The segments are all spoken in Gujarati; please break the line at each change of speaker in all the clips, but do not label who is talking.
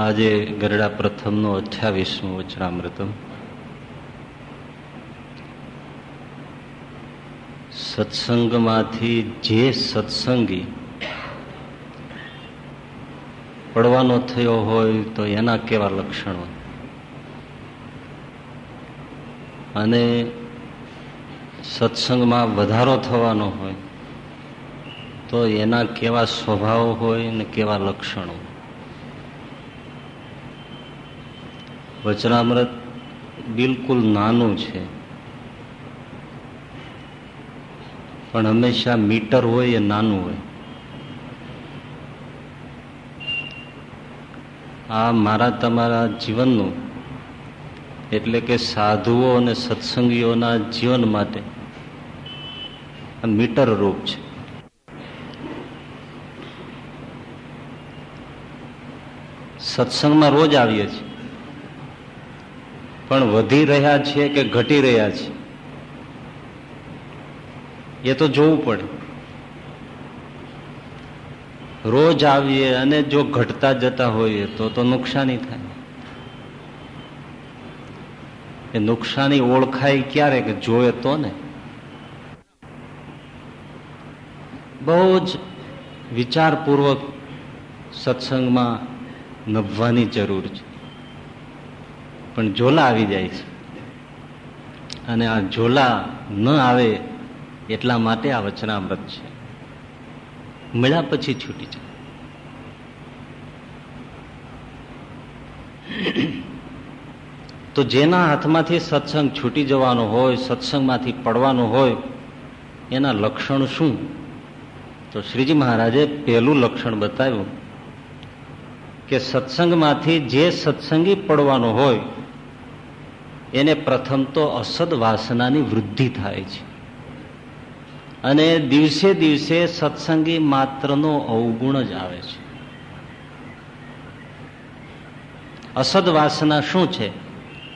આજે ગરડા પ્રથમનો અઠ્યાવીસમું વચનામૃતમ. સત્સંગમાંથી જે સત્સંગી પડવાનો થયો હોય તો એના કેવા લક્ષણો? અને સત્સંગમાં વધારો થવાનો હોય તો એના કેવા સ્વભાવ હોય ને કેવા લક્ષણો? વચનામૃત બિલકુલ નાનું છે. પણ હંમેશા મીટર હોય એ નાનું હોય. આ મારા તમારા જીવનનું, એટલે કે સાધુઓ અને સત્સંગીઓના જીવન માટે મીટર રૂપ છે. સત્સંગમાં રોજ આવીએ છીએ. પણ વધી રહ્યા છીએ કે ઘટી રહ્યા છે? એ તો જોવું પડે. રોજ આવીએ અને જો ઘટતા જતા હોઈએ તો તો નુકસાની થાય. એ નુકસાની ઓળખાય ક્યારે કે જોયે તો ને? બહુ જ વિચારપૂર્વક સત્સંગમાં નભવાની જરૂર છે. પણ ઝોલા આવી જાય છે. અને આ ઝોલા ન આવે એટલા માટે આ વચનામૃત છે. મળ્યા પછી છૂટી જાય. તો જેના હાથમાંથી સત્સંગ છૂટી જવાનો હોય, સત્સંગમાંથી પડવાનો હોય, એના લક્ષણ શું? તો શ્રીજી મહારાજે પહેલું લક્ષણ બતાવ્યું કે સત્સંગમાંથી જે સત્સંગી પડવાનો હોય એને પ્રથમ તો અસદ વાસનાની વૃદ્ધિ થાય છે. અને દિવસે દિવસે સત્સંગી માત્રનો અવગુણ જ આવે છે. અસદ વાસના શું છે?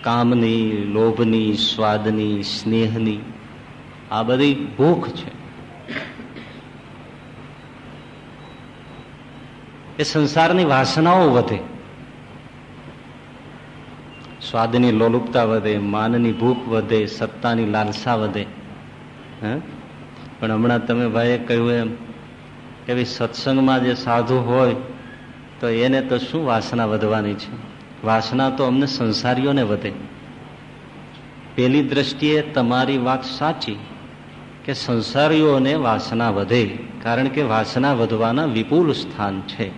કામની, લોભની, સ્વાદની, સ્નેહની, આ બધી ભૂખ છે. એ સંસારની વાસનાઓ વધે. સ્વાદની લોલુપતા વધે, માનની ભૂખ વધે, સત્તાની લાલસા વધે. હા? પણ હમણાં તમે ભાઈએ કહ્યું એમ કે સત્સંગમાં જે સાધુ હોય, તો એને તો શું વાસના વધવાની છે? વાસના તો અમને સંસારીઓને વધે. પેલી દ્રષ્ટિએ તમારી વાત સાચી કે સંસારીઓને વાસના વધે, કારણ કે વાસના વધવાના વિપુલ સ્થાન છે.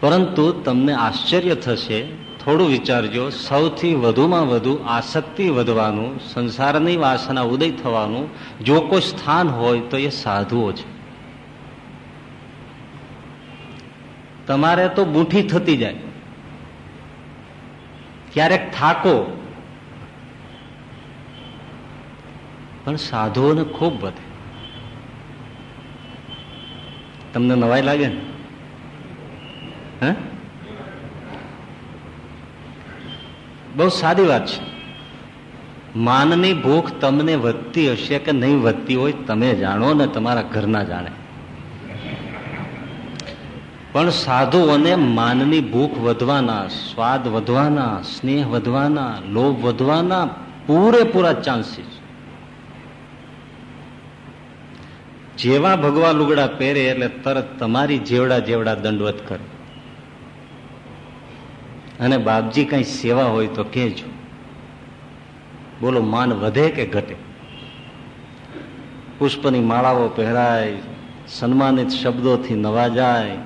પરંતુ તમને આશ્ચર્ય થશે થોડું વિચારજો. સૌથી વધુમાં વધુ આસક્તિ વધવાનું, સંસારની વાસના ઉદય થવાનું, જો કોઈ સ્થાન હોય તો એ સાધુઓ છે. તમારે તો બુઠી થતી જાય. ક્યારેક થાકો. પણ સાધુઓને ખૂબ વધે. તમને નવાઈ લાગે ને? હે? બહુ સાદી વાત છે. માનની ભૂખ તમને વધતી હશે કે નહીં વધતી હોય તમે જાણો ને તમારા ઘરના જાણે. પણ સાધુઓને માનની ભૂખ વધવાના, સ્વાદ વધવાના, સ્નેહ વધવાના, લોભ વધવાના પૂરેપૂરા ચાન્સીસ. જેવા ભગવા લુગડા પહેરે એટલે તરત તમારી જેવડા જેવડા દંડવત કરે. અને બાપજી કઈ સેવા હોય તો કહેજો બોલો, માન વધે કે ઘટે? પુષ્પની માળાઓ પહેરાય, સન્માનિત શબ્દોથી નવાજાય,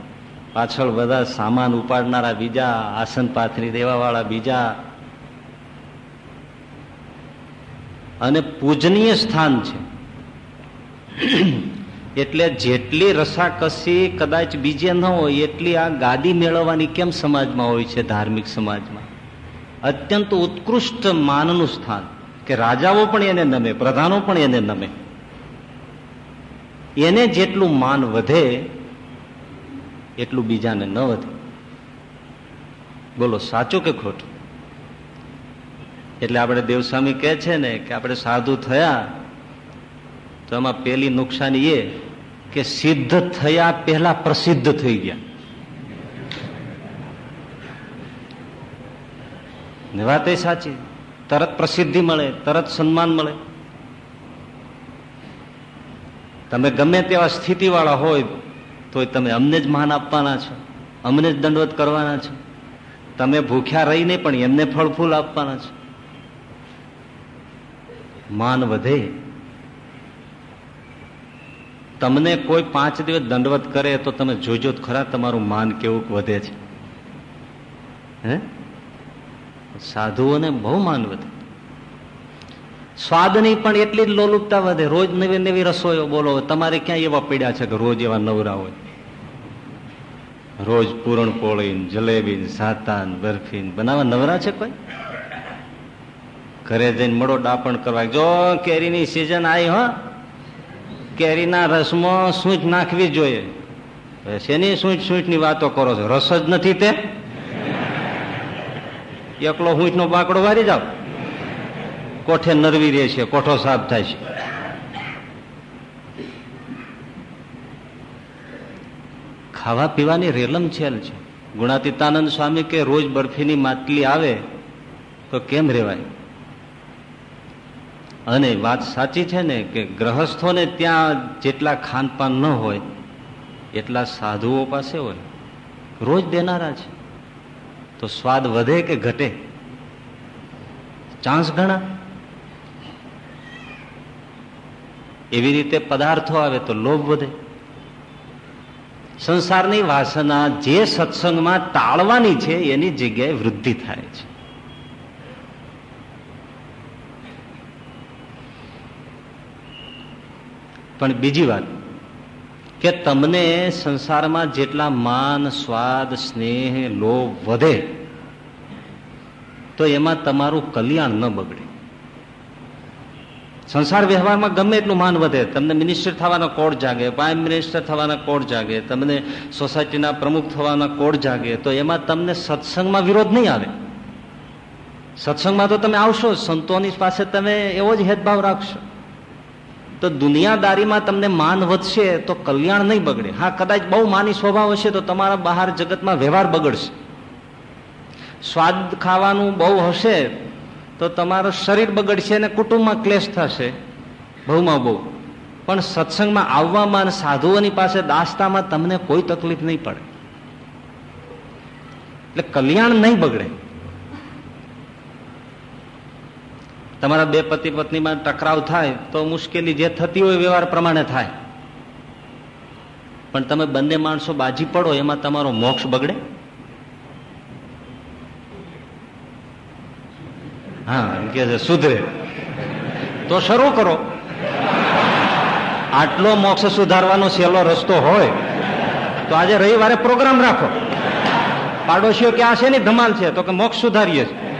પાછળ બધા સામાન ઉપાડનારા બીજા, આસન પાથરી દેવા વાળા બીજા. અને પૂજનીય સ્થાન છે. એટલે જેટલી રસાકસી કદાચ બીજે ન હોય, એટલી આ ગાદી મેળવવાની કેમ સમાજમાં હોય છે ધાર્મિક સમાજમાં? અત્યંત ઉત્કૃષ્ટ માનનું સ્થાન કે રાજાઓ પણ એને નમે, પ્રધાનો પણ એને નમે. એને જેટલું માન વધે, એટલું બીજાને ન વધે. બોલો, સાચું કે ખોટું? એટલે આપણે દેવસ્વામી કહે છે ને કે આપણે સાધુ થયા તો એમાં પેલી નુકસાની એ કે સિદ્ધ થયા પહેલા પ્રસિદ્ધ થઈ ગયા. વાત એ સાચી. તરત પ્રસિદ્ધિ મળે, તરત સન્માન મળે. તમે ગમે તેવા સ્થિતિવાળા હોય તો તમે અમને જ માન આપવાના છો, અમને જ દંડવત કરવાના છો. તમે ભૂખ્યા રહીને પણ એમને ફળ ફૂલ આપવાના છો. માન વધે. તમને કોઈ પાંચ દિવસ દંડવત કરે તો તમે જોજો ખરા તમારું માન કેવું વધે છે. હે? સાધુઓને બહુ માન વધે. સ્વાદની પણ એટલી જ લોલુપતા વધે. રોજ નવી નવી રસોઈઓ બોલો. તમારે ક્યાં એવા પીડ્યા છે કે રોજ એવા નવરા હોય? રોજ પૂરણપોળી જલેબી સાતાન બરફી બનાવવા નવરા છે કોઈ? ઘરે જઈને મળો, ડાપણ કરવા. જો કેરીની સિઝન આવી હો. કેરીના રસમાં સૂંચ નાખવી જોઈએ. શેની સૂંચ સૂંચની વાતો કરો છો? રસ જ નથી તે? એકલો નો બાકડો વારી જાવ કોઠે નરવી રહે છે, કોઠો સાફ થાય છે. ખાવા પીવાની રેલમ છેલ છે. ગુણાતીતાનંદ સ્વામી કે રોજ બરફીની માટલી આવે, તો કેમ રેવાય? અને વાત સાચી છે ને કે ગ્રહસ્થોને ત્યાં જેટલા ખાનપાન ન હોય, એટલા સાધુઓ પાસે હોય. રોજ દેનારા છે. તો સ્વાદ વધે કે ઘટે? ચાન્સ ઘણા. એવી રીતે પદાર્થો આવે તો લોભ વધે. સંસારની વાસના જે સત્સંગમાં ટાળવાની છે, એની જગ્યાએ વૃદ્ધિ થાય છે. પણ બીજી વાત કે તમને સંસારમાં જેટલા માન, સ્વાદ, સ્નેહ, લોભ વધે, તો એમાં તમારું કલ્યાણ ન બગડે. સંસાર વ્યવહારમાં ગમે એટલું માન વધે, તમને મિનિસ્ટર થવાના કોડ જાગે પ્રાઇમ મિનિસ્ટર થવાના કોડ જાગે, તમને સોસાયટીના પ્રમુખ થવાના કોડ જાગે, તો એમાં તમને સત્સંગમાં વિરોધ નહીં આવે. સત્સંગમાં તો તમે આવશો, સંતોની પાસે તમે એવો જ હેદભાવ રાખશો. તો દુનિયાદારીમાં તમને માન વધશે તો કલ્યાણ નહીં બગડે. હા, કદાચ બહુ માની સ્વભાવ હશે તો તમારા બહાર જગતમાં વ્યવહાર બગડશે. સ્વાદ ખાવાનું બહુ હશે તો તમારું શરીર બગડશે અને કુટુંબમાં ક્લેશ થશે. બહુમાં બહુ. પણ સત્સંગમાં આવવામાં સાધુઓની પાસે દાસ્તામાં તમને કોઈ તકલીફ નહીં પડે. એટલે કલ્યાણ નહીં બગડે. તમારા બે પતિ પત્નીમાં ટકરાવ થાય તો મુશ્કેલી જે થતી હોય વ્યવહાર પ્રમાણે થાય. પણ તમે બંને માણસો બાજી પડો, એમાં તમારો મોક્ષ બગડે? હા કે છે, સુધરે. તો શરૂ કરો. આટલો મોક્ષ સુધારવાનો સહેલો રસ્તો હોય, તો આજે રવિવારે પ્રોગ્રામ રાખો. પાડોશીઓ ક્યાં છે ને ધમાલ છે? તો કે મોક્ષ સુધારીએ છીએ.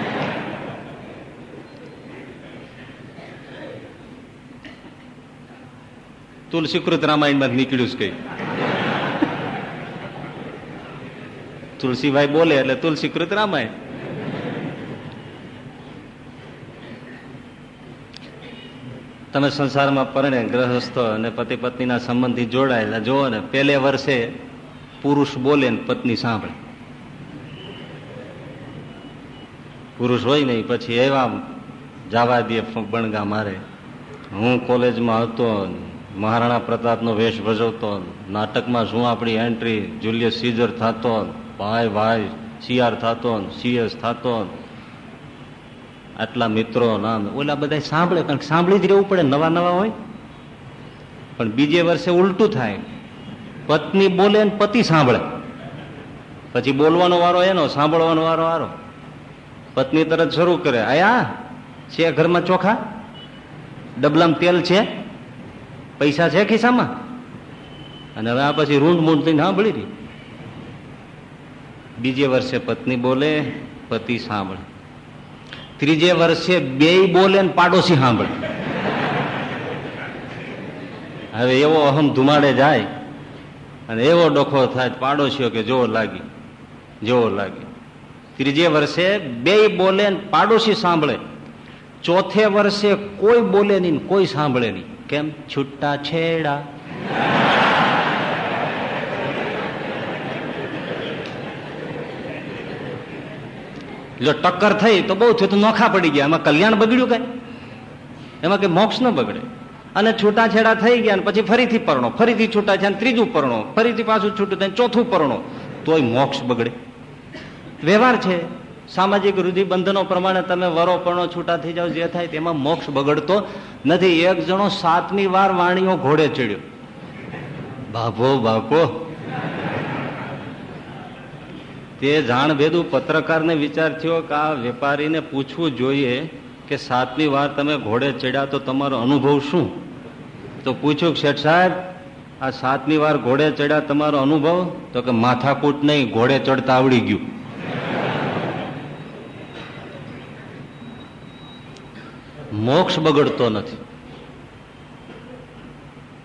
તુલસીકૃત રામાયણમાં નીકળ્યું કઈ તુલસીભાઈ બોલે એટલે તુલસીકૃત રામાયણ તમે સંસારમાં પરણે ગ્રહસ્થો અને પતિ પત્નીના સંબંધી જોડાયેલા જુઓ ને પહેલે વર્ષે પુરુષ બોલે ને પત્ની સાંભળે પુરુષ હોય નહીં પછી એવા જવા દે બણગા મારે હું કોલેજમાં હતો મહારાણા પ્રતાપનો વેશ ભજવતો, નાટકમાં શું આપણી એન્ટ્રી જુલિયસ સીઝર થતો, ભાઈ ભાઈ સીઆર થતો સીએસ થતો. આટલા મિત્રો, નામ, ઓલા બધા સાંભળે, કારણ સાંભળી જ રહેવું પડે, નવા નવા હોય. પણ બીજે વર્ષે ઉલટું થાય. પત્ની બોલે ને પતિ સાંભળે. પછી બોલવાનો વારો એનો, સાંભળવાનો વારો વારો પત્ની તરત શરૂ કરે, આયા, છે ઘરમાં ચોખા? ડબલામાં તેલ છે? પૈસા છે ખિસ્સામાં? અને હવે આ પછી રૂંઢ મૂંઢ થઈને સાંભળી રહી. બીજે વર્ષે પત્ની બોલે, પતિ સાંભળે. ત્રીજે વર્ષે બે બોલે ને પાડોશી સાંભળે. હવે એવો અહમ ધુમાડે જાય અને એવો ડોખો થાય પાડોશીઓ કે જોવો લાગી જોવો લાગી. ત્રીજે વર્ષે બે બોલે ને પાડોશી સાંભળે. ચોથે વર્ષે કોઈ બોલે નહીં કોઈ સાંભળે નહીં. કેમ? છૂટા છેડા. જો ટક્કર થઈ તો બહુ થયું, તો નોખા પડી ગયા. એમાં કલ્યાણ બગડ્યું કઈ? એમાં કે મોક્ષ ન બગડે. અને છૂટાછેડા થઈ ગયા પછી ફરીથી પરણો, ફરીથી છૂટા છે ત્રીજું પરણો, ફરીથી પાછું છૂટું થાય ચોથું પરણો. તોય મોક્ષ બગડે. વ્યવહાર છે. સામાજિક રૂધિબંધનો પ્રમાણે તમે વરો પરણો છૂટા થઈ જાઓ, જે થાય તેમાં મોક્ષ બગડતો નથી. એક જણો સાતમી વાર વાણીઓ ઘોડે ચડ્યો. બાપો બાપો. તે જાણ ભેદું પત્રકારને વિચાર થયો કે આ વેપારીને પૂછવું જોઈએ કે સાતમી વાર તમે ઘોડે ચડ્યા તો તમારો અનુભવ શું? તો પૂછ્યું શેઠ સાહેબ, આ સાતમી વાર ઘોડે ચડ્યા તમારો અનુભવ? તો કે માથાકૂટ નહીં, ઘોડે ચડતા આવડી ગયું. મોક્ષ બગડતો નથી.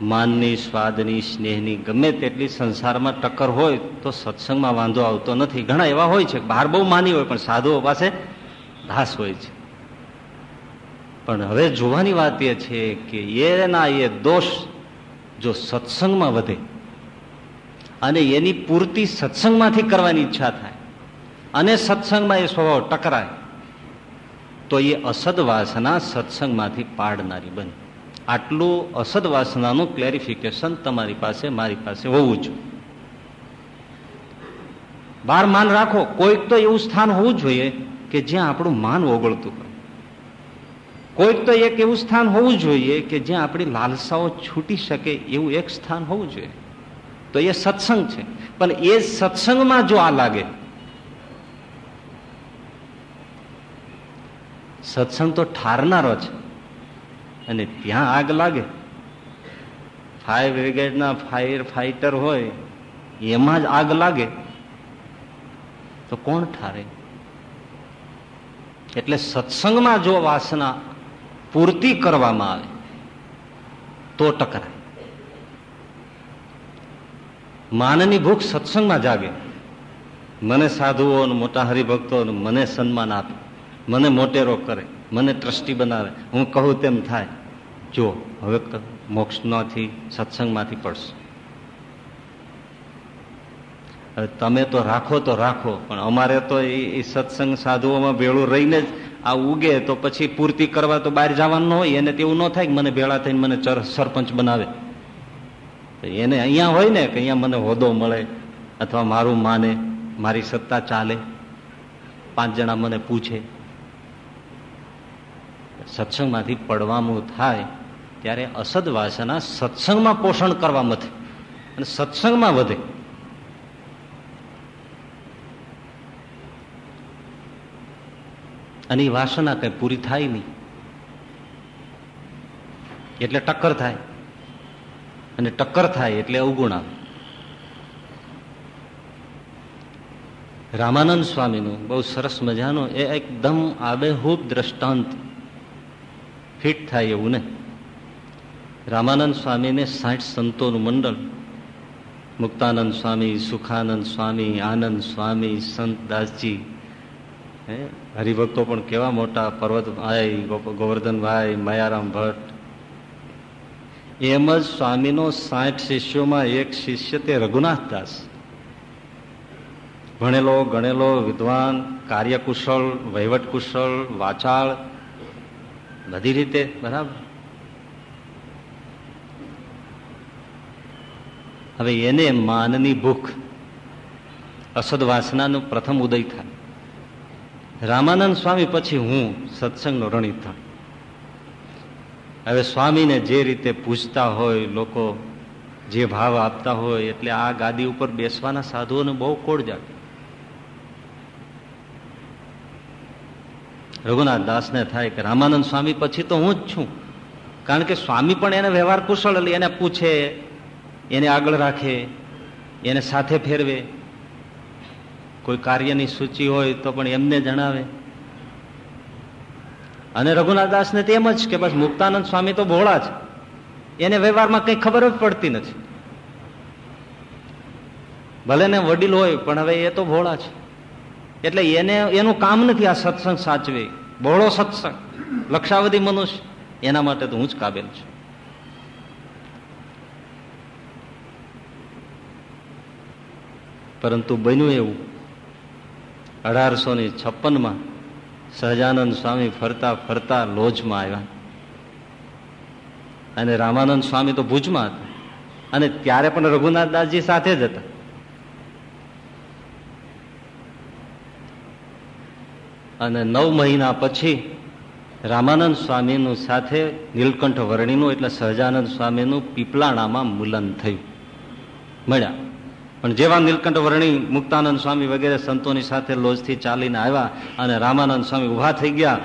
માનની, સ્વાદની, સ્નેહની ગમે તેટલી સંસારમાં ટક્કર હોય તો સત્સંગમાં વાંધો આવતો નથી. ઘણા એવા હોય છે, બહાર બહુ માની હોય, પણ સાધુઓ પાસે ધાસ હોય છે. પણ હવે જોવાની વાત એ છે કે એના એ દોષ જો સત્સંગમાં વધે અને એની પૂર્તિ સત્સંગમાંથી કરવાની ઈચ્છા થાય અને સત્સંગમાં એ સ્વભાવ ટકરાય તો એ અસદ વાસના સત્સંગમાંથી પાડનારી બને. આટલું અસદ વાસનાનું ક્લેરિફિકેશન તમારી પાસે, મારી પાસે હોવું જોઈએ. બાર માન રાખો, કોઈક તો એવું સ્થાન હોવું જોઈએ કે જ્યાં આપણું માન ઓગળતું હોય. કોઈક તો એક એવું સ્થાન હોવું જોઈએ કે જ્યાં આપણી લાલસાઓ છૂટી શકે એવું એક સ્થાન હોવું જોઈએ. તો એ સત્સંગ છે. પણ એ સત્સંગમાં જો આ લાગે સત્સંગ તો ઠારનારો છે. અને ત્યાં આગ લાગે. ફાયર બ્રિગેડના ફાયર ફાઈટર હોય, એમાં જ આગ લાગે. તો કોણ ઠારે? એટલે સત્સંગમાં જો વાસના પૂર્તિ કરવામાં આવે, તો ટકરાય. માનની ભૂખ સત્સંગમાં જાગે. મને સાધુઓ મોટા હરિભક્તો મને સન્માન આપે. મને મોટેરો કરે, મને ટ્રસ્ટી બનાવે, હું કહું તેમ થાય. જો, હવે મોક્ષમાંથી, સત્સંગમાંથી પડશે. તમે તો રાખો તો રાખો, પણ અમારે તો એ સત્સંગ સાધુઓમાં ભેળું રહીને જ આ ઉગે, તો પછી પૂર્તિ કરવા તો બહાર જવાનું હોય, એને તેવું ન થાય કે મને ભેળા થઈને મને સરપંચ બનાવે. એને અહીંયા હોય ને, કે અહીંયા મને હોદો મળે, અથવા મારું માને, મારી સત્તા ચાલે. પાંચ જણા મને પૂછે. સત્સંગમાંથી પડવાનું થાય, ત્યારે અસદ વાસના સત્સંગમાં પોષણ કરવા મથે અને સત્સંગમાં વધે. અને એ વાસના કઈ પૂરી થાય નહીં. એટલે ટક્કર થાય. અને ટક્કર થાય એટલે અવગુણ આવે. રામાનંદ સ્વામીનું બહુ સરસ મજાનું એ એકદમ આબેહૂબ દ્રષ્ટાંત ફિટ થાય એવું ને રામાનંદ સ્વામીને સાઠ સંતોનું મંડળ, મુક્તાનંદ સ્વામી, સુખાનંદ સ્વામી, આનંદ સ્વામી, સંત દાસજી, હે, હરિભક્તો પણ કેવા મોટા પર્વતભાઈ ગોવર્ધનભાઈ, મયારામ ભટ્ટ. એમ જ સ્વામીનો સાઠ શિષ્યોમાં એક શિષ્ય તે રઘુનાથ દાસ. ભણેલો, ગણેલો, વિદ્વાન, કાર્યકુશળ વહીવટ કુશળ વાચાળ બધી રીતે, બરાબર? હવે એને માનની ભૂખ, અસદ વાસનાનું પ્રથમ ઉદય થાય. રામાનંદ સ્વામી પછી હું સત્સંગનો રણિત થાય. હવે સ્વામીને જે રીતે પૂછતા હોય, લોકો જે ભાવ આપતા હોય, એટલે આ ગાદી ઉપર બેસવાના સાધુઓને બહુ કોડ જાગે. રઘુનાથ દાસને થાય કે રામાનંદ સ્વામી પછી તો હું જ છું. કારણ કે સ્વામી પણ એને વ્યવહાર કુશળ એને પૂછે, એને આગળ રાખે, એને સાથે ફેરવે. કોઈ કાર્યની સૂચિ હોય તો પણ એમને જણાવે. અને રઘુનાથ દાસને તેમ જ કે બસ મુક્તાનંદ સ્વામી તો ભોળા છે એને વ્યવહારમાં કંઈ ખબર જ પડતી નથી. ભલે ને વડીલ હોય, પણ હવે એ તો ભોળા છે એટલે એને, એનું કામ નથી આ સત્સંગ સાચવે. બહોળો સત્સંગ. લક્ષાવધિ મનુષ્ય. એના માટે તો હું જ કાબેલ છું. પરંતુ બન્યું એવું. અઢારસો ની છપ્પનમાં સહજાનંદ સ્વામી ફરતા ફરતા લોજમાં આવ્યા. અને રામાનંદ સ્વામી તો ભુજમાં હતા. અને ત્યારે પણ રઘુનાથ દાસજી સાથે જ હતા. અને નવ મહિના પછી રામાનંદ સ્વામીનું સાથે નીલકંઠ વર્ણિનું એટલે સહજાનંદ સ્વામીનું પીપલાણામાં મુલન થયું. મળ્યા. પણ જેવા નીલકંઠ વર્ણી મુક્તાનંદ સ્વામી વગેરે સંતોની સાથે લોજથી ચાલીને આવ્યા અને રામાનંદ સ્વામી ઊભા થઈ ગયા,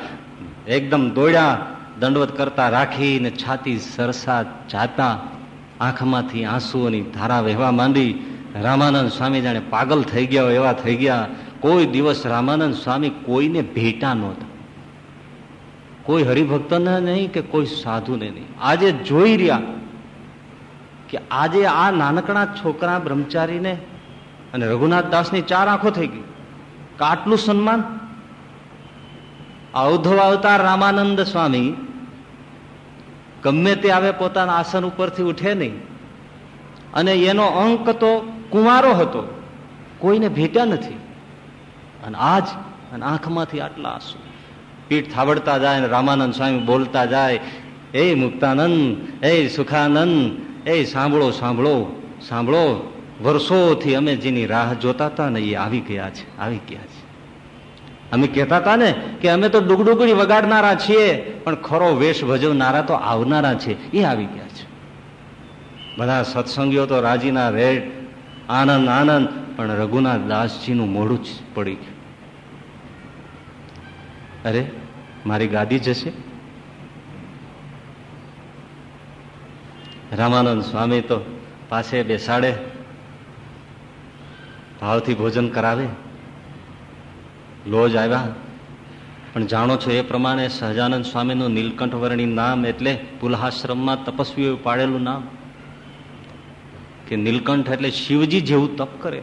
એકદમ દોડ્યા, દંડવત કરતા રાખીને છાતી સરસા જાતા, આંખમાંથી આંસુઓની ધારા વહેવા માંડી. રામાનંદ સ્વામી જાણે પાગલ થઈ ગયા એવા થઈ ગયા. કોઈ દિવસ રામાનંદ સ્વામી કોઈને ભેટા નહોતા. કોઈ હરિભક્તને નહીં કે કોઈ સાધુને નહીં. આજે જોઈ રહ્યા કે આજે આ નાનકડા છોકરા બ્રહ્મચારીને અને રઘુનાથ દાસની ચાર આંખો થઈ ગઈ. કાટલું સન્માન? અવધવ અવતાર રામાનંદ સ્વામી ગમે તે આવે પોતાના આસન ઉપરથી ઉઠે નહીં. અને એનો અંક તો કુંવારો હતો. કોઈને ભેટ્યા નથી. અને આજ અને આંખમાંથી આટલા આંસુ. પીઠ થાબડતા જાય અને રામાનંદ સ્વામી બોલતા જાય, એ મુક્તાનંદ, એ સુખાનંદ, એ સાંભળો સાંભળો સાંભળો, વર્ષોથી અમે જેની રાહ જોતા હતા ને એ આવી ગયા છે, આવી ગયા છે. અમે કહેતા હતા ને કે અમે તો ડુગડુગડી વગાડનારા છીએ, પણ ખરો વેશ ભજવનારા તો આવનારા છે, એ આવી ગયા છે. બધા સત્સંગીઓ તો રાજીના રેડ, આનંદ આનંદ, પણ રઘુનાથ દાસજીનું મોડું જ પડી ગયું. અરે, મારી ગાદી જશે રામાનંદ સ્વામી તો પાસે બેસાડે, ભાવથી ભોજન કરાવે. લોજ આવ્યા. પણ જાણો છો, એ પ્રમાણે સહજાનંદ સ્વામીનું નીલકંઠ વર્ણી નામ એટલે પુલહાશ્રમમાં તપસ્વીઓ પાડેલું નામ. કે નીલકંઠ એટલે શિવજી જેવું તપ કરે.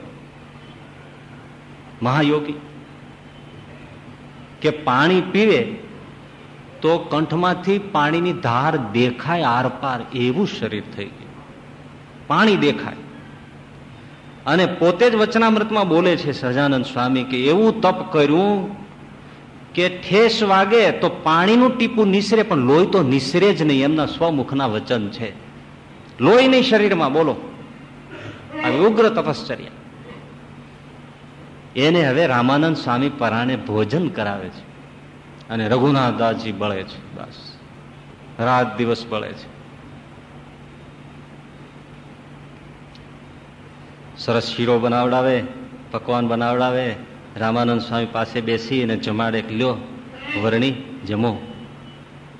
મહાયોગી. કે પાણી પીવે, તો કંઠમાંથી પાણીની ધાર દેખાય આરપાર એવું શરીર થઈ ગયું. પાણી દેખાય. અને પોતે જ વચનામૃતમાં બોલે છે સહજાનંદ સ્વામી કે એવું તપ કર્યું કે ઠેસ વાગે તો પાણીનું ટીપું નિસરે, પણ લોહી તો નિસરે જ નહીં, એમના સ્વમુખના વચન છે. લોહી નહીં શરીરમાં બોલો. આ ઉગ્ર તપશ્ચર્યા. એને હવે રામાનંદ સ્વામી પરાણે ભોજન કરાવે છે. અને રઘુનાથ દાસજી બળે છે, બસ. રાત દિવસ બળે છે. સરસ શીરો બનાવડાવે, પકવાન બનાવડાવે, રામાનંદ સ્વામી પાસે બેસી અને જમાડે લ્યો, વર્ણી, જમો.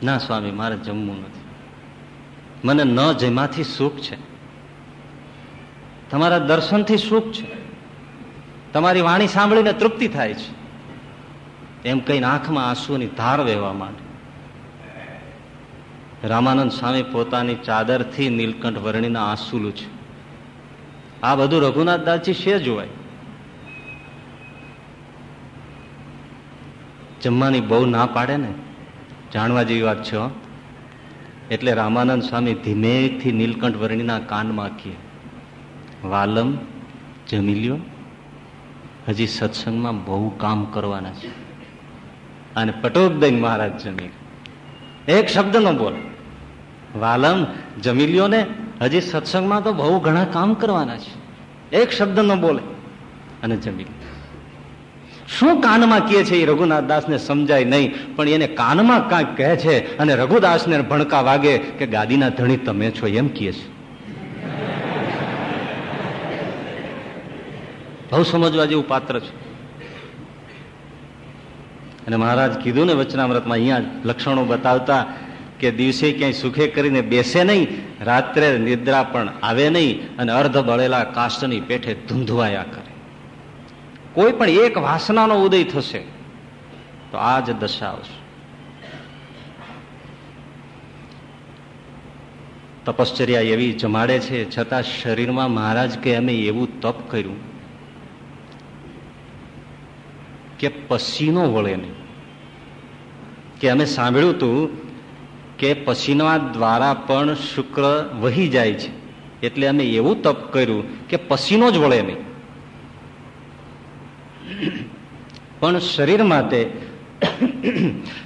ના સ્વામી, મારે જમવું નથી. મને ન જમાથી સુખ છે. તમારા દર્શનથી સુખ છે. તમારી વાણી સાંભળીને તૃપ્તિ થાય છે. એમ કઈ આંખમાં આંસુની ધાર વહેવા માંડે. રામાનંદ સ્વામી પોતાની ચાદરથી નીલકંઠ વર્ણીના આંસુલું છે. આ બધું રઘુનાથ દાસજી શે જોવાય. જમવાની બહુ ના પાડે ને? જાણવા જેવી વાત છે એટલે રામાનંદ સ્વામી ધીમેથી નીલકંઠ વર્ણીના કાનમાં કહે વાલમ જમી લ્યો. હજી સત્સંગમાં બહુ કામ કરવાના છે. અને પટોદય મહારાજ જમી એક શબ્દ નો બોલ. વાલમ જમી લ્યો ને હજી સત્સંગમાં તો બહુ ઘણા કામ કરવાના છે. એક શબ્દ ન બોલે અને જમી શું કાનમાં કહે છે એ રઘુનાથ દાસને સમજાય નહીં, પણ એને કાનમાં કાંઈક કહે છે અને રઘુદાસને ભણકા વાગે કે ગાદીના ધણી તમે છો એમ કહે છે. બહુ સમજવા જેવું પાત્ર છે. અને મહારાજ કીધું ને વચનામૃતમાં અહીંયા લક્ષણો બતાવતા કે દિવસે ક્યાંય સુખે કરીને બેસે નહીં, રાત્રે નિદ્રા પણ આવે નહીં અને અર્ધ બળેલા કાષ્ટની પેઠે ધૂંધવાયા કરે. કોઈ પણ એક વાસનાનો ઉદય થશે તો આ જ દશા આવશે. તપશ્ચર્યા એવી જમાડે છે, છતાં શરીરમાં મહારાજ કે અમે એવું તપ કર્યું. કે પસીનો વળે નહીં. કે અમે સાંભળ્યું હતું કે પસીના દ્વારા પણ શુક્ર વહી જાય છે. એટલે અમે એવું તપ કર્યું કે પસીનો જ વળે નહીં. પણ શરીર માટે,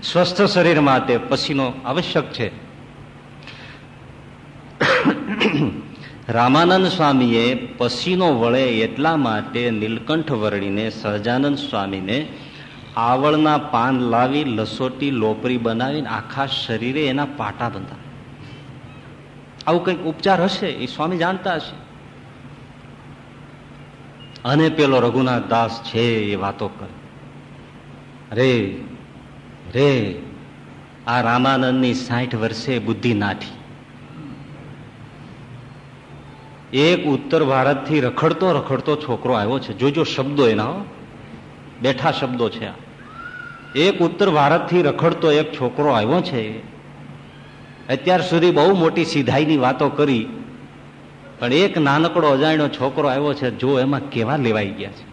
સ્વસ્થ શરીર માટે પસીનો આવશ્યક છે. રામાનંદ સ્વામીએ પસીનો વળે એટલા માટે નીલકંઠ વર્ણીને સહજાનંદ સ્વામીને આવળના પાન લાવી લસોટી લોપરી બનાવીને આખા શરીરે એના પાટા બંધા આવું કંઈક ઉપચાર હશે એ સ્વામી જાણતા હશે. અને પેલો રઘુનાથ દાસ છે એ વાતો કરે. રે રે, આ રામાનંદની સાઠ વર્ષે બુદ્ધિ નાઠી. એક ઉત્તર ભારતથી રખડતો રખડતો છોકરો આવ્યો છે. જોજો શબ્દો એના બેઠા શબ્દો છે આ. એક ઉત્તર ભારતથી રખડતો એક છોકરો આવ્યો છે. અત્યાર સુધી બહુ મોટી સીધાઈની વાતો કરી, પણ એક નાનકડો અજાણ્યો છોકરો આવ્યો છે. જો એમાં કેવા લેવાઈ ગયા છે.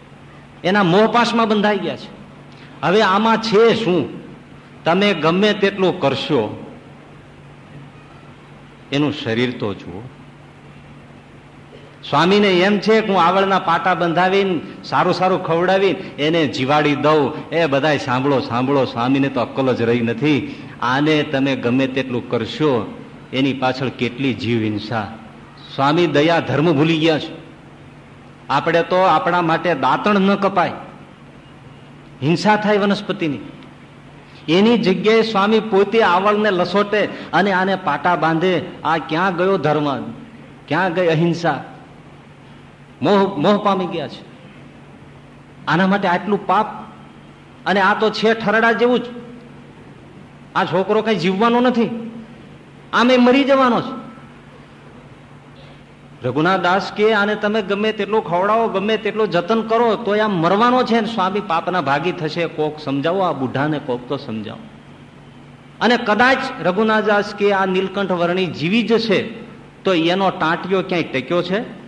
એના મોહપાસમાં બંધાઈ ગયા છે. હવે આમાં છે શું? તમે ગમે તેટલું કરશો, એનું શરીર તો જુઓ. સ્વામીને એમ છે કે હું આવળના પાટા બંધાવીને, સારું સારું ખવડાવી એને જીવાડી દઉં. એ બધા સાંભળો સાંભળો, સ્વામીને તો અક્કલ જ રહી નથી. આને તમે ગમે તેટલું કરશો, એની પાછળ કેટલી જીવ હિંસા સ્વામી દયા ધર્મ ભૂલી ગયા છે. આપણે તો આપણા માટે દાંતણ ન કપાય. હિંસા થાય વનસ્પતિની. એની જગ્યાએ સ્વામી પોતે આવળને લસોટે અને આને પાટા બાંધે. આ ક્યાં ગયો ધર્મ? ક્યાં ગઈ અહિંસા? મોહ મોહ પામી ગયા છે. આના માટે આટલું પાપ અને આ તો છે ઠરડા જેવું જ. આ છોકરો કઈ જીવવાનો નથી. આમે મરી જવાનો છે. રઘુનાથ દાસ કે, આને તમે ગમે તેટલું ખવડાવો, ગમે તેટલું જતન કરો, તો આમ મરવાનો છે સ્વામી, પાપના ભાગી થશે. કોક સમજાવો, આ બુઢાને કોક તો સમજાવો. અને કદાચ રઘુનાથ દાસ કે, આ નીલકંઠ વર્ણી જીવી જ છે, તો એનો ટાંટિયો ક્યાંય ટેક્યો છે?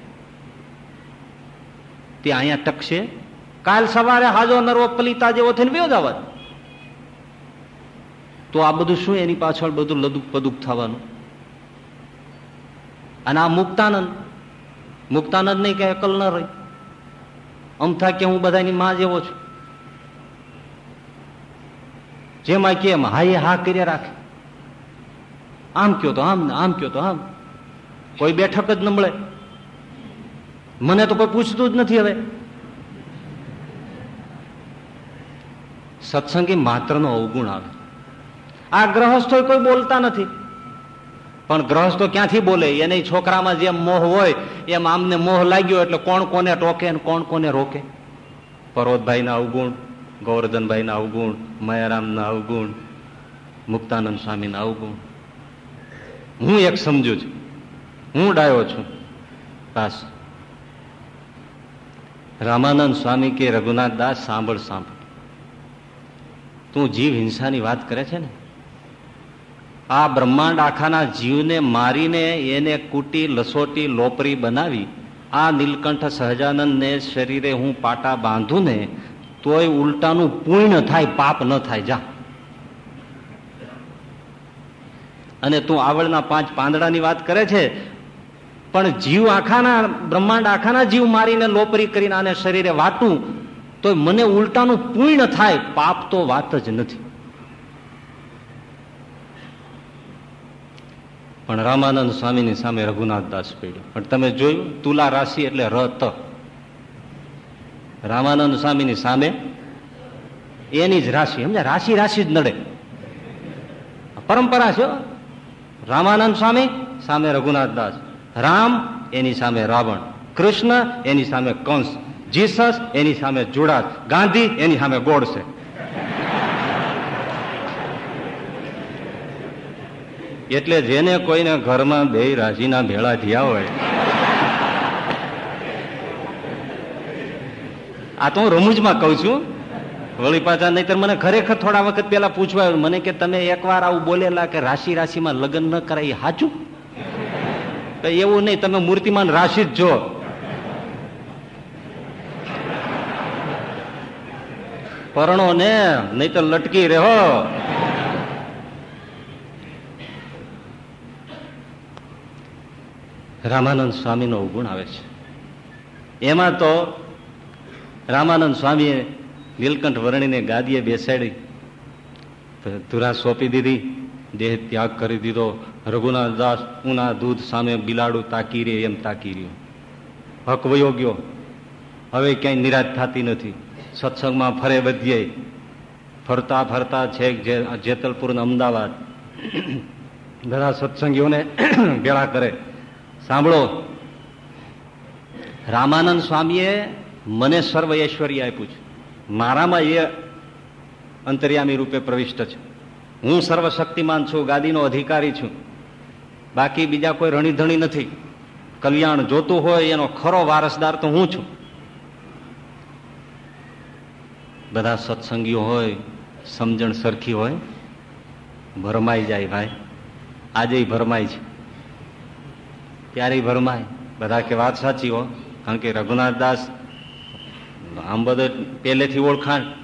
તે અહીંયા ટકશે. કાલ સવારે હાજો નરવો પલિતા જેવો થઈને વયો જવા તો આ બધું શું એની પાછળ બધું લદુક પદુક થવાનું? અને આ મુક્તાનંદ મુક્તાનંદ નહીં કે અકલ ન રહી. અમથા કે હું બધાની માં જેવો છું. જેમાં કેમ હા એ હા કર્યા રાખે. આમ કયો તો આમ આમ કયો તો આમ. કોઈ બેઠક જ ન મળે. મને તો કોઈ પૂછતું જ નથી હવે. સત્સંગી માત્રનો અવગુણ આવે. આ ગ્રહસ્થો કોઈ બોલતા નથી. પણ ગ્રહસ્થો ક્યાંથી બોલે? એને છોકરામાં જેમ મોહ હોય, એમ આમને મોહ લાગ્યો એટલે કોણ કોને ટોકે અને કોણ કોને રોકે? પર્વતભાઈના અવગુણ, ગોવર્ધનભાઈના અવગુણ, મયારામના અવગુણ, મુક્તાનંદ સ્વામીના અવગુણ. હું એક સમજુ છું. હું ડાયો છું. બસ. રામાનંદ સ્વામી કે રઘુનાથ દાસ સાંભળ સાંભળ. તું જીવ હિંસાની વાત કરે છે ને? આ બ્રહ્માંડ આખાના જીવને મારીને એને કૂટી, લસોટી, લોપરી બનાવી, આ નીલકંઠ સહજાનંદને શરીરે હું પાટા બાંધું ને તોય ઉલટાનું પૂર્ણ થાય, પાપ ન થાય, જા. અને તું આવળના પાંચ પાંદડાની વાત કરે છે પણ જીવ આખાના, બ્રહ્માંડ આખાના જીવ મારીને લોપરી કરીને આને શરીરે વાટું, તો મને ઉલટાનું પૂર્ણ થાય, પાપ તો વાત જ નથી. પણ રામાનંદ સ્વામીની સામે રઘુનાથ દાસ પડ્યો. પણ તમે જોયું, તુલા રાશિ એટલે રત. રામાનંદ સ્વામીની સામે એની જ રાશિ સમજે રાશિ રાશિ જ નડે. પરંપરા છે રામાનંદ સ્વામી, સામે રઘુનાથ દાસ. રામ, એની સામે રાવણ. કૃષ્ણ, એની સામે કંસ. જીસસ, એની સામે જુડાસ ગાંધી, એની સામે ગોડસે. એટલે જેને કોઈને ઘરમાં બે રાજીના ભેળા થયા હોય. આ તો હું રમૂજમાં કઉ છું. વળી પાછા નહીતર મને ખરેખર થોડા વખત પેલા પૂછવા મને કે તમે એકવાર આવું બોલેલા કે રાશિ રાશિમાં લગ્ન ન કરાય સાચું? એવું નહીં, તમે મૂર્તિમાન રાશિ જ જો. પરણો ને નહીં તો લટકી રહ્યો રામાનંદ સ્વામીનો ગુણ આવે છે. એમાં તો રામાનંદ સ્વામીએ નીલકંઠ વર્ણીને ગાદીએ બેસાડી ધુરા સોંપી દીધી. દેહ ત્યાગ કરી દીધો. રઘુનાથ દાસ ઉના દૂધ સામે બિલાડું તાકી રે એમ તાકી રહ્યો. હક વયો ગયો. હવે ક્યાંય નિરાશ થતી નથી. સત્સંગમાં ફરે બધીએ. ફરતા ફરતા છેક જેતલપુર અમદાવાદ. બધા સત્સંગીઓને ભેળા કરે. સાંભળો. રામાનંદ સ્વામીએ મને સર્વ ઐશ્વર્ય આપ્યું છે. મારામાં એ અંતર્યામી રૂપે પ્રવિષ્ટ છે. હું સર્વશક્તિમાન છું, ગાદીનો અધિકારી છું. બાકી બીજા કોઈ રણીધણી નથી. કલ્યાણ જોતું હોય, એનો ખરો વારસદાર તો હું છું. બધા સત્સંગીઓ હોય, સમજણ સરખી હોય, ભરમાઈ જાય ભાઈ. આજે ભરમાય છે. ત્યારે ભરમાય. બધા કે વાત સાચી હો, કારણ કે રઘુનાથ દાસ આમ બધે પહેલેથી ઓળખાણ.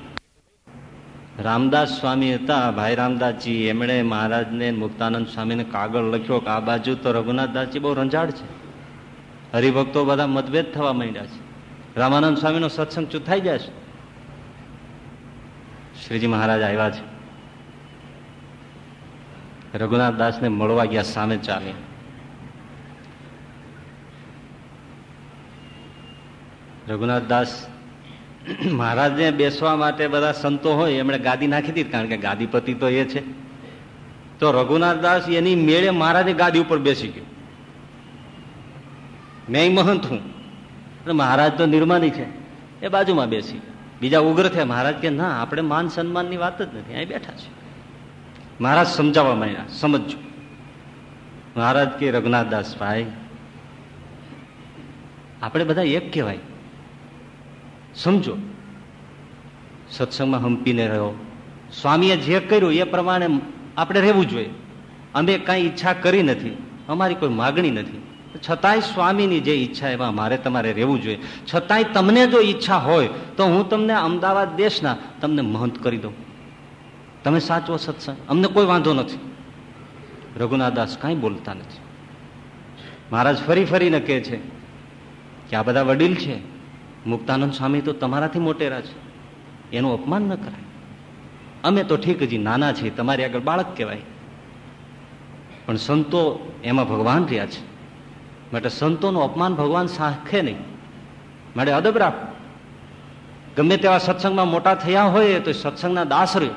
રામદાસ સ્વામી હતા, ભાઈ રામદાસજી, એમણે મહારાજને મુક્તાનંદ સ્વામીને કાગળ લખ્યો કે આ બાજુ તો રઘુનાથ દાસજી બહુ રંજાડ છે. હરિભક્તો બધા મતભેદ થવા માંડ્યા છે. રામાનંદ સ્વામીનો સત્સંગ ચૂથાઈ જાય છે. શ્રીજી મહારાજ આવ્યા છે. રઘુનાથદાસને મળવા ગયા સામે ચાલી. રઘુનાથ દાસ મહારાજને બેસવા માટે બધા સંતો હોય, એમણે ગાદી નાખી દીધી, કારણ કે ગાદીપતિ તો એ છે. તો રઘુનાથ દાસ એની મેળે મહારાજે ગાદી ઉપર બેસી ગયો. મેં મહંત હું. મહારાજ તો નિર્માની છે. એ બાજુમાં બેસી બીજા ઉગ્ર થયા. મહારાજ કે, ના, આપણે માન સન્માનની વાત જ નથી, અહીં બેઠા છે. મહારાજ સમજાવવા માંડ્યા, સમજજો. મહારાજ કે, રઘુનાથ દાસ ભાઈ, આપણે બધા એક કહેવાય. સમજો, સત્સંગમાં હંપીને રહ્યો. સ્વામીએ જે કર્યું એ પ્રમાણે આપણે રહેવું જોઈએ. અમે કાંઈ ઈચ્છા કરી નથી, અમારી કોઈ માગણી નથી. છતાંય સ્વામીની જે ઈચ્છા એમાં મારે તમારે રહેવું જોઈએ. છતાંય તમને જો ઈચ્છા હોય, તો હું તમને અમદાવાદ દેશના તમને મહંત કરી દઉં. તમે સાચવો સત્સંગ, અમને કોઈ વાંધો નથી. રઘુનાથ દાસ કાંઈ બોલતા નથી. મહારાજ ફરી ફરીને કહે છે કે આ બધા વડીલ છે. મુક્તાનંદ સ્વામી તો તમારાથી મોટેરા છે. એનું અપમાન ન કરાય. અમે તો ઠીક હજી નાના છીએ, તમારી આગળ બાળક કહેવાય. પણ સંતો એમાં ભગવાન રહ્યા છે. માટે સંતોનું અપમાન ભગવાન સાખે નહીં. માટે અદબ રાખ. ગમે તેવા સત્સંગમાં મોટા થયા હોય તો સત્સંગના દાસ રહ્યો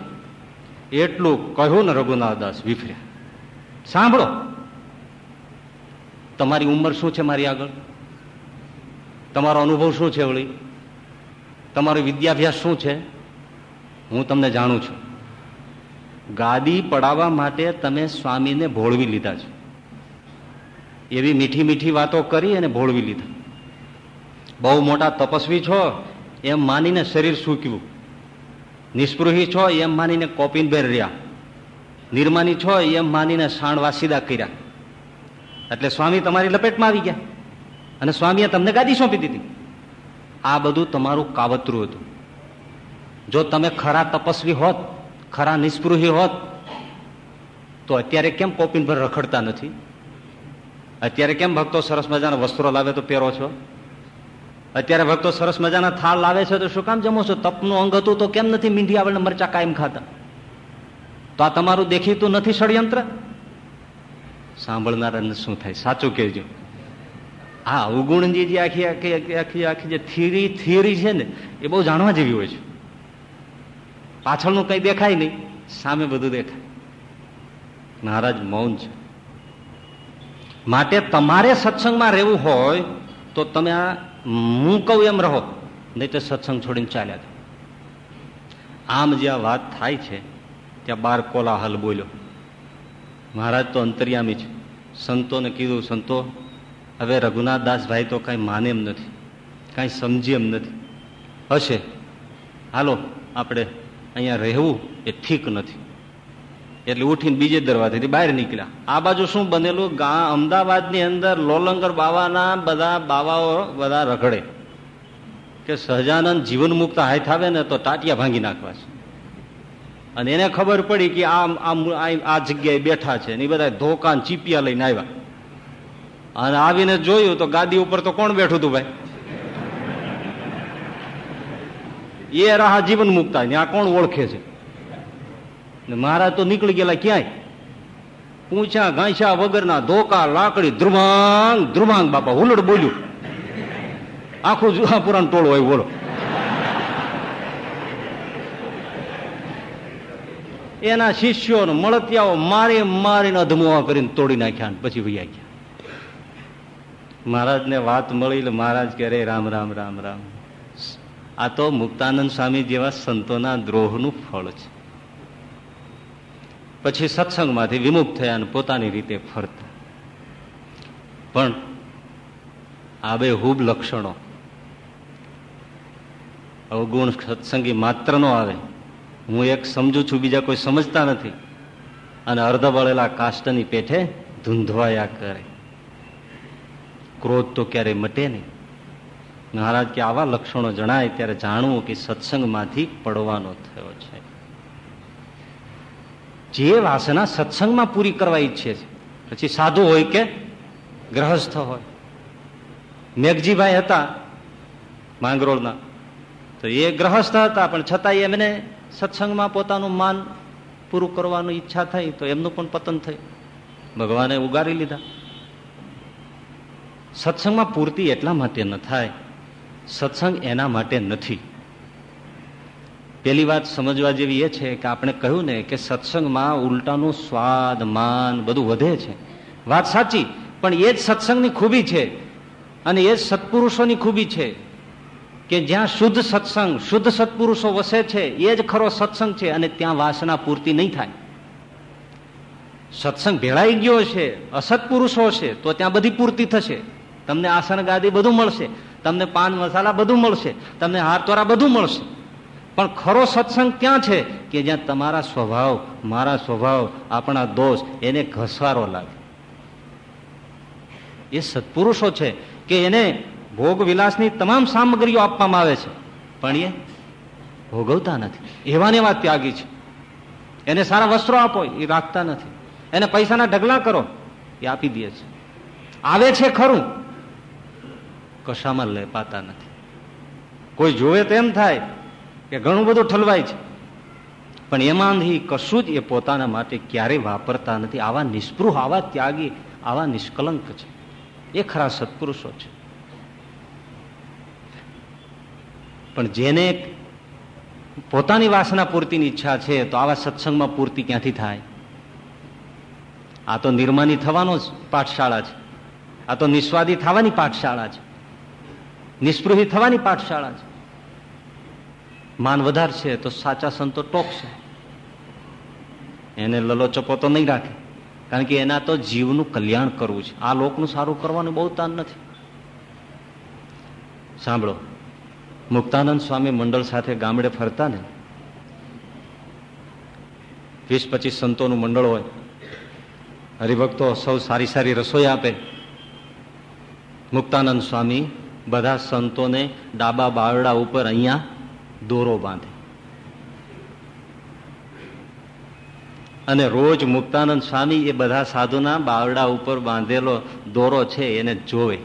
એટલું કહ્યું ને રઘુનાથ દાસ વિફર્યા. સાંભળો. તમારી ઉંમર શું છે મારી આગળ? તમારો અનુભવ શું છે, વળી? તમારો વિદ્યાભ્યાસ શું છે? હું તમને જાણું છું. ગાદી પડાવવા માટે તમે સ્વામીને ભોળવી લીધા છે. એવી મીઠી મીઠી વાતો કરી અને ભોળવી લીધા. બહુ મોટા તપસ્વી છો, એમ માનીને શરીર સૂક્યું. નિસ્પૃહી છો, એમ માનીને કોપીન બેર રહ્યા. નિર્માની છો, એમ માનીને શાણવા સીધા કર્યા. એટલે સ્વામી તમારી લપેટમાં આવી ગયા. અને સ્વામીએ તમને ગાદી સોંપી દીધી. આ બધું તમારું કાવતરું હતું. જો તમે ખરા તપસ્વી હોત, ખરા નિસ્પૃહી હોત, તો અત્યારે કેમ પોપીન પર રખડતા નથી? અત્યારે કેમ ભક્તો સરસ મજાના વસ્ત્રો લાવે તો પહેરો છો? અત્યારે ભક્તો સરસ મજાના થાળ લાવે છે તો શું કામ જમો છો? તપનું અંગ હતું તો કેમ નથી મીંઢી આવડને મરચા કાયમ ખાતા? તો આ તમારું દેખીતું નથી ષડયંત્ર? સાંભળનારાને શું થાય? સાચું કહેજો. આ અવગુણજી જે આખી આખી આખી આખી જે થિયરી થિયરી છે ને, એ બહુ જાણવા જેવી હોય છે. પાછળનું કંઈ દેખાય નહીં, સામે બધું દેખાય. મહારાજ મૌન છે. માટે તમારે સત્સંગમાં રહેવું હોય, તો તમે આ હું કહું એમ રહો, નહીં તો સત્સંગ છોડીને ચાલ્યા આમ જે આ વાત થાય છે, ત્યાં બાર કોલાહલ બોલ્યો. મહારાજ તો અંતર્યામી છે. સંતોને કીધું, સંતો હવે રઘુનાથ દાસભાઈ તો કાંઈ માને એમ નથી, કાંઈ સમજી એમ નથી. હશે. હાલો, આપણે અહીંયા રહેવું એ ઠીક નથી. એટલે ઉઠીને બીજે દરવાજેથી બહાર નીકળ્યા. આ બાજુ શું બનેલું? ગા, અમદાવાદની અંદર લોલંગર બાવાના બધા બાવાઓ બધા રખડે કે સહજાનંદ જીવન મુક્ત હાથ આવે ને તો ટાટિયા ભાંગી નાખવા છે. અને એને ખબર પડી કે આ આ જગ્યાએ બેઠા છે ને એ બધા ધોકાન ચીપિયા લઈને આવ્યા. અને આવીને જોયું તો ગાદી ઉપર તો કોણ બેઠું હતું ભાઈ? એ રાહ જીવન મુકતા ત્યાં કોણ ઓળખે છે? મહારાજ તો નીકળી ગયેલા ક્યાંય? પૂછ્યા ઘાંસ્યા વગરના ધોકા, લાકડી ધ્રુમાંગ ધ્રુમાંગ બાપા, હુલડ બોલ્યું. આખું જુહાપુરાણ ટોળું હોય, બોલો. એના શિષ્યો મળતિયાઓ મારી મારીને અધમોવા કરીને તોડી નાખ્યા પછી વૈયા ગયા. મહારાજને વાત મળી મહારાજ કહે રામ રામ રામ રામ. આ તો મુક્તાનંદ સ્વામી જેવા સંતોના દ્રોહનું ફળ છે. પછી સત્સંગમાંથી વિમુખ થયા અને પોતાની રીતે ફરતા. પણ આ બે હુબ લક્ષણો. અવગુણ સત્સંગી માત્ર નો આવે. હું એક સમજુ છું, બીજા કોઈ સમજતા નથી. અને અર્ધ વળેલા કાષ્ટની પેઠે ધૂંધવાયા કરે. ક્રોધ તો ક્યારેય મટે નહીં. મહારાજ કે આવા લક્ષણો જણાય ત્યારે જાણવું કે સત્સંગમાંથી પડવાનો થયો છે. જે વાસના સત્સંગમાં પૂરી કરવા ઈચ્છે છે. પછી સાધુ હોય કે ગ્રહસ્થ હોય. મેઘજીભાઈ હતા માંગરોળના. તો એ ગ્રહસ્થ હતા, પણ છતાં એમને સત્સંગમાં પોતાનું માન પૂરું કરવાની ઈચ્છા થઈ, તો એમનું પણ પતન થયું. ભગવાને ઉગારી લીધા. સત્સંગમાં પૂર્તિ એટલા માટે ન થાય, સત્સંગ એના માટે નથી. પેલી વાત સમજવા જેવી એ છે કે આપણે કહ્યું ને કે સત્સંગમાં ઉલટાનું સ્વાદ, માન બધું વધે છે. વાત સાચી, પણ એ જ સત્સંગની ખૂબી છે અને એ જ સત્પુરુષોની ખૂબી છે કે જ્યાં શુદ્ધ સત્સંગ, શુદ્ધ સત્પુરુષો વસે છે, એ જ ખરો સત્સંગ છે અને ત્યાં વાસના પૂર્તિ નહીં થાય. સત્સંગ ભેળાઈ ગયો છે, અસત્પુરુષો છે, તો ત્યાં બધી પૂર્તિ થશે. તમને આસન ગાદી બધું મળશે. તમને પાન મસાલા બધું મળશે. તમને હાર તોરા બધું મળશે. પણ ખરો સત્સંગ ક્યાં છે? કે જ્યાં તમારા સ્વભાવ, મારા સ્વભાવ, આપણા દોષ, એને ઘસવારો લાગે. એ સત્પુરુષો છે કે એને ભોગ વિલાસની તમામ સામગ્રીઓ આપવામાં આવે છે. પણ એ ભોગવતા નથી. એવાને એવા ત્યાગી છે. એને સારા વસ્ત્રો આપો, એ રાખતા નથી. એને પૈસાના ઢગલા કરો, એ આપી દે છે. આવે છે ખરું. કશામાં લેપાતા નથી. કોઈ જોવે તો એમ થાય કે ઘણું બધું ઠલવાય છે. પણ એમાંથી કશું જ એ પોતાના માટે ક્યારેય વાપરતા નથી. આવા નિષ્પૃહ, આવા ત્યાગી, આવા નિષ્કલંક છે. એ ખરા સત્પુરુષો છે. પણ જેને પોતાની વાસના પૂર્તિની ઈચ્છા છે, તો આવા સત્સંગમાં પૂર્તિ ક્યાંથી થાય? આ તો નિર્માની થવાનો જ પાઠશાળા છે. આ તો નિસ્વાદી થવાની પાઠશાળા છે. નિસ્પૃહી થવાની પાઠશાળા છે. માન વધાર છે તો સાચા સંતો ટોકશે એને લલોચપો તો નહીં રાખે. કારણ કે એના તો જીવનું કલ્યાણ કરવું છે. આ લોકનું સારું કરવાનું બહુ તાન નથી. સાંભળો. મુક્તાનંદ સ્વામી મંડળ સાથે ગામડે ફરતા ને. વીસ પચીસ સંતોનું મંડળ હોય. હરિભક્તો સૌ સારી સારી રસોઈ આપે. મુક્તાનંદ સ્વામી બધા સંતોને ડાબા બારડા ઉપર અહીંયા દોરો બાંધે. અને રોજ મુક્તાનંદ સ્વામી એ બધા સાધુના બાવડા ઉપર બાંધેલો દોરો છે, એને જોવે.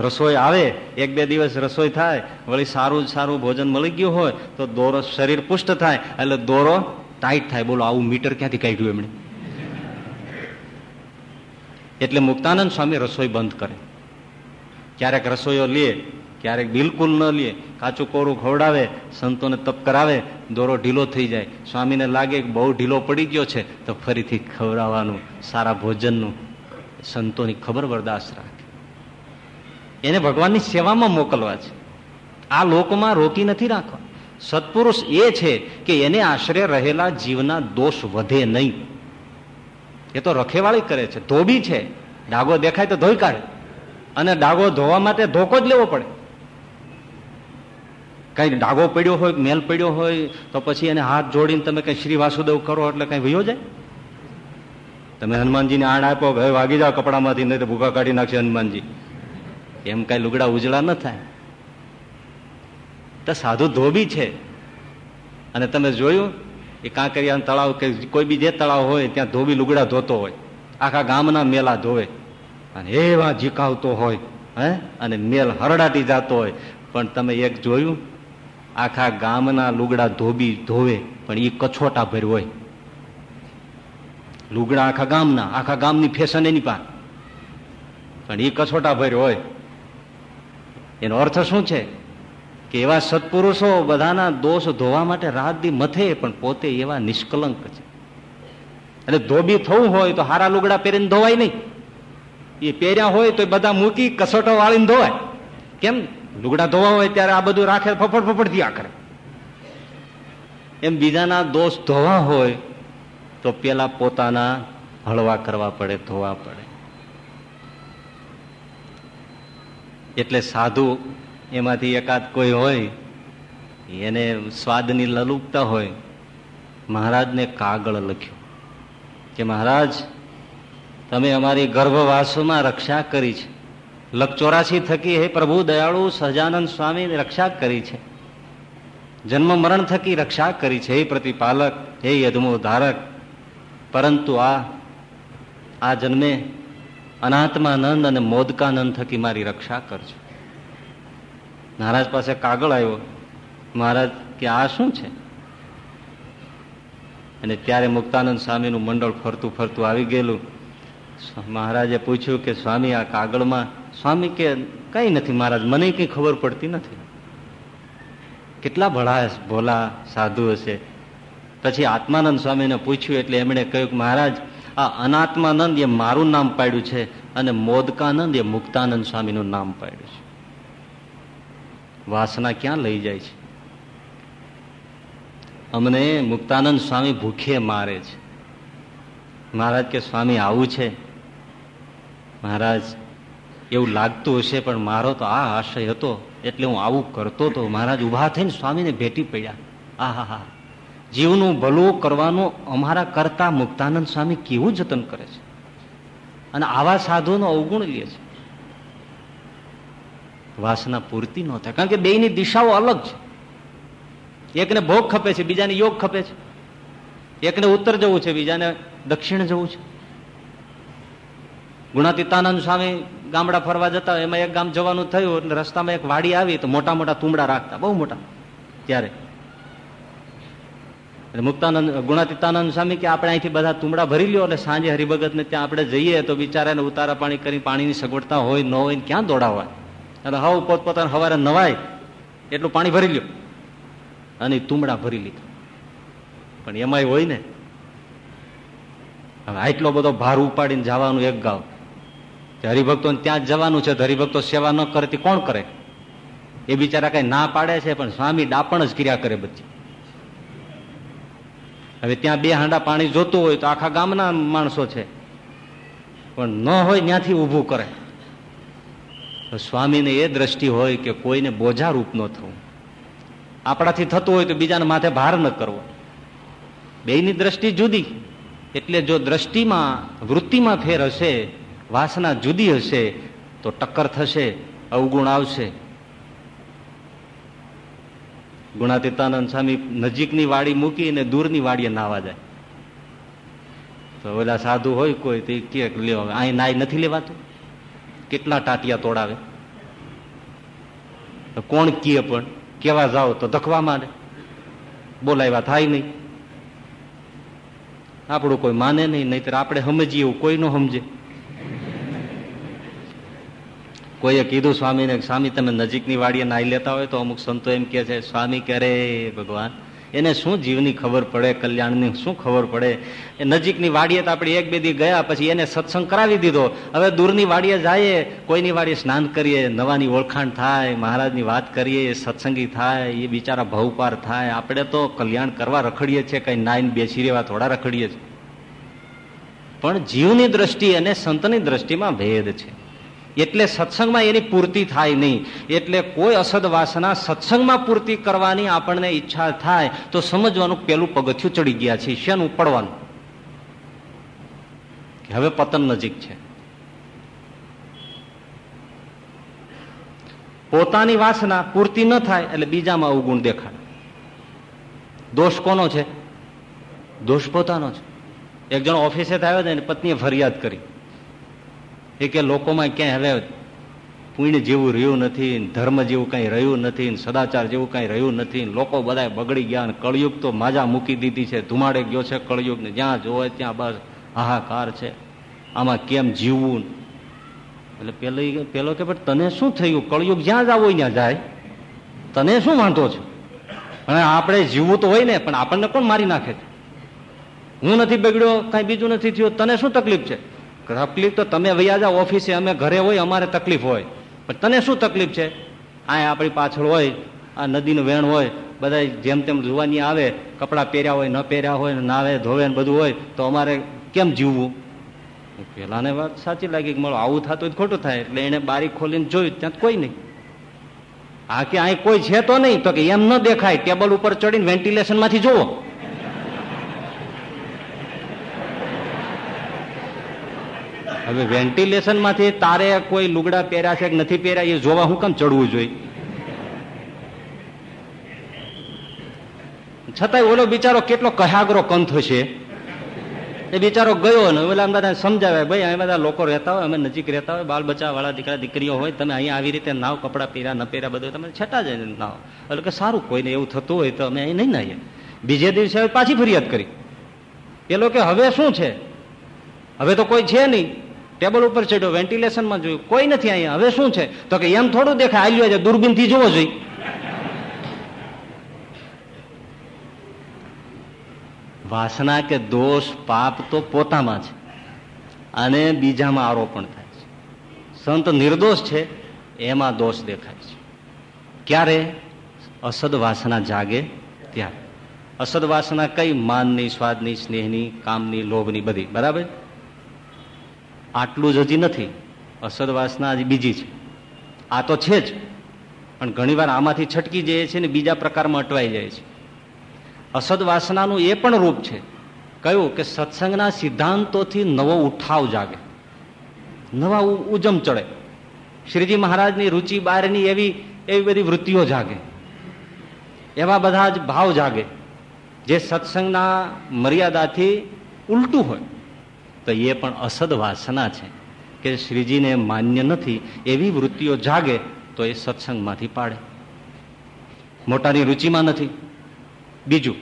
રસોઈ આવે, એક બે દિવસ રસોઈ થાય, વળી સારું સારું ભોજન મળી ગયું હોય, તો દોરો શરીર પુષ્ટ થાય, એટલે દોરો ટાઈટ થાય. બોલો, આવું મીટર ક્યાંથી કાઢ્યું એમણે? એટલે મુક્તાનંદ સ્વામી રસોઈ બંધ કરે. ક્યારેક રસોઈઓ લે, ક્યારેક બિલકુલ ન લે. કાચું કોરું ખવડાવે, સંતોને તપ કરાવે, દોરો ઢીલો થઈ જાય. સ્વામીને લાગે કે બહુ ઢીલો પડી ગયો છે, તો ફરીથી ખવડાવવાનું, સારા ભોજનનું, સંતોની ખબર બરદાસ્ત રાખે. એને ભગવાનની સેવામાં મોકલવા છે. આ લોકમાં રોકી નથી રાખવા. સત્પુરુષ એ છે કે એને આશ્રય રહેલા જીવના દોષ વધે નહીં. એ તો રખેવાળી કરે છે, ધોબી છે. ડાગો દેખાય તો ધોઈ કાઢે. અને ડાગો ધોવા માટે ધોકો જ લેવો પડે. કઈ ડાગો પડ્યો હોય, મેલ પડ્યો હોય, તો પછી એને હાથ જોડીને તમે કઈ શ્રી વાસુદેવ કરો એટલે કઈ વયો જાય? તમે હનુમાનજીને આણ આપો હવે વાગી જાઓ કપડામાંથી, નહીં તો ભૂખા કાઢી નાખશે હનુમાનજી. એમ કઈ લુગડા ઉજળા ન થાય. તો સાધુ ધોબી છે. અને તમે જોયું એ કાંકરિયા તળાવ કે કોઈ બી જે તળાવ હોય, ત્યાં ધોબી લુગડા ધોતો હોય. આખા ગામના મેલા ધોવે. અને એવા ઝીકાવતો હોય, હે? અને મેલ હરડાટી જતો હોય. પણ તમે એક જોયું? આખા ગામના લુગડા ધોબી ધોવે, પણ એ કછોટા ભર હોય. લુગડા આખા ગામના, આખા ગામની ફેશન એની પાસે. પણ એ કછોટા ભર હોય. એનો અર્થ શું છે? કે એવા સત્પુરુષો બધાના દોષ ધોવા માટે રાત દી મથે, પણ પોતે એવા નિષ્કલંક છે. એટલે ધોબી થવું હોય તો હારા લુગડા પહેરીને ધોવાય નહીં. એ પહેર્યા હોય તો બધા મૂકી કસોટો વાળીને ધોવાય. કેમ? લુગડા ધોવા હોય ત્યારે આ બધું રાખે, ફફડ ફફડ થયા કરે. એમ બીજાના દોષ ધોવા હોય તો પેલા પોતાના હળવા કરવા પડે, ધોવા પડે. એટલે સાધુ એમાંથી એકાદ કોઈ હોય, એને સ્વાદની લલુપતા હોય, મહારાજને કાગળ લખ્યું કે મહારાજ, તમે અમારી ગર્ભવાસોમાં રક્ષા કરી છે. લકચોરાસી થકી હે પ્રભુ દયાળુ, સહજાનંદ સ્વામી રક્ષા કરી છે. જન્મ મરણ થકી રક્ષા કરી છે. હે પ્રતિપાલક, હે યદમો ધારક પરંતુ આ આ જન્મે અનાત્માનંદ અને મોદકાનંદ થકી મારી રક્ષા કરજો મહારાજ પાસે કાગળ આવ્યો. મહારાજ, કે આ શું છે? અને ત્યારે મુક્તાનંદ સ્વામીનું મંડળ ફરતું ફરતું આવી ગયેલું. મહારાજે પૂછ્યું કે, સ્વામી, આ કાગળમાં, સ્વામી, કે કઈ નથી? મહારાજ, મને કઈ ખબર પડતી નથી. કેટલા ભળા ભોલા, સાધુ હશે. પછી આત્માનંદ સ્વામીને પૂછ્યું, એટલે એમણે કહ્યું કે, મહારાજ, આ અનાત્માનંદ એ મારું નામ પાડ્યું છે અને મોદકાનંદ એ મુક્તાનંદ સ્વામીનું નામ પાડ્યું છે. વાસના ક્યાં લઈ જાય છે? અમને મુક્તાનંદ સ્વામી ભૂખે મારે છે. મહારાજ કે, સ્વામી, આવું છે? મહારાજ, એવું લાગતું હશે, પણ મારો તો આ આશય હતો, એટલે હું આવું કરતો હતો મહારાજ ઊભા થઈને સ્વામીને ભેટી પડ્યા. આ હા જીવનું ભલું કરવાનું અમારા કરતા મુક્તાનંદ સ્વામી કેવું જતન કરે છે? અને આવા સાધુનો અવગુણ લે છે. વાસના પૂરતી ન થાય. કારણ કે બેની દિશાઓ અલગ છે. એકને ભોગ ખપે છે, બીજાને યોગ ખપે છે. એકને ઉત્તર જવું છે, બીજાને દક્ષિણ જવું છે. ગુણાતીતાનંદ સ્વામી ગામડા ફરવા જતા એમાં એક ગામ જવાનું થયું, એટલે રસ્તામાં એક વાડી આવી, તો મોટા મોટા તુંબડા રાખતા, બહુ મોટા. ત્યારે. એટલે મુક્તાનંદ, ગુણાતીતાનંદ સ્વામી કે આપણે અહીંથી બધા તુંબડા ભરી લ્યો, એટલે સાંજે હરિભગત ને ત્યાં આપણે જઈએ, તો બિચારાને ઉતારા પાણી કરી પાણીની સગવડતા હોય, ન હોય ક્યાં દોડાવવા? એટલે હવ પોતપોતાને સવારે નવાય, એટલું પાણી ભરી લ્યો. અને તુમડા ભરી લીધો. પણ એમાંય હોય ને, હવે આટલો બધો ભાર ઉપાડીને જવાનું એક ગાવ. હરિભક્તો ત્યાં જ જવાનું છે હરિભક્તો સેવા ન કરે તે કોણ કરે? એ બિચારા કઈ ના પાડે છે, પણ સ્વામી ડાપણ જ ક્રિયા કરે બધી. હવે ત્યાં બે હાંડા પાણી જોતું હોય તો આખા ગામના માણસો છે. પણ ન હોય ત્યાંથી ઊભું કરે. સ્વામીને એ દ્રષ્ટિ હોય કે કોઈને બોજારૂપ ન થવું. આપણાથી થતું હોય તો બીજાને માથે ભાર ન કરવો. બેની દ્રષ્ટિ જુદી, એટલે જો દ્રષ્ટિમાં, વૃત્તિમાં ફેર હશે, વાસના જુદી હશે, તો ટક્કર થશે, અવગુણ આવશે. ગુણાતીતાનંદ સ્વામી નજીકની વાડી મૂકી અને દૂરની વાડીએ નાવા જાય. તો ઓલા સાધુ હોય કોઈ, તે કે લ્યો અહીં નાય નથી લેવાતું. કેટલા ટાટિયા તોડાવે? કોણ કીએ પણ? કેવા જાઓ તો ધખવા માંડે બોલાવ્યા થાય નહીં. આપણું કોઈ માને નહીં, નહીતર આપણે સમજીએ એવું કોઈ ન સમજે. કોઈએ કીધું, સ્વામીને, સ્વામી, તમે નજીકની વાડીએ નાહી લેતા હોય તો અમુક સંતો એમ કે છે, સ્વામી કરે ભગવાન એને શું જીવની ખબર પડે, કલ્યાણની શું ખબર પડે? એ નજીકની વાડીએ તો આપણે એક બે દી ગયા, પછી એને સત્સંગ કરાવી દીધો. હવે દૂરની વાડીએ જઈએ, કોઈની વાડીએ સ્નાન કરીએ, નવાની ઓળખાણ થાય, મહારાજની વાત કરીએ, સત્સંગી થાય, એ બિચારા ભવપાર થાય. આપણે તો કલ્યાણ કરવા રખડીએ છીએ, કંઈ નાઈન બેસી રહેવા થોડા રખડીએ છીએ. પણ જીવની દ્રષ્ટિ અને સંતની દ્રષ્ટિમાં ભેદ છે. એટલે સત્સંગમાં એની પૂર્તિ થાય નહીં. એટલે કોઈ અસદ વાસના સત્સંગમાં પૂર્તિ કરવાની આપણને ઈચ્છા થાય, તો સમજવાનું પેલું પગથિયું ચડી ગયા છે, શેનું પડવાનું? હવે પતન નજીક છે. પોતાની વાસના પૂર્તિ ન થાય, એટલે બીજામાં અવગુણ દેખાય. દોષ કોનો છે? દોષ પોતાનો છે. એક જણ ઓફિસે થયો ને પત્નીએ ફરિયાદ કરી. એ કે લોકોમાં ક્યાંય હવે પુણ્ય જેવું રહ્યું નથી ધર્મ જેવું કંઈ રહ્યું નથી સદાચાર જેવું કંઈ રહ્યું નથી લોકો બધા બગડી ગયા અને કળયુગ તો માજા મૂકી દીધી છે, ધુમાડે ગયો છે કળયુગ, ને જ્યાં જોવે ત્યાં બસ હાહાકાર છે. આમાં કેમ જીવવું? એટલે પેલો પેલો કે તને શું થયું? કળયુગ જ્યાં જાવ હોય ત્યાં જાય. તને શું વાંધો છે? અને આપણે જીવવું તો હોય ને, પણ આપણને કોણ મારી નાખે છે? હું નથી બગડ્યો, કઈ બીજું નથી થયું. તને શું તકલીફ છે? તકલીફ તો તમે વૈયા જાઓ, ઓફિસે અમે ઘરે હોય, અમારે તકલીફ હોય. પણ તને શું તકલીફ છે? આ આપણી પાછળ હોય, આ નદીનું વેણ હોય બધા જેમ તેમ જોવાની આવે, કપડાં પહેર્યા હોય, ન પહેર્યા હોય, નાવે, ધોવે ને બધું હોય, તો અમારે કેમ જીવવું? પેલાને વાત સાચી લાગી કે મળો, આવું થતું જ ખોટું થાય, એટલે એને બારી ખોલીને જોયું, ત્યાં કોઈ નહીં. આ કે અહીં કોઈ છે તો નહીં, તો કે એમ ન દેખાય, ટેબલ ઉપર ચડીને વેન્ટિલેશનમાંથી હવે વેન્ટિલેશનમાંથી તારે કોઈ લુગડા પહેર્યા છે કે નથી પહેર્યા, એ જોવા હું કેમ ચડવું જોઈએ? છતાંય ઓલો બિચારો કેટલો કહાગરો કંથ છે. એ બિચારો ગયો ને, ઓલા બધા સમજાવે, ભાઈ અહીં બધા લોકો રહેતા હોય, અમે નજીક રહેતા હોય બાલ બચ્ચા વાળા દીકરા દીકરીઓ હોય, તમે અહીંયા આવી રીતે નાવ કપડા પહેર્યા, ન પહેર્યા, બધું તમે છટા જાય નાવ. એટલે કે સારું, કોઈને એવું થતું હોય તો અમે અહીં નહીં નાહીએ. બીજે દિવસે પાછી ફરિયાદ કરી. પેલો કે, હવે શું છે? હવે તો કોઈ છે નહીં. ટેબલ ઉપર ચડ્યો, વેન્ટિલેશનમાં જોયું, કોઈ નથી અહીંયા. હવે શું છે? તો કે એમ થોડું દેખાય, આલ્યો છે, દૂરબીનથી જોવો જોઈએ વાસના કે દોષ, પાપ તો પોતામાં છે. અને બીજામાં આરોપણ થાય છે. સંત નિર્દોષ છે, એમાં દોષ દેખાય છે. ક્યારે? અસદ વાસના જાગે ત્યારે. અસદ વાસના કઈ માનની, સ્વાદની, સ્નેહની, કામની, લોભની બધી, બરાબર? આટલું જ હજી નથી. અસદ વાસના હજી બીજી છે. આ તો છે જ. પણ ઘણીવાર આમાંથી છટકી જાય છે ને બીજા પ્રકારમાં અટવાઈ જાય છે. અસદ વાસનાનું એ પણ રૂપ છે. કયું કે સત્સંગના સિદ્ધાંતોથી નવો ઉઠાવ જાગે. નવા ઉજમ ચડે. શ્રીજી મહારાજની રુચિ બહારની એવી એવી બધી વૃત્તિઓ જાગે. એવા બધા જ ભાવ જાગે. જે સત્સંગના મર્યાદાથી ઉલટું હોય. તો એ પણ અસદ વાસના છે કે શ્રીજીને માન્ય નથી, એવી વૃત્તિઓ જાગે તો એ સત્સંગમાંથી પાડે. મોટાની રુચિમાં નથી. બીજું,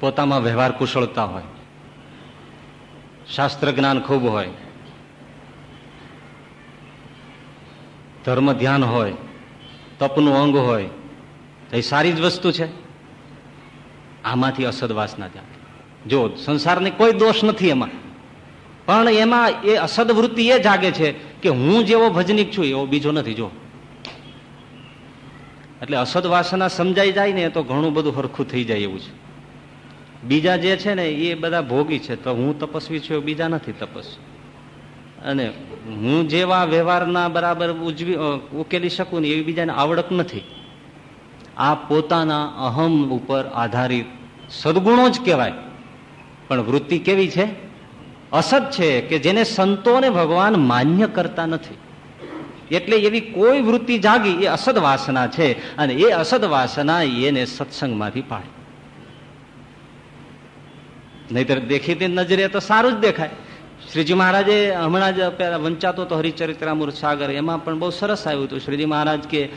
પોતામાં વ્યવહાર કુશળતા હોય. શાસ્ત્ર જ્ઞાન ખૂબ હોય. ધર્મ ધ્યાન હોય. તપનું અંગ હોય. એ સારી જ વસ્તુ છે. આમાંથી અસદવાસના ધ્યાન જો સંસારને કોઈ દોષ નથી એમાં. પણ એમાં એ અસદ વૃત્તિ એ જાગે છે કે હું જેવો ભજનિક છું, એવો બીજો નથી, જો. એટલે અસદ વાસના સમજાઈ જાય ને તો ઘણું બધું હરખું થઈ જાય એવું છે. બીજા જે છે ને, એ બધા ભોગી છે. તો હું તપસ્વી છું બીજા નથી તપસ્વી. અને હું જેવા વ્યવહારના બરાબર ઉજવી ઉકેલી શકું ને, એવી બીજાને આવડત નથી. આ પોતાના અહમ ઉપર આધારિત સદગુણો જ કહેવાય. પણ વૃત્તિ કેવી છે? અસત છે કે જેને સંતોને ભગવાન માન્ય કરતા નથી. એટલે એવી કોઈ વૃત્તિ જાગી, એ અસદ વાસના છે અને એ અસદ વાસના એને સત્સંગમાંથી પાડે. નહીતર દેખીતી નજરે તો સારું જ દેખાય. શ્રીજી મહારાજે હમણાં જ વંચાતો તો હરિચરિત્રામૃત સાગર, એમાં પણ બહુ સરસ આવ્યું હતું. શ્રીજી મહારાજ કે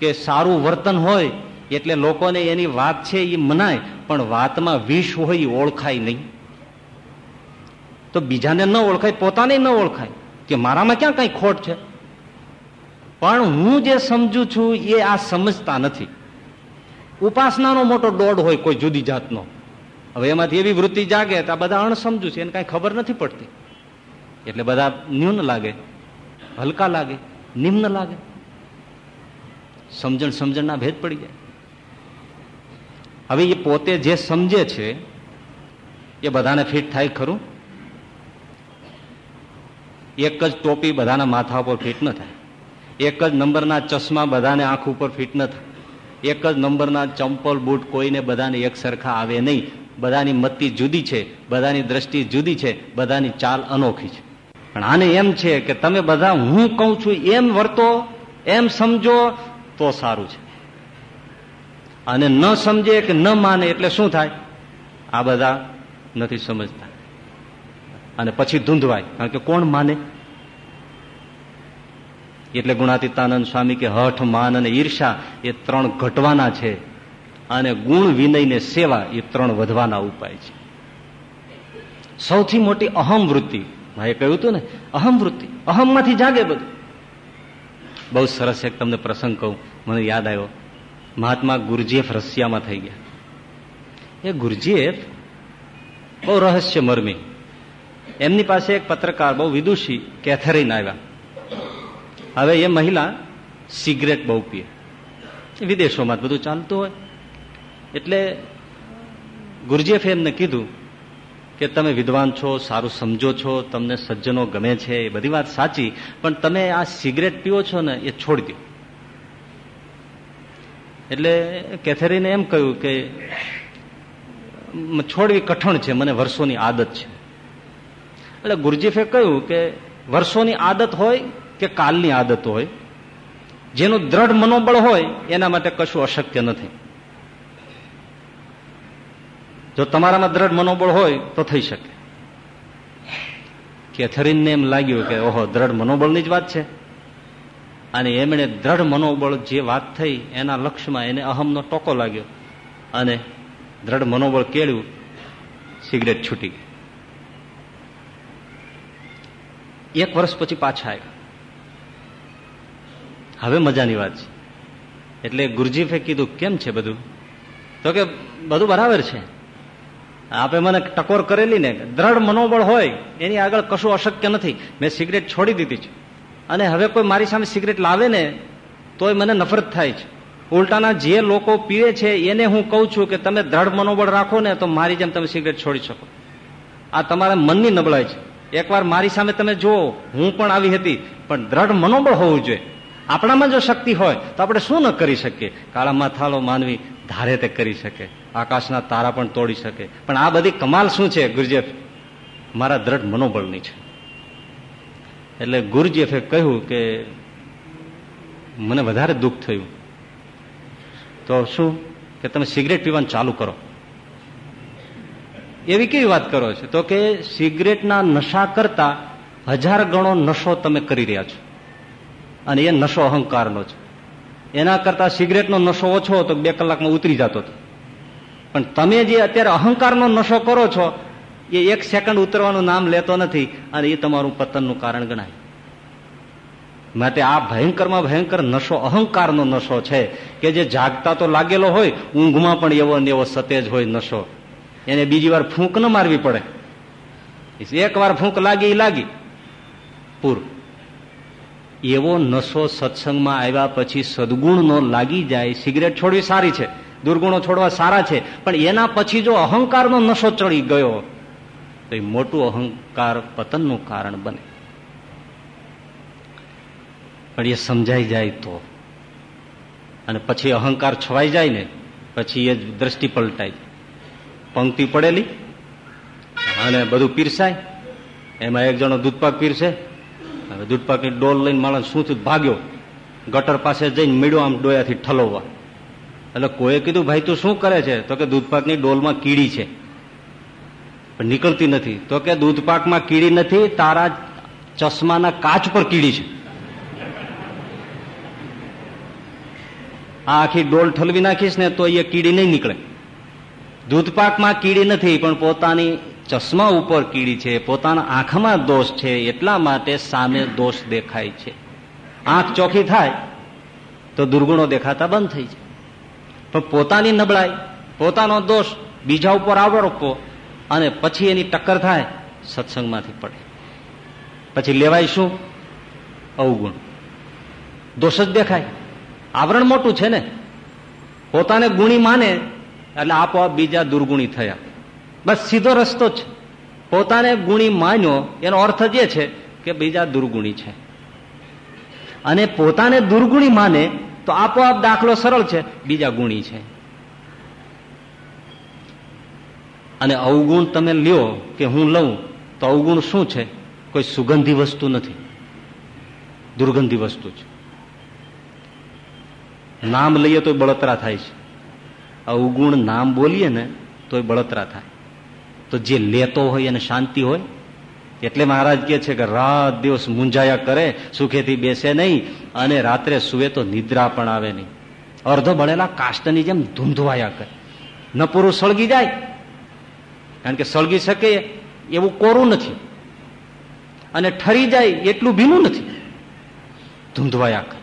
કે સારું વર્તન હોય એટલે લોકોને એની વાત છે એ મનાય, પણ વાતમાં વિષ હોય એ ઓળખાય નહીં. તો બીજાને ન ઓળખાય, પોતાને ન ઓળખાય કે મારામાં ક્યાં કઈ ખોટ છે? પણ હું જે સમજુ છું એ આ સમજતા નથી. ઉપાસનાનો મોટો દોડ હોય કોઈ જુદી જાતનો. હવે એમાંથી એવી વૃત્તિ જાગે તો આ બધા અણસમજુ છે, એને કઈ ખબર નથી પડતી. એટલે બધા ન્યૂન લાગે, હલકા લાગે, નિમ્ન લાગે. સમજણ સમજણના ભેદ પડી જાય. હવે એ પોતે જે સમજે છે એ બધાને ફિટ થાય ખરું. એક જ ટોપી બધાના માથા ઉપર ફિટ ન થાય. એક જ નંબરના ચશ્મા બધાને આંખ ઉપર ફિટ ન થાય. એક જ નંબરના ચંપલ, બૂટ કોઈને બધાને એક સરખા આવે નહીં. બધાની મતિ જુદી છે, બધાની દ્રષ્ટિ જુદી છે, બધાની ચાલ અનોખી છે. પણ આને એમ છે કે તમે બધા હું કહું છું, એમ વર્તો, એમ સમજો તો સારું છે. અને ન સમજે કે ન માને એટલે શું થાય? આ બધા નથી સમજતા. અને પછી ધૂંધવાય. કારણ કે કોણ માને? એટલે ગુણાતીતાનંદ સ્વામી કે હઠ, માન અને ઈર્ષા એ ત્રણ ઘટવાના છે અને ગુણ વિનય ને સેવા એ ત્રણ વધવાના ઉપાય છે. સૌથી મોટી અહમ વૃત્તિ ભાઈ કહ્યું હતું ને, અહમ વૃત્તિ, અહમમાંથી જાગે બધું. બહુ સરસ એક તમને પ્રસંગ કહું, મને યાદ આવ્યો. મહાત્મા ગુરજીએફ રશિયામાં થઈ ગયા. એ ગુરજીએફ બહુ રહસ્ય મરમી એમની પાસે એક પત્રકાર બહુ વિદુષી, કેથરીન આવ્યા. હવે એ મહિલા સિગરેટ બહુ પીએ. વિદેશોમાં બધું ચાલતું હોય. એટલે ગુરજીએફે એમને કીધું કે તમે વિદ્વાન છો, સારું સમજો છો, તમને સજ્જનો ગમે છે, એ બધી વાત સાચી, પણ તમે આ સિગરેટ પીવો છો ને, એ છોડી દો. એટલે કેથેરીને એમ કહ્યું કે છોડવી કઠણ છે, મને વર્ષોની આદત છે. એટલે ગુરજીફે કહ્યું કે વર્ષોની આદત હોય કે કાલની આદત હોય, જેનું દ્રઢ મનોબળ હોય, એના માટે કશું અશક્ય નથી. જો તમારામાં દ્રઢ મનોબળ હોય, તો થઈ શકે. કેથરીનને એમ લાગ્યું કે, ઓહો, દ્રઢ મનોબળની જ વાત છે. અને એમણે દ્રઢ મનોબળ જે વાત થઈ, એના લક્ષ્યમાં એને અહમનો ટોકો લાગ્યો અને દ્રઢ મનોબળ કેળ્યું, સિગરેટ છૂટી ગઈ. એક વર્ષ પછી પાછા આવ્યા. હવે મજાની વાત છે. એટલે ગુરુજીફે કીધું કેમ છે બધું? તો કે, બધું બરાબર છે. આપે મને ટકોર કરેલી ને, દ્રઢ મનોબળ હોય, એની આગળ કશું અશક્ય નથી. મેં સિગરેટ છોડી દીધી છે. અને હવે કોઈ મારી સામે સિગરેટ લાવે ને, તોય મને નફરત થાય છે. ઉલટાના જે લોકો પીવે છે, એને હું કહું છું કે, તમે દ્રઢ મનોબળ રાખો ને, તો મારી જેમ તમે સિગરેટ છોડી શકો. આ તમારા મનની નબળાઈ છે. એકવાર મારી સામે તમે જુઓ, હું પણ આવી હતી, પણ દ્રઢ મનોબળ હોવું જોઈએ. આપણામાં જો શક્તિ હોય, તો આપણે શું ન કરી શકીએ? કાળામાં થાલો માનવી ધારે તે કરી શકે. આકાશના તારા પણ તોડી શકે. પણ આ બધી કમાલ શું છે ગુરજેફ મારા દ્રઢ મનોબળની છે. એટલે ગુરજેફે કહ્યું કે, મને વધારે દુઃખ થયું. તો શું? કે તમે સિગરેટ પીવાનું ચાલુ કરો. એવી કેવી વાત કરો છો? તો કે સિગરેટના નશા કરતા હજાર ગણો નશો તમે કરી રહ્યા છો. અને એ નશો અહંકારનો છે. એના કરતા સિગરેટનો નશો ઓછો તો બે કલાકમાં ઉતરી જતો હતો. પણ તમે જે અત્યારે અહંકારનો નશો કરો છો, એ એક સેકન્ડ ઉતરવાનું નામ લેતો નથી અને એ તમારું પતનનું કારણ ગણાય. માટે આ ભયંકરમાં ભયંકર નશો, અહંકારનો નશો છે કે જે જાગતા તો લાગેલો હોય, ઊંઘમાં પણ એવો ને એવો સતેજ હોય નશો. એને બીજી વાર ફૂંક ન મારવી પડે. એક વાર ફૂંક લાગી લાગી. પૂર. એવો નશો સત્સંગમાં આવ્યા પછી સદગુણનો લાગી જાય. સિગરેટ છોડવી સારી છે. દુર્ગુણો છોડવા સારા છે. પણ એના પછી જો અહંકારનો નશો ચડી ગયો, તો એ મોટું અહંકાર પતનનું કારણ બને. પણ એ સમજાઈ જાય તો. અને પછી અહંકાર છવાઈ જાય ને, પછી એ દ્રષ્ટિ પલટાય. પંક્તિ પડેલી. અને બધું પીરસાય. એમાં એક જણો દૂધપાક પીરસે. હવે દૂધપાકની ડોલ લઈને માણસ શું ભાગ્યો. ગટર પાસે જઈને મીડો આમ ડોયાથી ઠલવવા. એટલે કોઈએ કીધું, ભાઈ, તું શું કરે છે? તો કે, દૂધપાકની ડોલમાં કીડી છે. પણ નીકળતી નથી. તો કે, દૂધપાકમાં કીડી નથી, તારા ચશ્માના કાચ પર કીડી છે. આ આખી ડોલ ઠલવી નાખીશ ને તો એ કીડી નહીં નીકળે. દૂધપાકમાં કીડી નથી, પણ પોતાની ચશ્મા ઉપર કીડી છે. પોતાના આંખમાં દોષ છે, એટલા માટે સામે દોષ દેખાય છે. આંખ ચોખ્ખી થાય તો દુર્ગુણો દેખાતા બંધ થઈ જાય. પણ પોતાની નબળાઈ, પોતાનો દોષ બીજા ઉપર આરોપવો અને પછી એની ટક્કર થાય, સત્સંગમાંથી પડે. પછી લેવાય શું? અવગુણ. દોષ જ દેખાય. આવરણ મોટું છે ને? પોતાને ગુણી માને એટલે આપોઆપ બીજા દુર્ગુણી થયા. બસ સીધો રસ્તો છે. પોતાને ગુણી માન્યો, એનો અર્થ જે છે કે બીજા દુર્ગુણી છે. અને પોતાને દુર્ગુણી માને, તો આપોઆપ દાખલો સરળ છે, બીજા ગુણી છે. અને અવગુણ તમે લ્યો કે હું લઉં, તો અવગુણ શું છે? કોઈ સુગંધી વસ્તુ નથી. દુર્ગંધી વસ્તુ છે. નામ લઈએ તો બળતરા થાય છે. અવગુણ નામ બોલીએ ને તો એ બળતરા થાય. તો જે લેતો હોય એને શાંતિ હોય, એટલે મહારાજ કે છે કે રાત દિવસ મુંજાયા કરે, સુખેથી બેસે નહીં, અને રાત્રે સુવે તો નિદ્રા પણ આવે નહીં. અર્ધો બળેલા કાષ્ટની જેમ ધૂંધવાયા કરે. ન પૂરું સળગી જાય, કારણ કે સળગી શકે એવું કોરું નથી. અને ઠરી જાય એટલું ભીનું નથી. ધૂંધવાયા કરે.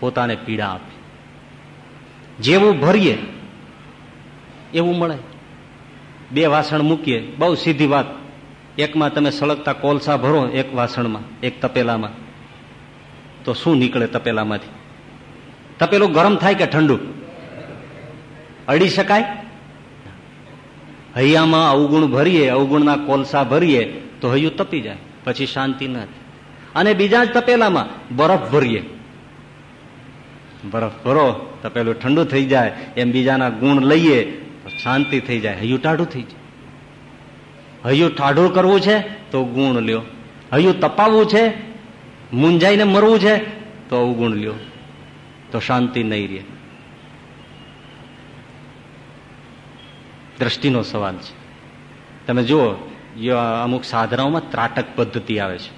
પોતાને પીડા આપે. જેવું ભરીએ, એવું મળે. બે વાસણ મૂકીએ, બહુ સીધી વાત. એકમાં તમે સળગતા કોલસા ભરો, એક વાસણમાં, એક તપેલામાં. તો શું નીકળે તપેલામાંથી? તપેલું ગરમ થાય કે ઠંડુ? અડી શકાય? હૈયામાં અવગુણ ભરીએ, અવગુણના કોલસા ભરીએ, તો હૈયું તપી જાય, પછી શાંતિ ન અને બીજા જ તપેલામાં બરફ ભરીએ. બરફ ભરો પેલું ઠંડુ થઈ જાય, એમ બીજાના ગુણ લઈએ, તો શાંતિ થઈ જાય. હૈયું ટાઢું થઈ જાય. હૈયું ટાઢું કરવું છે, તો ગુણ લ્યો. હૈયું તપાવવું છે મુંજાઈને મરવું છે, તો અવગુણ લ્યો. તો શાંતિ નહીં રહે. દ્રષ્ટિનો સવાલ છે. તમે જુઓ અમુક સાધનાઓમાં ત્રાટક પદ્ધતિ આવે છે.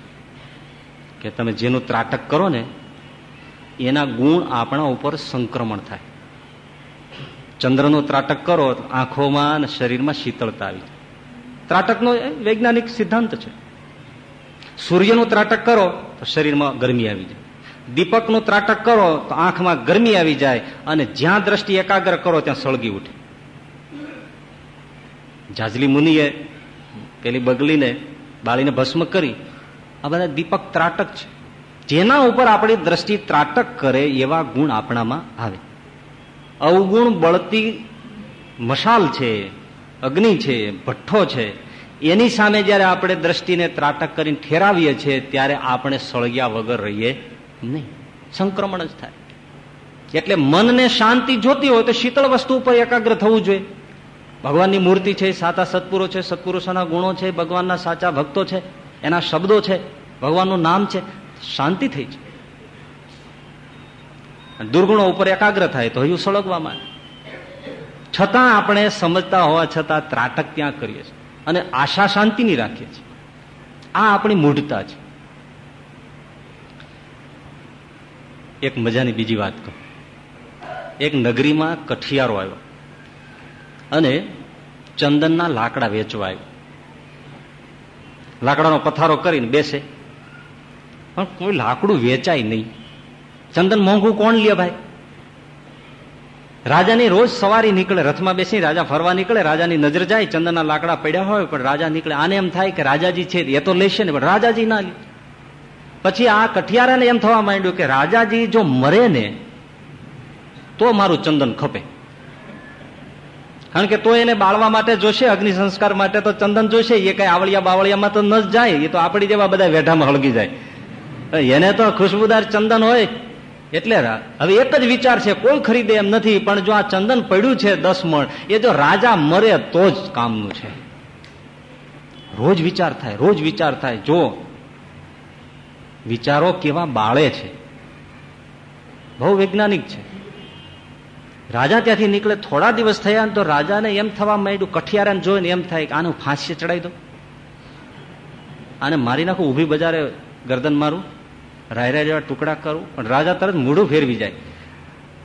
કે તમે જેનું ત્રાટક કરો ને એના ગુણ આપણા ઉપર સંક્રમણ થાય. ચંદ્રનો ત્રાટક કરો, આંખોમાં અને શરીરમાં શીતળતા આવી ત્રાટકનો વૈજ્ઞાનિક સિદ્ધાંત છે. સૂર્યનું ત્રાટક કરો, તો શરીરમાં ગરમી આવી જાય. દીપકનો ત્રાટક કરો, તો આંખમાં ગરમી આવી જાય અને જ્યાં દ્રષ્ટિ એકાગ્ર કરો, ત્યાં સળગી ઉઠે. જાજલી મુનિએ પેલી બગલીને, બાળીને ભસ્મ કરી, આ બધા દીપક ત્રાટક છે. જેના ઉપર આપણી દ્રષ્ટિ ત્રાટક કરે એવા ગુણ આપણામાં આવે. અવગુણ બળતી મશાલ છે, અગ્નિ છે, ભઠ્ઠો છે, એની સામે જ્યારે આપણે દ્રષ્ટિને ત્રાટક કરીને ઠેરાવીએ છીએ, ત્યારે આપણે સળગ્યા વગર રહીએ નહીં. સંક્રમણ જ થાય. એટલે મનને શાંતિ જોતી હોય તો શીતળ વસ્તુ ઉપર એકાગ્ર થવું જોઈએ. ભગવાનની મૂર્તિ છે, સાતા સત્પુરો છે, સત્પુરુષોના ગુણો છે, ભગવાનના સાચા ભક્તો છે, એના શબ્દો છે, ભગવાનનું નામ છે. શાંતિ થઈ છે દુર્ગુણો ઉપર એકાગ્ર થાય તો હયું સળગવામાં છતાં આપણે સમજતા હોવા છતાં ત્રાટક ત્યાં કરીએ છીએ અને આશા શાંતિની રાખીએ છીએ. આ આપણી મૂઢતા છે. એક મજાની બીજી વાત કહું. એક નગરીમાં કઠિયારો આવ્યો અને ચંદનના લાકડા વેચવા આવ્યો. લાકડાનો પથારો કરીને બેસે. પણ કોઈ લાકડું વેચાય નહીં. ચંદન મોંઘું કોણ લે ભાઈ? રાજાની રોજ સવારી નીકળે, રથમાં બેસી રાજા ફરવા નીકળે, રાજાની નજર જાય, ચંદનના લાકડા પડ્યા હોય, પણ રાજા નીકળે. આને એમ થાય કે રાજાજી છે, એ તો લેશે ને, પણ રાજાજી ના લે. પછી આ કઠિયારાને એમ થવા માંડ્યું કે રાજાજી જો મરે ને, તો મારું ચંદન ખપે. કારણ કે તો એને બાળવા માટે જોશે, અગ્નિ સંસ્કાર માટે તો ચંદન જોશે, એ કઈ આવળિયા બાવળિયામાં તો ન જાય, એ તો આપણી જેવા બધા વેઢામાં હળગી જાય. એને તો ખુશબુદાર ચંદન હોય. એટલે હવે એક જ વિચાર છે, કોઈ ખરીદે એમ નથી, પણ જો આ ચંદન પડ્યું છે દસ મણ, એ જો રાજા મરે તો જ કામનું છે. રોજ વિચાર થાય, રોજ વિચાર થાય. જો વિચારો કેવા બાળે છે. બહુ વૈજ્ઞાનિક છે. રાજા ત્યાંથી નીકળે, થોડા દિવસ થયા તો રાજાને એમ થવા માંડ્યું, કઠિયારાને જોઈને એમ થાય કે આનું ફાંસી ચડાવી દો. આને મારી નાખું, ઊભી બજારે ગરદન મારું. રાયરા જેવા ટુકડા કરું, પણ રાજા તરત મૂઢું ફેરવી જાય.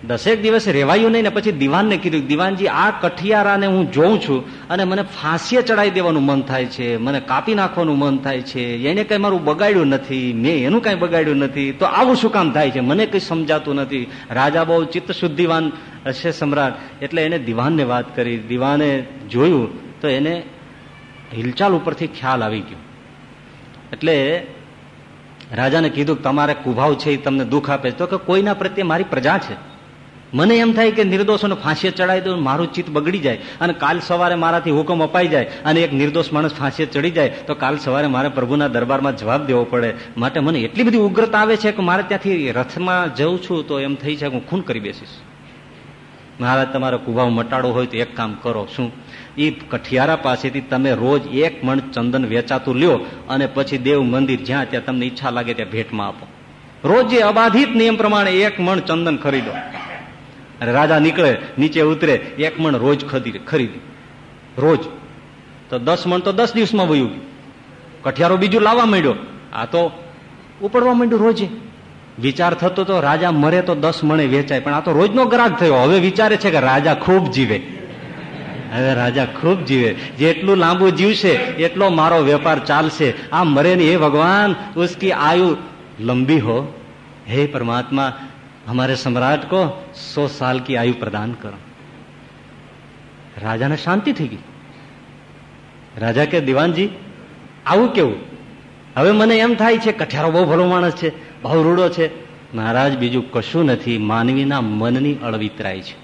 દસેક દિવસે રેવાયું નહીં ને પછી દિવાનને કીધું, દિવાનજી, આ કઠિયારાને હું જોઉં છું અને મને ફાંસીએ ચડાવી દેવાનું મન થાય છે, મને કાપી નાખવાનું મન થાય છે, એને કંઈ મારું બગાડ્યું નથી, મેં એનું કાંઈ બગાડ્યું નથી, તો આવું શું કામ થાય છે? મને કંઈ સમજાતું નથી. રાજા બહુ ચિત્ત શુદ્ધિવાન હશે સમ્રાટ, એટલે એને દિવાનને વાત કરી. દિવાને જોયું તો એને હિલચાલ ઉપરથી ખ્યાલ આવી ગયો. એટલે રાજાને કીધું તમારે કુભાવ છે એ તમને દુઃખ આપે તો કે કોઈના પ્રત્યે મારી પ્રજા છે. મને એમ થાય કે નિર્દોષોને ફાંસીએ ચડાવી દઉં મારું ચિત્ત બગડી જાય અને કાલ સવારે મારાથી હુકમ અપાઈ જાય અને એક નિર્દોષ માણસ ફાંસીએ ચડી જાય, તો કાલ સવારે મારે પ્રભુના દરબારમાં જવાબ દેવો પડે. માટે મને એટલી બધી ઉગ્રતા આવે છે કે મારે ત્યાંથી રથમાં જઉં છું તો એમ થઈ છે હું ખૂન કરી બેસીશ. મહારાજ, તમારો કુભાવ મટાડો હોય તો એક કામ કરો. શું એ કઠિયારા પાસેથી તમે રોજ એક મણ ચંદન વેચાતું લ્યો અને પછી દેવ મંદિર જ્યાં ત્યાં તમને ઈચ્છા લાગે ત્યાં ભેટમાં આપો. રોજ જે અબાધિત નિયમ પ્રમાણે એક મણ ચંદન ખરીદો. અને રાજા નીકળે, નીચે ઉતરે, એક મણ રોજ ખરીદી ખરીદી. રોજ. તો દસ મણ તો દસ દિવસમાં વયું ગયું. કઠિયારો બીજું લાવવા માંડ્યો. આ તો ઉપડવા માંડ્યું રોજે. વિચાર થતો તો રાજા મરે તો દસ મણે વેચાય, પણ આ તો રોજનો ગ્રાહક થયો. હવે વિચારે છે કે રાજા ખૂબ જીવે. હવે રાજા ખૂબ જીવે જેટલું લાંબુ જીવશે એટલો મારો વેપાર ચાલશે આ મરે ને હે ભગવાન ઉસકી આયુ લંબી હો હે પરમાત્મા हमारे सम्राट को सौ साल की आयु प्रदान करो રાજાને શાંતિ થઈ ગઈ રાજા કે દિવાનજી આવું કેવું હવે મને એમ થાય છે કઠિયારો બહુ ભલો માણસ છે બહુ રૂડો છે મહારાજ બીજું કશું નથી માનવીના મનની અળવિતરાય છે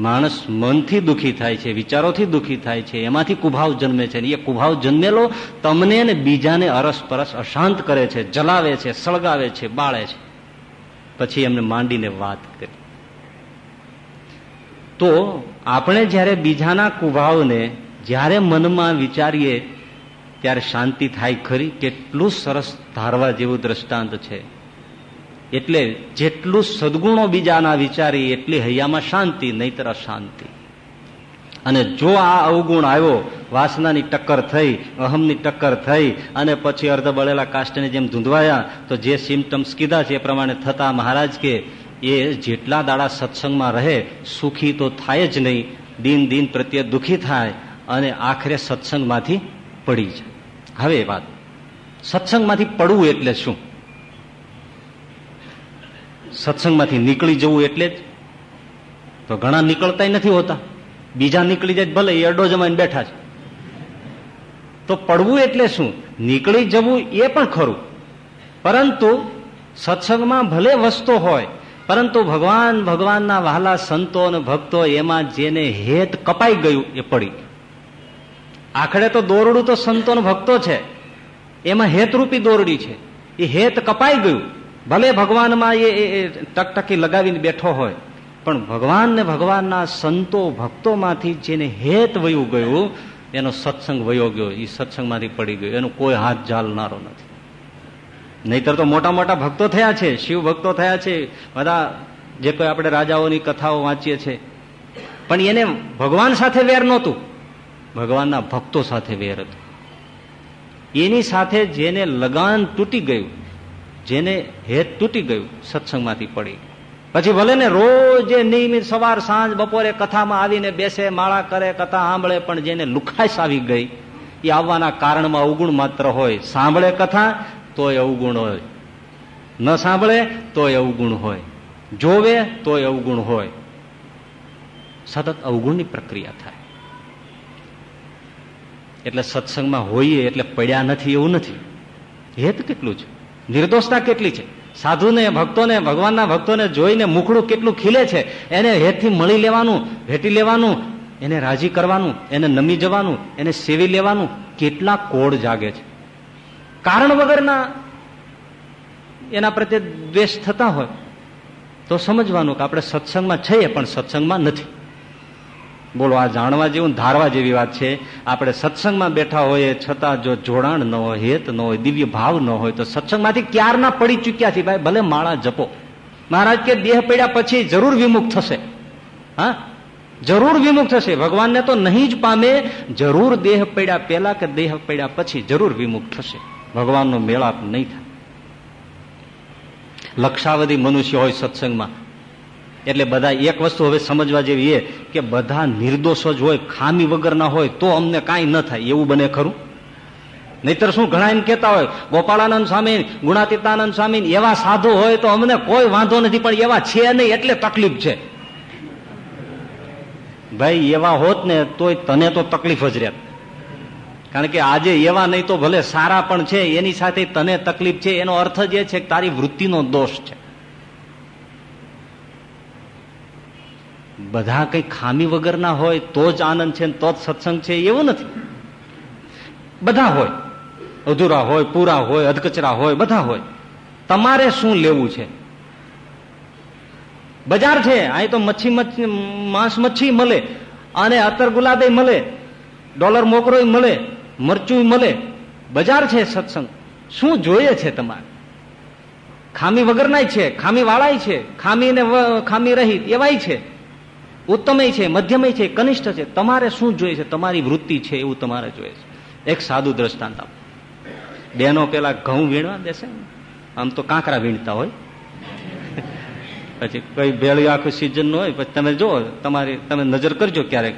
માણસ મનથી દુખી થાય છે, વિચારોથી દુખી થાય છે, એમાંથી કુભાવ જન્મે છે એ કુભાવ જન્મેલો તમને અને બીજાને અરસપરસ અશાંત કરે છે, જલાવે છે, સળગાવે છે, બાળે છે. પછી એમને માંડીને વાત કરી. તો આપણે જ્યારે બીજાના કુભાવને જ્યારે મનમાં વિચારીએ, ત્યારે શાંતિ થાય ખરી? કેટલું સરસ ધારવા જેવું દ્રષ્ટાંત છે. એટલે જેટલું સદગુણો બીજાના વિચારી એટલી હૈયામાં શાંતિ, નહીતર અશાંતિ. અને જો આ અવગુણ આવ્યો, વાસનાની ટક્કર થઈ, અહમની ટક્કર થઈ, અને પછી અર્ધ બળેલા કાષ્ટની જેમ ધૂંધવાયા, તો જે સિમ્ટમ્સ કીધા છે એ પ્રમાણે થતા મહારાજ કે, એ જેટલા દાડા સત્સંગમાં રહે, સુખી તો થાય જ નહીં. દિન દિન પ્રત્યે દુઃખી થાય અને આખરે સત્સંગમાંથી પડી જાય. હવે વાત. સત્સંગમાંથી પડવું એટલે શું? સત્સંગમાંથી નીકળી જવું એટલે જ. તો ઘણા નીકળતા નથી હોતા. બીજા નીકળી જાય ભલે એ અડો જમાઈને બેઠા છે. તો પડવું એટલે શું? નીકળી જવું એ પણ ખરું. પરંતુ સત્સંગમાં ભલે વસ્તુ હોય, પરંતુ ભગવાન ભગવાનના વહાલા સંતો અને ભક્તો એમાં જેને હેત કપાઈ ગયું એ પડી. આખડે તો દોરડું તો સંતો ભક્તો છે. એમાં હેતરૂપી દોરડી છે. એ હેત કપાઈ ગયું. ભલે ભગવાનમાં એ ટકટકી લગાવીને બેઠો હોય, પણ ભગવાન ને ભગવાનના સંતો ભક્તોમાંથી જેને હેત વયું ગયું, એનો સત્સંગ વયો ગયો એ સત્સંગમાંથી પડી ગયો, એનો કોઈ હાથ ઝાલનારો નથી. નહીતર તો મોટા મોટા ભક્તો થયા છે, શિવ ભક્તો થયા છે, બધા જે કોઈ આપણે રાજાઓની કથાઓ વાંચીએ છીએ પણ એને ભગવાન સાથે વેર નહોતું, ભગવાનના ભક્તો સાથે વેર હતું. એની સાથે જેને લગાન તૂટી ગયું જેને હેત તૂટી ગયું, સત્સંગમાંથી પડી. પછી ભલે ને રોજ નિયમિત સવાર, સાંજ, બપોરે કથામાં આવીને બેસે, માળા કરે, કથા સાંભળે, પણ જેને લુખાશ આવી ગઈ, એ આવવાના કારણમાં અવગુણ માત્ર હોય. સાંભળે કથા, તોય અવગુણ હોય. ન સાંભળે, તોય અવગુણ હોય. જોવે, તોય અવગુણ હોય. સતત અવગુણની પ્રક્રિયા થાય. એટલે સત્સંગમાં હોઈએ એટલે પડ્યા નથી એવું નથી. હેત કેટલું છે? નિર્દોષતા કેટલી છે? સાધુને, ભક્તોને, ભગવાનના ભક્તોને જોઈને મુખડું કેટલું ખીલે છે? એને હેતથી મળી લેવાનું ભેટી લેવાનું, એને રાજી કરવાનું, એને નમી જવાનું, એને સેવી લેવાનું કેટલા કોડ જાગે છે. કારણ વગરના એના પ્રત્યે દ્વેષ થતા હોય તો સમજવાનું કે આપણે સત્સંગમાં છીએ પણ સત્સંગમાં નથી. બોલો, આ જાણવા જેવું ધારવા જેવી વાત છે. આપણે સત્સંગમાં બેઠા હોઈએ છતાં જો જોડાણ ન હોય, હેત ન હોય, દિવ્ય ભાવ ન હોય, તો સત્સંગમાંથી ક્યારના પડી ચૂક્યા છે? ભાઈ, ભલે માળા જપો. મહારાજ કે દેહ પડ્યા પછી જરૂર વિમુખ થશે. હા? જરૂર વિમુખ થશે. ભગવાનને તો નહીં જ પામે. જરૂર દેહ પડ્યા પહેલા કે દેહ પડ્યા પછી જરૂર વિમુખ થશે. ભગવાનનો મેળાપ નહીં થાય. લક્ષાવધિ મનુષ્ય હોય સત્સંગમાં. એટલે બધા એક વસ્તુ હવે સમજવા જેવી એ કે બધા નિર્દોષ જ હોય, ખામી વગરના હોય, તો અમને કાંઈ ન થાય. એવું બને ખરું? નહીતર શું ઘણા એમ કેતા હોય, ગોપાળાનંદ સ્વામી, ગુણાતીતાનંદ સ્વામી એવા સાધુ હોય તો અમને કોઈ વાંધો નથી, પણ એવા છે નહીં એટલે તકલીફ છે. ભાઈ, એવા હોત ને તોય તને તો તકલીફ જ રહેત. કારણ કે આજે એવા નહીં તો ભલે સારા પણ છે, એની સાથે તને તકલીફ છે, એનો અર્થ જ એ છે કે તારી વૃત્તિનો દોષ છે. બધા કઈ ખામી વગરના હોય તો જ આનંદ છે તો જ સત્સંગ છે, એવું નથી. બધા હોય. અધૂરા હોય, પૂરા હોય, અધકચરા હોય, બધા હોય. તમારે શું લેવું છે? બજાર છે, અહીં તો મચ્છી માંસ મચ્છી મળે. અને અત્તર ગુલાબે મળે, ડોલર મોકરો મળે મરચું મળે. બજાર છે સત્સંગ. શું જોઈએ છે તમારે? ખામી વગરનાય છે, ખામી વાળાય છે ખામી ને ખામી રહી એવાય છે. ઉત્તમય છે, મધ્યમય છે, કનિષ્ઠ છે. તમારે શું જોઈએ છે? તમારી વૃત્તિ છે એવું તમારે જોઈએ છે. એક સાદું દ્રષ્ટાંત આપ. બેનો પેલા ઘઉં વીણવા દેશે આમ તો કાંકરા વીણતા હોય. પછી કઈ ભેળી આખું સિઝન હોય, પછી તમે જુઓ, તમારી, તમે નજર કરજો ક્યારેક.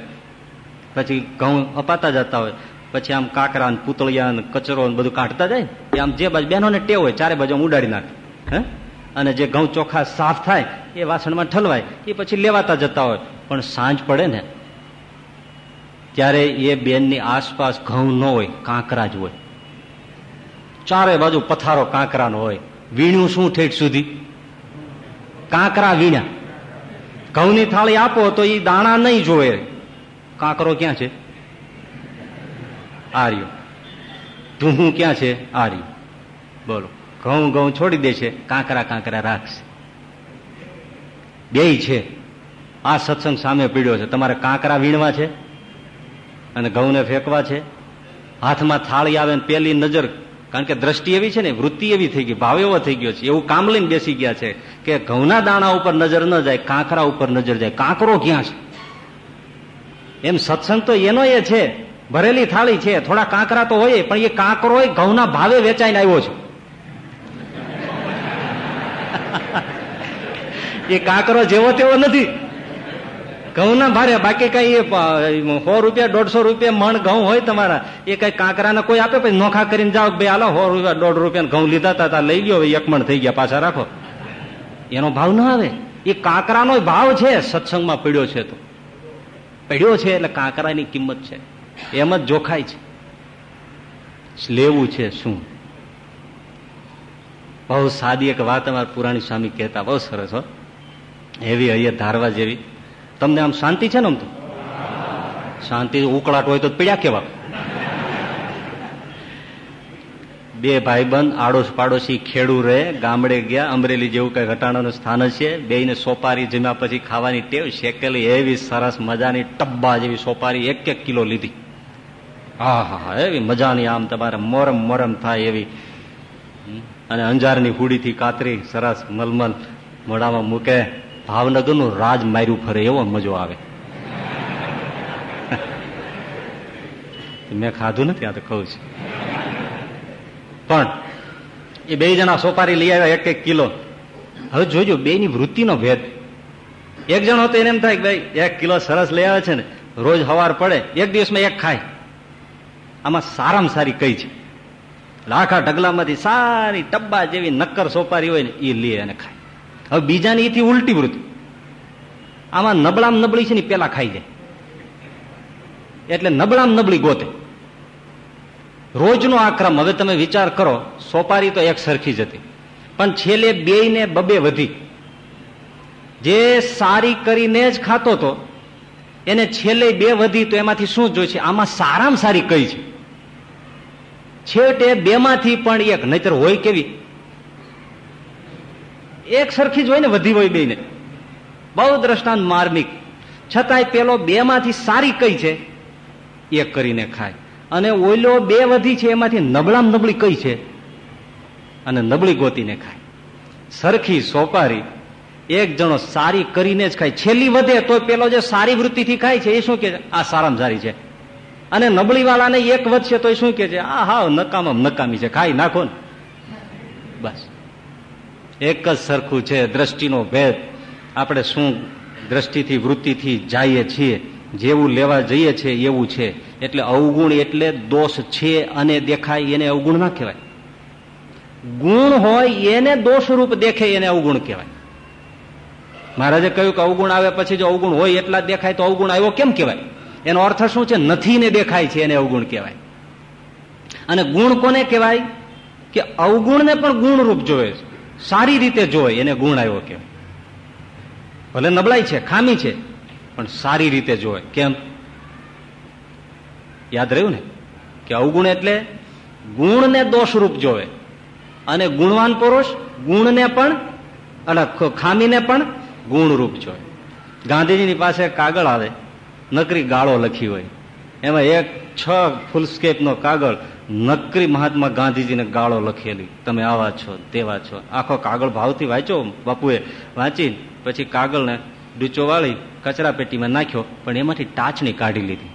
પછી ઘઉં અપાતા જતા હોય. પછી આમ કાંકરા પૂતળિયા ને કચરો બધું કાઢતા જાય. આમ જે બાજુ બહેનોને ટેવ હોય, ચારે બાજુ ઉડાડી નાખે. હે? અને જે ઘઉં ચોખા સાફ થાય, એ વાસણમાં ઠલવાય, એ પછી લેવાતા જતા હોય. પણ સાંજ પડે ને, ત્યારે એ બેનની આસપાસ ઘઉં ન હોય, કાંકરા જ હોય. ચારે બાજુ પથારો કાંકરાનો હોય. વીણ્યું શું ઠેઠ સુધી? કાંકરા વીણ્યા. ઘઉંની થાળી આપો તો એ દાણા નહીં જોવે. કાંકરો ક્યાં છે? આર્યો. ધૂહું ક્યાં છે? આર્યું. બોલો. ઘઉં ઘઉં છોડી દે છે, કાંકરા કાંકરા રાખશે. બે છે. આ સત્સંગ સામે પીડ્યો છે. તમારે કાંકરા વીણવા છે અને ઘઉંને ફેંકવા છે. હાથમાં થાળી આવે ને પેલી નજર, કારણ કે દ્રષ્ટિ એવી છે ને, વૃત્તિ એવી થઈ ગઈ, ભાવ એવો થઈ ગયો છે. એવું કામ લઈને બેસી ગયા છે કે ઘઉંના દાણા ઉપર નજર ન જાય, કાંકરા ઉપર નજર જાય. કાંકરો ક્યાં છે? એમ સત્સંગ તો એનો એ છે. ભરેલી થાળી છે. થોડા કાંકરા તો હોય, પણ એ કાંકરો ઘઉંના ભાવે વેચાઈને આવ્યો છે. એ કાંકરો જેવો તેવો નથી. ઘઉંના ભારે, બાકી કઈ સો રૂપિયા, દોઢસો રૂપિયા મણ ઘઉં હોય તમારા, એ કઈ કાંકરાને કોઈ આપે? પછી નોખા કરીને જાઓ ભાઈ હાલો, સો રૂપિયા, દોઢ રૂપિયા ઘઉં લીધા હતા લઈ ગયો એક મણ થઈ ગયા પાછા રાખો. એનો ભાવ ના આવે. એ કાંકરાનો ભાવ છે, સત્સંગમાં પડ્યો છે તો. પડ્યો છે એટલે કાંકરાની કિંમત છે. એમ જ જોખાય છે. લેવું છે શું? બહુ સાદી એક વાત અમારા પુરાણી સ્વામી કહેતા, બહુ સરસ હો. એવી અહીંયા ધારવા જેવી. તમને આમ શાંતિ છે ને આમ તો? શાંતિ, ઉકળાટ હોય તો પીડ્યા કેવા? બે ભાઈબંધ, આડોશ પાડોશી ખેડૂ રહે ગામડે ગયા, અમરેલી જેવું કઈ ઘટાડાનું સ્થાન છે બે ને સોપારી જમ્યા પછી ખાવાની ટેવ શેકેલી, એવી સરસ મજાની ટબ્બા જેવી સોપારી એક એક કિલો લીધી. હા હા હા એવી મજાની આમ તમારે મોરમ મોરમ થાય એવી. અને અંજારની હુડીથી કાતરી સરસ મલમલ મોઢામાં મૂકે, ભાવનગરનું રાજ માર્યું ફરે એવો મજો આવે. મેં ખાધું નથી, આ તો કહું છું. પણ એ બે જણા સોપારી લઈ આવ્યા એક એક કિલો. હવે જોજો બે ની વૃત્તિનો ભેદ. એક જણો તો એને એમ થાય કે ભાઈ, એક કિલો સરસ લઈ આવે છે ને, રોજ હવાર પડે, એક દિવસમાં એક ખાય. આમાં સારામાં સારી કઈ છે? લાખા ઢગલામાંથી સારી ટબ્બા જેવી નક્કર સોપારી હોય ને એ લે અને ખાય. હવે બીજાની એથી ઉલટી વૃત્તિ. આમાં નબળામ નબળી છે ને પેલા ખાઈ જાય. એટલે નબળામ નબળી ગોતે. રોજનો આ ક્રમ હવે તમે વિચાર કરો, સોપારી તો એક સરખી જ હતી. પણ છેલ્લે બે ને બબે વધી. જે સારી કરીને જ ખાતો હતો એને છેલ્લે બે વધી તો એમાંથી શું જોઈ છે? આમાં સારામાં સારી કઈ છે? છેવટે બેમાંથી પણ એક, નહીતર હોય કેવી? એક સરખી જ હોય ને, વધી હોય બેને બહુ દ્રષ્ટાંત માર્મિક. છતાંય પેલો બેમાંથી સારી કઈ છે? એક કરીને ખાય. અને ઓઈલો બે વધી છે, એમાંથી નબળામ નબળી કઈ છે? અને નબળી ગોતીને ખાય. સરખી, સોપારી. એક જણો સારી કરીને જ ખાય. છેલ્લી વધે તો પેલો જે સારી વૃત્તિથી ખાય છે, એ શું કે? આ સારામાં સારી છે. અને નબળી વાળાને એક વધશે તો શું કે છે? આ હા નકામ નકામી છે. ખાઈ નાખો ને. બસ. એક જ સરખું છે દ્રષ્ટિનો ભેદ. આપણે શું દ્રષ્ટિથી, વૃત્તિથી જઈએ છીએ? જેવું લેવા જઈએ છીએ એવું છે. એટલે અવગુણ એટલે દોષ છે અને દેખાય એને અવગુણ ના કહેવાય. ગુણ હોય એને દોષરૂપ દેખે એને અવગુણ કહેવાય. મહારાજે કહ્યું કે અવગુણ આવે પછી જો અવગુણ હોય એટલા દેખાય તો અવગુણ આવ્યો કેમ કહેવાય? એનો અર્થ શું છે? નથી ને દેખાય છે એને અવગુણ કહેવાય. અને ગુણ કોને કહેવાય? કે અવગુણને પણ ગુણરૂપ જોવે સારી રીતે જોવે એને ગુણ આવ્યો કહેવાય. ભલે નબળાઈ છે, ખામી છે, પણ સારી રીતે જોવે કેમ? યાદ રહ્યું ને? કે અવગુણ એટલે ગુણને દોષરૂપ જોવે. અને ગુણવાન પુરુષ ગુણને પણ અને ખામીને પણ ગુણરૂપ જોવે. ગાંધીજીની પાસે કાગળ આવે. નકરી ગાળો લખી હોય. એમાં એક છ ફૂલસ્કેપનો કાગળ નકરી મહાત્મા ગાંધીજીને ગાળો લખેલી. તમે આવા છો, તેવા છો. આખો કાગળ ભાવથી વાંચો, બાપુએ વાંચી પછી કાગળને ડૂચો વાળી કચરા પેટીમાં નાખ્યો, પણ એમાંથી ટાચણી કાઢી લીધી.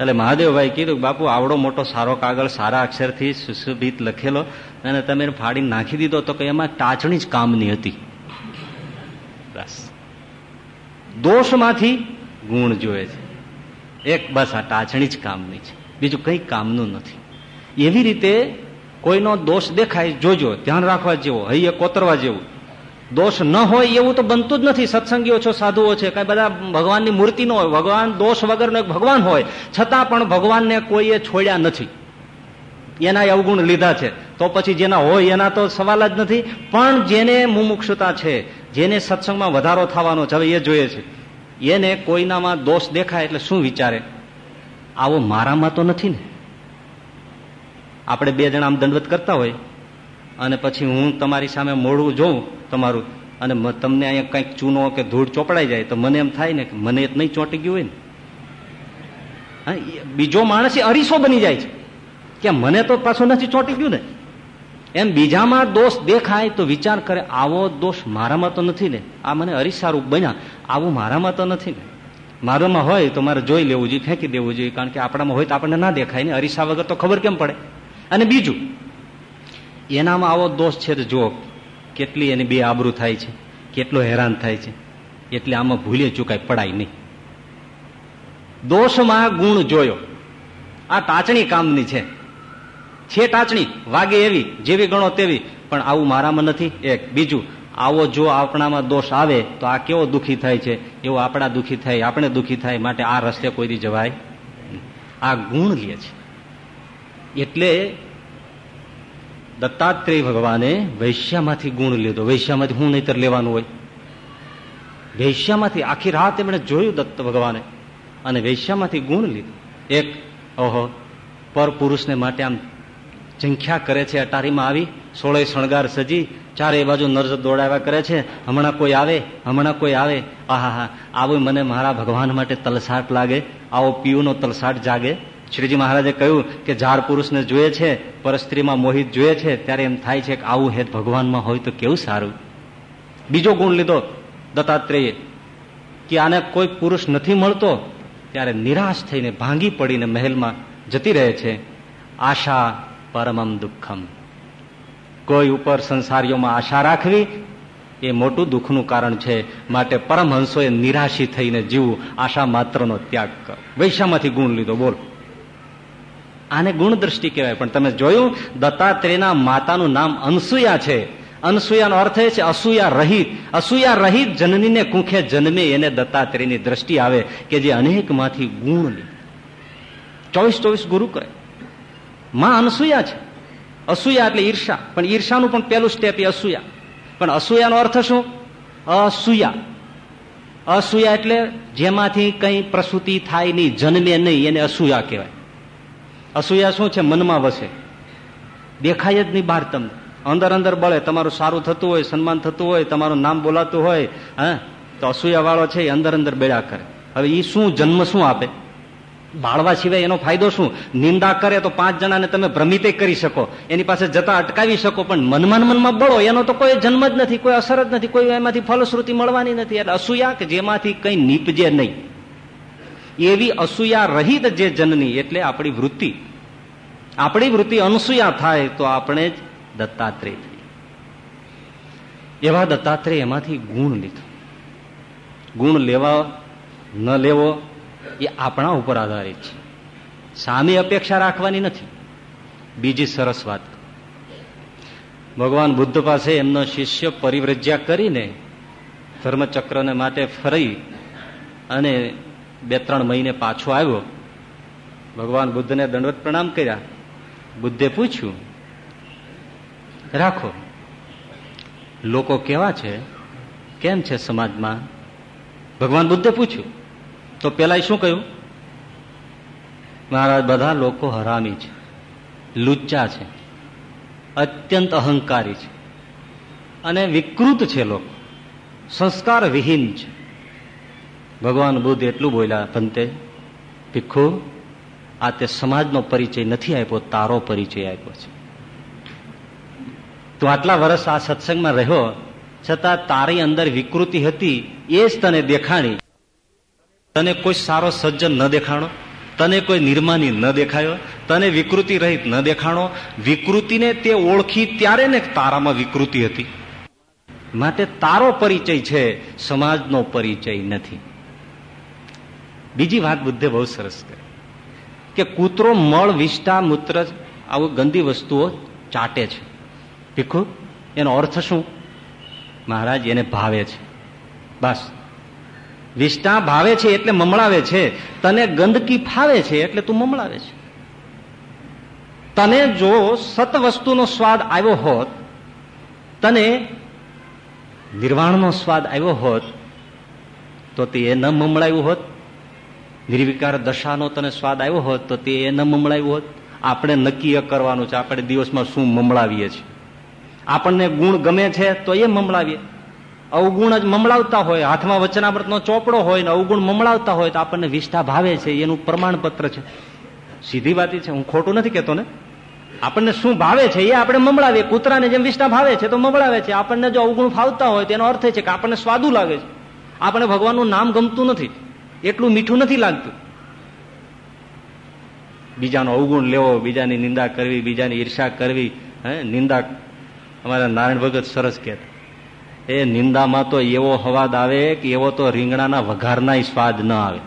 એટલે મહાદેવભાઈ કીધું બાપુ, આવડો મોટો સારો કાગળ, સારા અક્ષરથી સુશોભિત લખેલો, અને તમે ફાડી નાખી દીધો તો કે એમાં ટાચણી જ કામની હતી. દોષમાંથી ગુણ જોઈએ છે. એક બસ આ ટાચણી જ કામની છે. બીજું કઈ કામનું નથી. એવી રીતે કોઈનો દોષ દેખાય જોજો, ધ્યાન રાખવા જેવો, હૈયે કોતરવા જેવું. દોષ ન હોય એવું તો બનતું જ નથી. સત્સંગીઓ છો, સાધુઓ છે, કઈ બધા ભગવાનની મૂર્તિ ન હોય. ભગવાન દોષ વગરનો એક ભગવાન હોય. છતાં પણ ભગવાનને કોઈએ છોડ્યા નથી. એના અવગુણ લીધા છે. તો પછી જેના હોય એના તો સવાલ જ નથી. પણ જેને મુમુક્ષતા છે, જેને સત્સંગમાં વધારો થવાનો છે એ જોઈએ છે. એને કોઈનામાં દોષ દેખાય એટલે શું વિચારે? આવો મારામાં તો નથી ને. આપણે બે જણા આમ દંડવત કરતા હોય અને પછી હું તમારી સામે મોડું જોઉં તમારું અને તમને અહીંયા કંઈક ચૂનો કે ધૂળ ચોપડાઈ જાય તો મને એમ થાય ને કે મને નહીં ચોંટી ગયું હોય ને. બીજો માણસ અરીસો બની જાય છે. કે મને તો પાછું નથી ચોંટી ગયું ને. એમ બીજામાં દોષ દેખાય તો વિચાર કરે, આવો દોષ મારામાં તો નથી ને. આ મને અરીસારૂપ બન્યા. આવું મારામાં તો નથી ને. મારામાં હોય તો મારે જોઈ લેવું જોઈએ, ફેંકી દેવું જોઈએ, કારણ કે આપણામાં હોય તો આપણને ના દેખાય ને. અરીસા વગર તો ખબર કેમ પડે? અને બીજું, એનામાં આવો દોષ છે તો જુઓ, કેટલી એની બે આબરૂ થાય છે, કેટલો હેરાન થાય છે. એટલે આમાં ભૂલે ચૂકાય, પડાય નહીં. દોષમાં ગુણ જોયો. આ ટાચણી કામની છે. છે ટાચણી, વાગે એવી, જેવી ગણો તેવી, પણ આવું મારામાં નથી. એક, બીજું આવો જો આપણામાં દોષ આવે, તો આ કેવો દુઃખી થાય છે? એવો આપણા દુખી થાય, આપણે દુઃખી થાય માટે આ રસ્તે કોઈ દી જવાય આ ગુણ લે છે. એટલે દત્તાત્રેય ભગવાને વૈશ્યામાંથી ગુણ લીધો. વૈશ્યામાંથી હું નહીતર લેવાનું હોય. વૈશ્યામાંથી આખી રાત એમણે જોયું દત્ત ભગવાને અને વૈશ્યામાંથી ગુણ લીધું. એક, ઓહો, પર પુરુષને માટે આમ ઝંખ્યા કરે છે, અટારીમાં આવી સોળે શણગાર સજી, ચારે બાજુ નર્જ દોડાવ્યા કરે છે, હમણાં કોઈ આવે, હમણાં કોઈ આવે. આહા હા આવું મને મારા ભગવાન માટે તલસાટ લાગે, આવો પીયુનો તલસાટ જાગે. શ્રીજી મહારાજે કહ્યું કે ઝાડ પુરુષને જોઈએ છે પરસ્ત્રીમાં મોહિત જોઈએ છે, ત્યારે એમ થાય છે કે આવું હેત ભગવાનમાં હોય તો કેવું સારું. બીજો ગુણ લીધો, દત્તાત્રેય, કે આને કોઈ પુરુષ નથી મળતો, ત્યારે નિરાશ થઈને ભાંગી પડીને મહેલમાં જતી રહે છે. આશા પરમમ દુઃખમ. કોઈ ઉપર સંસારીઓમાં આશા રાખવી, એ મોટું દુઃખનું કારણ છે. માટે પરમહંસોએ નિરાશી થઈને જીવવું આશા માત્રનો ત્યાગ કરો. વૈશામાંથી ગુણ લીધો, બોલ. આને ગુણ દ્રષ્ટિ કહેવાય. પણ તમે જોયું, દત્તાત્રેયના માતાનું નામ અનસુયા છે. અનસુયાનો અર્થ એ છે અસૂયા રહિત. અસૂયા રહિત જનનીને કુંખે જન્મે એને દત્તાત્રેયની દ્રષ્ટિ આવે કે જે અનેકમાંથી ગુણ લે ચોવીસ ચોવીસ ગુરુ કરે. માં અનસુયા છે. અસૂયા એટલે ઈર્ષા. પણ ઈર્ષાનું પણ પહેલું સ્ટેપ એ અસૂયા. પણ અસૂયાનો અર્થ શું? અસૂયા. અસૂયા એટલે જેમાંથી કઈ પ્રસૂતિ થાય નહીં, જન્મે નહીં, એને અસૂયા કહેવાય. અસૂયા શું છે? મનમાં વસે. દેખાય જ નહીં બહાર તમને. અંદર અંદર બળે. તમારું સારું થતું હોય, સન્માન થતું હોય, તમારું નામ બોલાતું હોય, હા? તો અસૂયા વાળો છે એ અંદર અંદર બેડા કરે. હવે એ શું જન્મ શું આપે? બાળવા સિવાય એનો ફાયદો શું? નિંદા કરે તો પાંચ જણાને તમે ભ્રમિત કરી શકો. એની પાસે જતા અટકાવી શકો, પણ મનમાં મનમાં બળો, એનો તો કોઈ જન્મ જ નથી, કોઈ અસર જ નથી, કોઈ એમાંથી ફલશ્રુતિ મળવાની નથી. એટલે અસૂયા કે જેમાંથી કઈ નીપજે નહીં. એવી અસૂયા રહિત જે જનની, એટલે આપણી વૃત્તિ. આપણી વૃત્તિ અનસૂયા થાય તો આપણે જ દત્તાત્રેય થઈ એવા દત્તાત્રેય એમાંથી ગુણ લીધો. ગુણ લેવા ન લેવો એ આપણા ઉપર આધારિત છે. સામી અપેક્ષા રાખવાની નથી. બીજી સરસ વાત. ભગવાન બુદ્ધ પાસે એમનો શિષ્ય પરિવ્રજ્યા કરીને ધર્મચક્રને માટે ફરી અને બે ત્રણ મહિને પાછો આવ્યો. ભગવાન બુદ્ધને દંડવત પ્રણામ કર્યા. બુદ્ધે પૂછ્યું, રાખો, લોકો કેવા છે? કેમ છે સમાજમાં? ભગવાન બુદ્ધે પૂછ્યું તો પેલા શું કહ્યું? મહારાજ, બધા લોકો હરામી છે, લુચ્ચા છે, અત્યંત અહંકારી છે અને વિકૃત છે લોકો. સંસ્કાર વિહીન છે. ભગવાન બુદ્ધ એટલું બોલ્યા પંતે ભીખુ, આ તે સમાજનો પરિચય નથી આપ્યો, તારો પરિચય આપ્યો છે. તું આટલા વર્ષ આ સત્સંગમાં રહ્યો, છતાં તારી અંદર વિકૃતિ હતી, એ જ તને દેખાણી તને કોઈ સારો સજ્જન ન દેખાણો, તને કોઈ નિર્માની ન દેખાયો, તને વિકૃતિ રહિત ન દેખાણો. વિકૃતિને તે ઓળખી ત્યારે ને તારામાં વિકૃતિ હતી. માટે તારો પરિચય છે, સમાજનો પરિચય નથી. બીજી વાત બુદ્ધે બહુ સરસ કરી કે કૂતરો મળ વિષ્ટા મૂત્ર આવું ગંદી વસ્તુઓ ચાટે છે. ભીખું, એનો અર્થ શું? મહારાજ એને ભાવે છે. બસ. વિષ્ટા ભાવે છે એટલે મમળાવે છે. તને ગંદકી ફાવે છે એટલે તું મમળાવે છે. તને જો સત વસ્તુનો સ્વાદ આવ્યો હોત, તને નિર્વાણનો સ્વાદ આવ્યો હોત, તો તે ન મમળાયું હોત. નિર્વિકાર દશાનો તને સ્વાદ આવ્યો હોત, તો તે ન મમળાયું હોત. આપણે નક્કી કરવાનું છે, આપણે દિવસમાં શું મમળાવીએ છીએ. આપણને ગુણ ગમે છે, તો એ મમળાવીએ. અવગુણ જ મમળાવતા હોય, હાથમાં વચનામૃતનો ચોપડો હોય ને અવગુણ મમળાવતા હોય તો આપણને વિષ્ઠા ભાવે છે, એનું પ્રમાણપત્ર છે. સીધી વાત છે, હું ખોટું નથી કેતો ને. આપણને શું ભાવે છે, એ આપણે મમળાવીએ. કૂતરાને જેમ વિષ્ઠા ભાવે છે તો મમળાવે છે. આપણને જો અવગુણ ફાવતા હોય તેનો અર્થ છે કે આપણને સ્વાદુ લાગે છે. આપણે ભગવાનનું નામ ગમતું નથી. એટલું મીઠું નથી લાગતું. બીજાનો અવગુણ લેવો, બીજાની નિંદા કરવી, બીજાની ઈર્ષા કરવી, હે, નિંદા. અમારા નારાયણ ભગત સરસ કહેતા. એ નિંદામાં તો એવો હવાદ આવે કે એવો તો રીંગણાના વઘારના સ્વાદ ન આવે.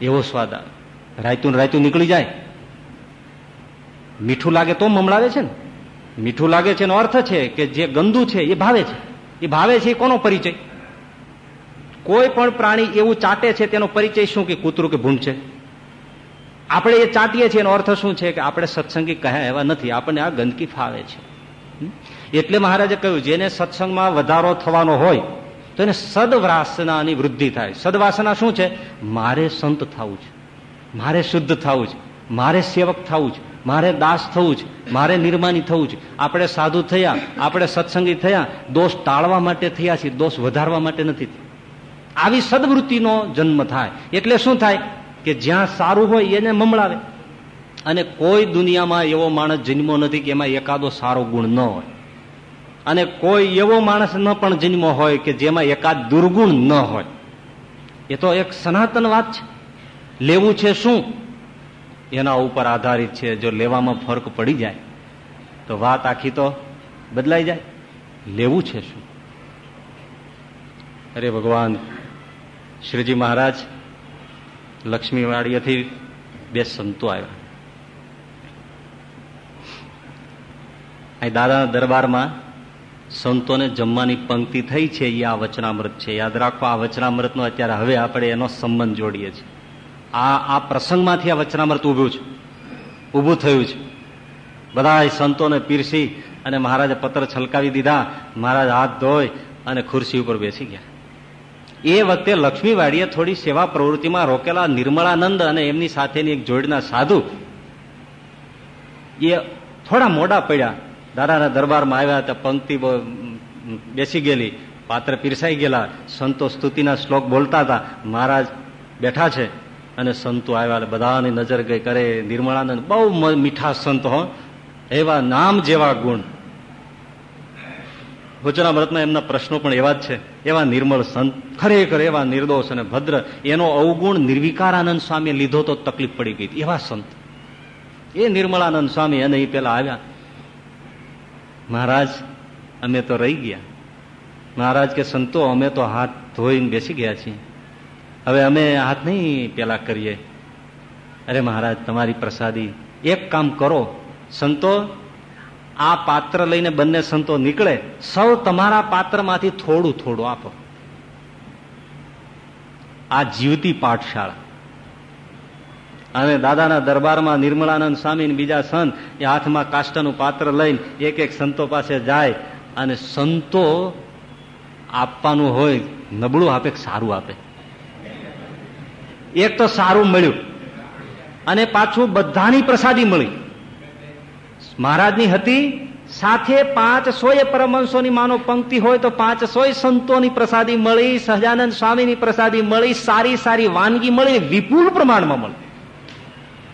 એવો સ્વાદ આવે. રાયતું રાયતું નીકળી જાય. મીઠું લાગે તો મમળાવે છે ને. મીઠું લાગે છે એનો અર્થ છે કે જે ગંદુ છે એ ભાવે છે. એ ભાવે છે એ કોનો પરિચય? કોઈ પણ પ્રાણી એવું ચાટે છે તેનો પરિચય શું કે કૂતરું કે ભૂંડ છે? આપણે એ ચાટીએ છીએ એનો અર્થ શું છે કે આપણે સત્સંગી કહ્યા એવા નથી. આપણને આ ગંદકી ફાવે છે. એટલે મહારાજે કહ્યું, જેને સત્સંગમાં વધારો થવાનો હોય, તો એને સદવાસનાની વૃદ્ધિ થાય. સદવાસના શું છે? મારે સંત થવું છે. મારે શુદ્ધ થવું છે. મારે સેવક થવું છે. મારે દાસ થવું છે. મારે નિર્માની થવું છે. આપણે સાધુ થયા, આપણે સત્સંગી થયા, દોષ ટાળવા માટે થયા છીએ, દોષ વધારવા માટે નથી આવી સદવૃત્તિનો જન્મ થાય. એટલે શું થાય? કે જ્યાં સારું હોય એને મમળાવે. અને કોઈ દુનિયામાં એવો માણસ જન્મો નથી કે એમાં એકાદો સારો ગુણ ન હોય. અને કોઈ એવો માણસ ન પણ જન્મો હોય કે જેમાં એકાદ દુર્ગુણ ન હોય. એ તો એક સનાતન વાત છે. લેવું છે શું? એના ઉપર આધારિત છે, જો લેવામાં ફરક પડી જાય, તો વાત આખી તો બદલાઈ જાય. લેવું છે શું? અરે ભગવાન, શ્રીજી મહારાજ, લક્ષ્મીવાડીએથી બે સંતો આવ્યા. અહીં દાદાના દરબારમાં સંતોને જમવાની પંક્તિ થઈ છે એ આ વચનામૃત છે. યાદ રાખો, આ વચનામૃતનો અત્યારે હવે આપણે એનો સંબંધ જોડીએ છીએ. આ આ પ્રસંગમાંથી આ વચનામૃત ઊભું છે. ઊભું થયું છે. બધા સંતોને પીરસી અને મહારાજે પત્ર છલકાવી દીધા. મહારાજ હાથ ધોઈ અને ખુરશી ઉપર બેસી ગયા. એ વખતે લક્ષ્મીવાડીએ થોડી સેવા પ્રવૃત્તિમાં રોકેલા નિર્મળાનંદ અને એમની સાથેની એક જોડના સાધુ એ થોડા મોડા પડ્યા. દાદાના દરબારમાં આવ્યા હતા, પંક્તિ બેસી ગયેલી, પાત્ર પીરસાઈ ગયેલા, સંતો સ્તુતિના શ્લોક બોલતા હતા, મહારાજ બેઠા છે. અને સંતો આવ્યા બધાની નજર ગઈ કરે, નિર્મળાનંદ, બહુ મીઠા સંત હો, એવા નામ જેવા ગુણ. ભોચનામૃતના એમના પ્રશ્નો પણ એવા જ છે, એવા નિર્મળ સંત, ખરેખર એવા નિર્દોષ અને ભદ્ર, એનો અવગુણ નિર્વિકારાનંદ સ્વામી લીધો તો તકલીફ પડી ગઈ એવા સંત. એ નિર્મળાનંદ સ્વામી અને એ પેલા આવ્યા મહારાજ, અમે તો રહી ગયા. મહારાજ કે, સંતો, અમે તો હાથ ધોઈને બેસી ગયા છીએ. હવે અમે હાથ નહીં પેલા કરીએ. અરે મહારાજ, તમારી પ્રસાદી, એક કામ કરો. સંતો, આ પાત્ર લઈને બંને સંતો નીકળે. સૌ તમારા પાત્રમાંથી થોડું થોડું આપો. આ જીવતી પાઠશાળા. અને દાદાના દરબારમાં નિર્મળાનંદ સ્વામી બીજા સંત એ હાથમાં કાષ્ટનું પાત્ર લઈને એક એક સંતો પાસે જાય અને સંતો આપવાનું હોય, નબળું આપે સારું આપે? એક તો સારું મળ્યું અને પાછું બધાની પ્રસાદી મળી. મહારાજની હતી, સાથે પાંચ એ પરમંશોની માનો પંક્તિ હોય તો પાંચ સોય સંતોની પ્રસાદી મળી, સહજાનંદ સ્વામીની પ્રસાદી મળી, સારી સારી વાનગી મળી, વિપુલ પ્રમાણમાં મળી.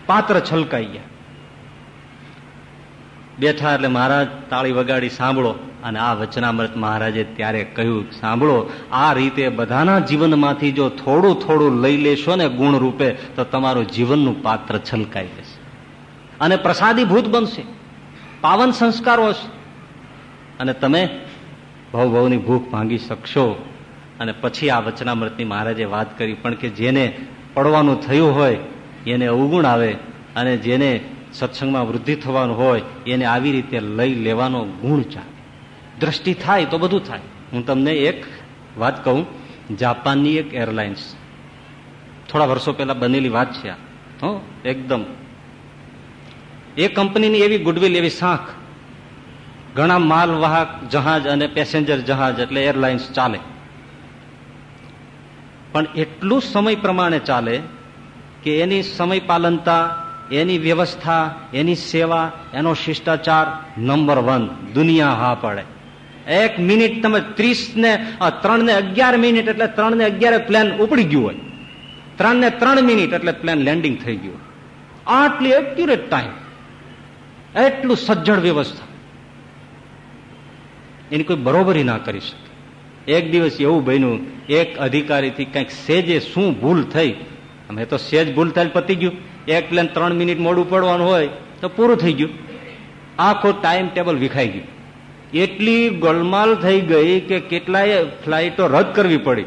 પાત્ર છલકાઈ ગયા બેઠા એટલે મહારાજ તાળી વગાડી, સાંભળો. અને આ વચનામૃત મહારાજે ત્યારે કહ્યું, સાંભળો, આ રીતે બધાના જીવનમાંથી જો થોડું થોડું લઈ લેશો ને ગુણ રૂપે, તો તમારું જીવનનું પાત્ર છલકાઈ જશે. અને પ્રસાદીભૂત બનશે. પાવન સંસ્કારો હશે. અને તમે ભવ ભવની ભૂખ ભાંગી શકશો. અને પછી આ વચનામૃતની મહારાજે વાત કરી, પણ કે જેને પડવાનું થયું હોય એને અવગુણ આવે અને જેને સત્સંગમાં વૃદ્ધિ થવાનું હોય, એને આવી રીતે લઈ લેવાનો ગુણ ચાલે. દ્રષ્ટિ થાય તો બધું થાય. હું તમને એક વાત કહું, જાપાનની એક એરલાઇન્સ. થોડા વર્ષો પહેલા બનેલી વાત છે આ. હો, એકદમ. એ કંપનીની એવી ગુડવિલ, એવી શાખ. ઘણા માલવાહક, જહાજ અને પેસેન્જર જહાજ એટલે એરલાઇન્સ ચાલે. પણ એટલું સમય પ્રમાણે ચાલે કે એની સમય પાલનતા એની વ્યવસ્થા, એની સેવા, એનો શિષ્ટાચાર નંબર વન, દુનિયા હા પડે. એક મિનિટ તમે ત્રીસ ને ત્રણ ને અગિયાર મિનિટ એટલે ત્રણ ને અગિયાર પ્લેન ઉપડી ગયું હોય. ત્રણ ને ત્રણ મિનિટ એટલે પ્લેન લેન્ડિંગ થઈ ગયું આટલી એક્યુરેટ ટાઈમ એટલું સજ્જડ વ્યવસ્થા. એની કોઈ બરોબરી ના કરી શકે. એક દિવસ એવું બન્યું, એક અધિકારીથી કંઈક સેજે શું ભૂલ થઈ અમે તો સેજ ભૂલ થાય પતી ગયું. એક પ્લેન ત્રણ મિનિટ મોડું પડવાનું હોય તો પૂરું થઈ ગયું. આખો ટાઈમ ટેબલ વિખાઈ ગયું. એટલી ગોલમાલ થઈ ગઈ કે કેટલાય ફ્લાઇટો રદ કરવી પડી.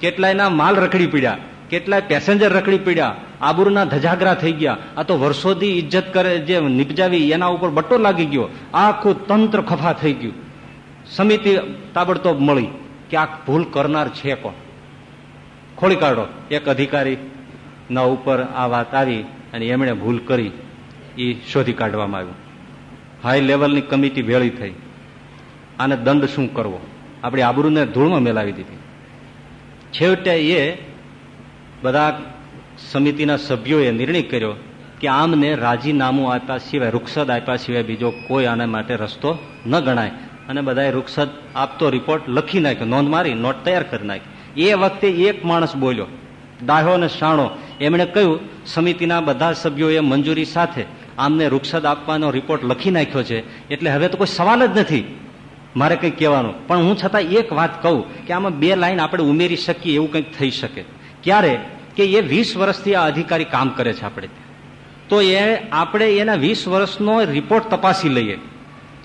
કેટલાયના માલ રખડી પડ્યા. કેટલાય પેસેન્જર રખડી પડ્યા. આબુરના ધજાગરા થઈ ગયા. આ તો વર્ષોથી ઇજ્જત કરે જે નિપજાવી એના ઉપર બટ્ટો લાગી ગયો. આખું તંત્ર ખફા થઈ ગયું. સમિતિ તાબડતોબ મળી કે આ ભૂલ કરનાર છે કોણ? ખોળી કાઢો. એક અધિકારી ના ઉપર આ વાત આવી અને એમણે ભૂલ કરી એ શોધી કાઢવામાં આવ્યું. હાઈ લેવલની કમિટી ભેળી થઈ. આને દંડ શું કરવો? આપણી આબરૂને ધૂળમાં મેલાવી દીધી. છેવટે એ બધા સમિતિના સભ્યોએ નિર્ણય કર્યો કે આમને રાજીનામું આપ્યા સિવાય રૂક્ષદ આપ્યા સિવાય બીજો કોઈ આના માટે રસ્તો ન ગણાય. અને બધાએ રૂક્ષદ આપતો રિપોર્ટ લખી નાખ્યો, નોંધ મારી, નોટ તૈયાર કરી નાખી. એ વખતે એક માણસ બોલ્યો ડાહ્યો અને શાણો. એમણે કહ્યું, સમિતિના બધા સભ્યોએ મંજૂરી સાથે આમને રૂક્ષદ આપવાનો રિપોર્ટ લખી નાખ્યો છે. એટલે હવે તો કોઈ સવાલ જ નથી. મારે કંઈક કહેવાનું. પણ હું છતાં એક વાત કહું કે આમાં બે લાઈન આપણે ઉમેરી શકીએ એવું કંઈક થઈ શકે. ક્યારે? કે એ વીસ વર્ષથી આ અધિકારી કામ કરે છે આપણે. તો એ આપણે એના વીસ વર્ષનો રિપોર્ટ તપાસી લઈએ.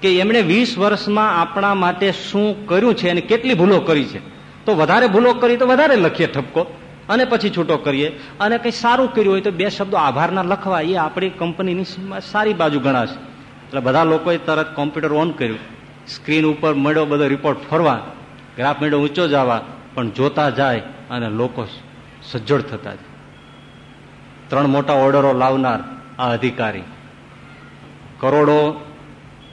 કે એમણે વીસ વર્ષમાં આપણા માટે શું કર્યું છે અને કેટલી ભૂલો કરી છે. તો વધારે ભૂલો કરી તો વધારે લખીએ ઠપકો. અને પછી છૂટો કરીએ. અને કંઈ સારું કર્યું હોય તો બે શબ્દો આભારના લખવા એ આપણી કંપનીની સારી બાજુ ગણાશે. એટલે બધા લોકોએ તરત કોમ્પ્યુટર ઓન કર્યું. સ્ક્રીન ઉપર મળ્યો બધો રિપોર્ટ ફરવા. ગ્રાફ મળ્યો ઊંચો જવા પણ જોતા જાય અને લોકો સજ્જડ થતા જાય. ત્રણ મોટા ઓર્ડરો લાવનાર આ અધિકારી. કરોડો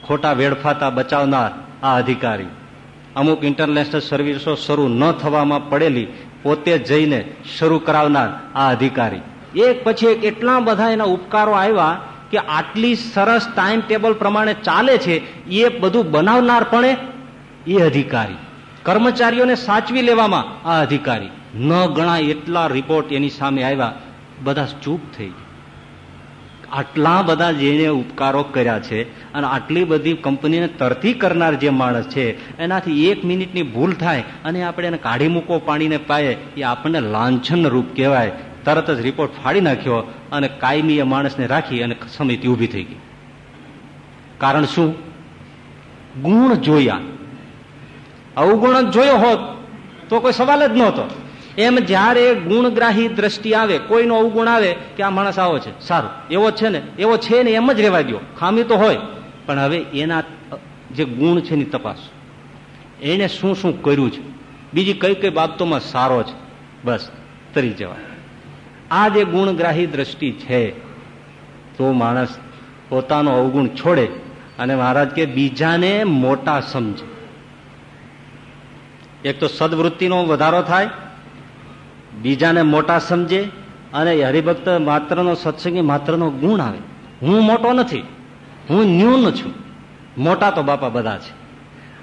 ખોટા વેડફાતા બચાવનાર આ અધિકારી. અમુક ઇન્ટરનેશનલ સર્વિસો શરૂ ન થવામાં પડેલી પોતે જઈને શરૂ કરાવનાર આ અધિકારી. એક પછી એક એટલા બધા એના ઉપકારો આવ્યા કે આટલી સરસ ટાઈમ ટેબલ પ્રમાણે ચાલે છે, એ બધું બનાવનાર પણ એ અધિકારી. કર્મચારીઓને સાચવી લેવામાં આ અધિકારી. ન ગણાય એટલા રિપોર્ટ એની સામે આવ્યા. બધા ચૂપ થઈ ગયા. આટલા બધા જેને ઉપકારો કર્યા છે અને આટલી બધી કંપનીને તરતી કરનાર જે માણસ છે, એનાથી એક મિનિટની ભૂલ થાય અને આપણે એને કાઢી મૂકો, પાણીને પાયે, એ આપણને લાંછન રૂપ કહેવાય. તરત જ રિપોર્ટ ફાડી નાખ્યો અને કાયમી એ માણસને રાખી અને સમિતિ ઊભી થઈ ગઈ. કારણ શું? ગુણ જોયા. અવગુણ જ જોયો હોત તો કોઈ સવાલ જ નહોતો. એમ જ્યારે ગુણગ્રાહી દ્રષ્ટિ આવે, કોઈનો અવગુણ આવે કે આ માણસ આવો છે, સારું, એવો છે ને, એવો છે ને એમ જ રહેવા દો ખામી તો હોય, પણ હવે એના જે ગુણ છે એની તપાસ. એને શું શું કર્યું છે? બીજી કઈ કઈ બાબતોમાં સારો છે? બસ, તરી જવાય આ જે ગુણગ્રાહી દ્રષ્ટિ છે, તો માણસ પોતાનો અવગુણ છોડે અને મહારાજ કે બીજાને મોટા સમજે. એક તો સદવૃત્તિનો વધારો થાય બીજાને મોટા સમજે અને હરિભક્ત માત્રનો સત્સંગી માત્રનો ગુણ આવે. હું મોટો નથી. હું ન્યૂન છું. મોટા તો બાપા બધા છે.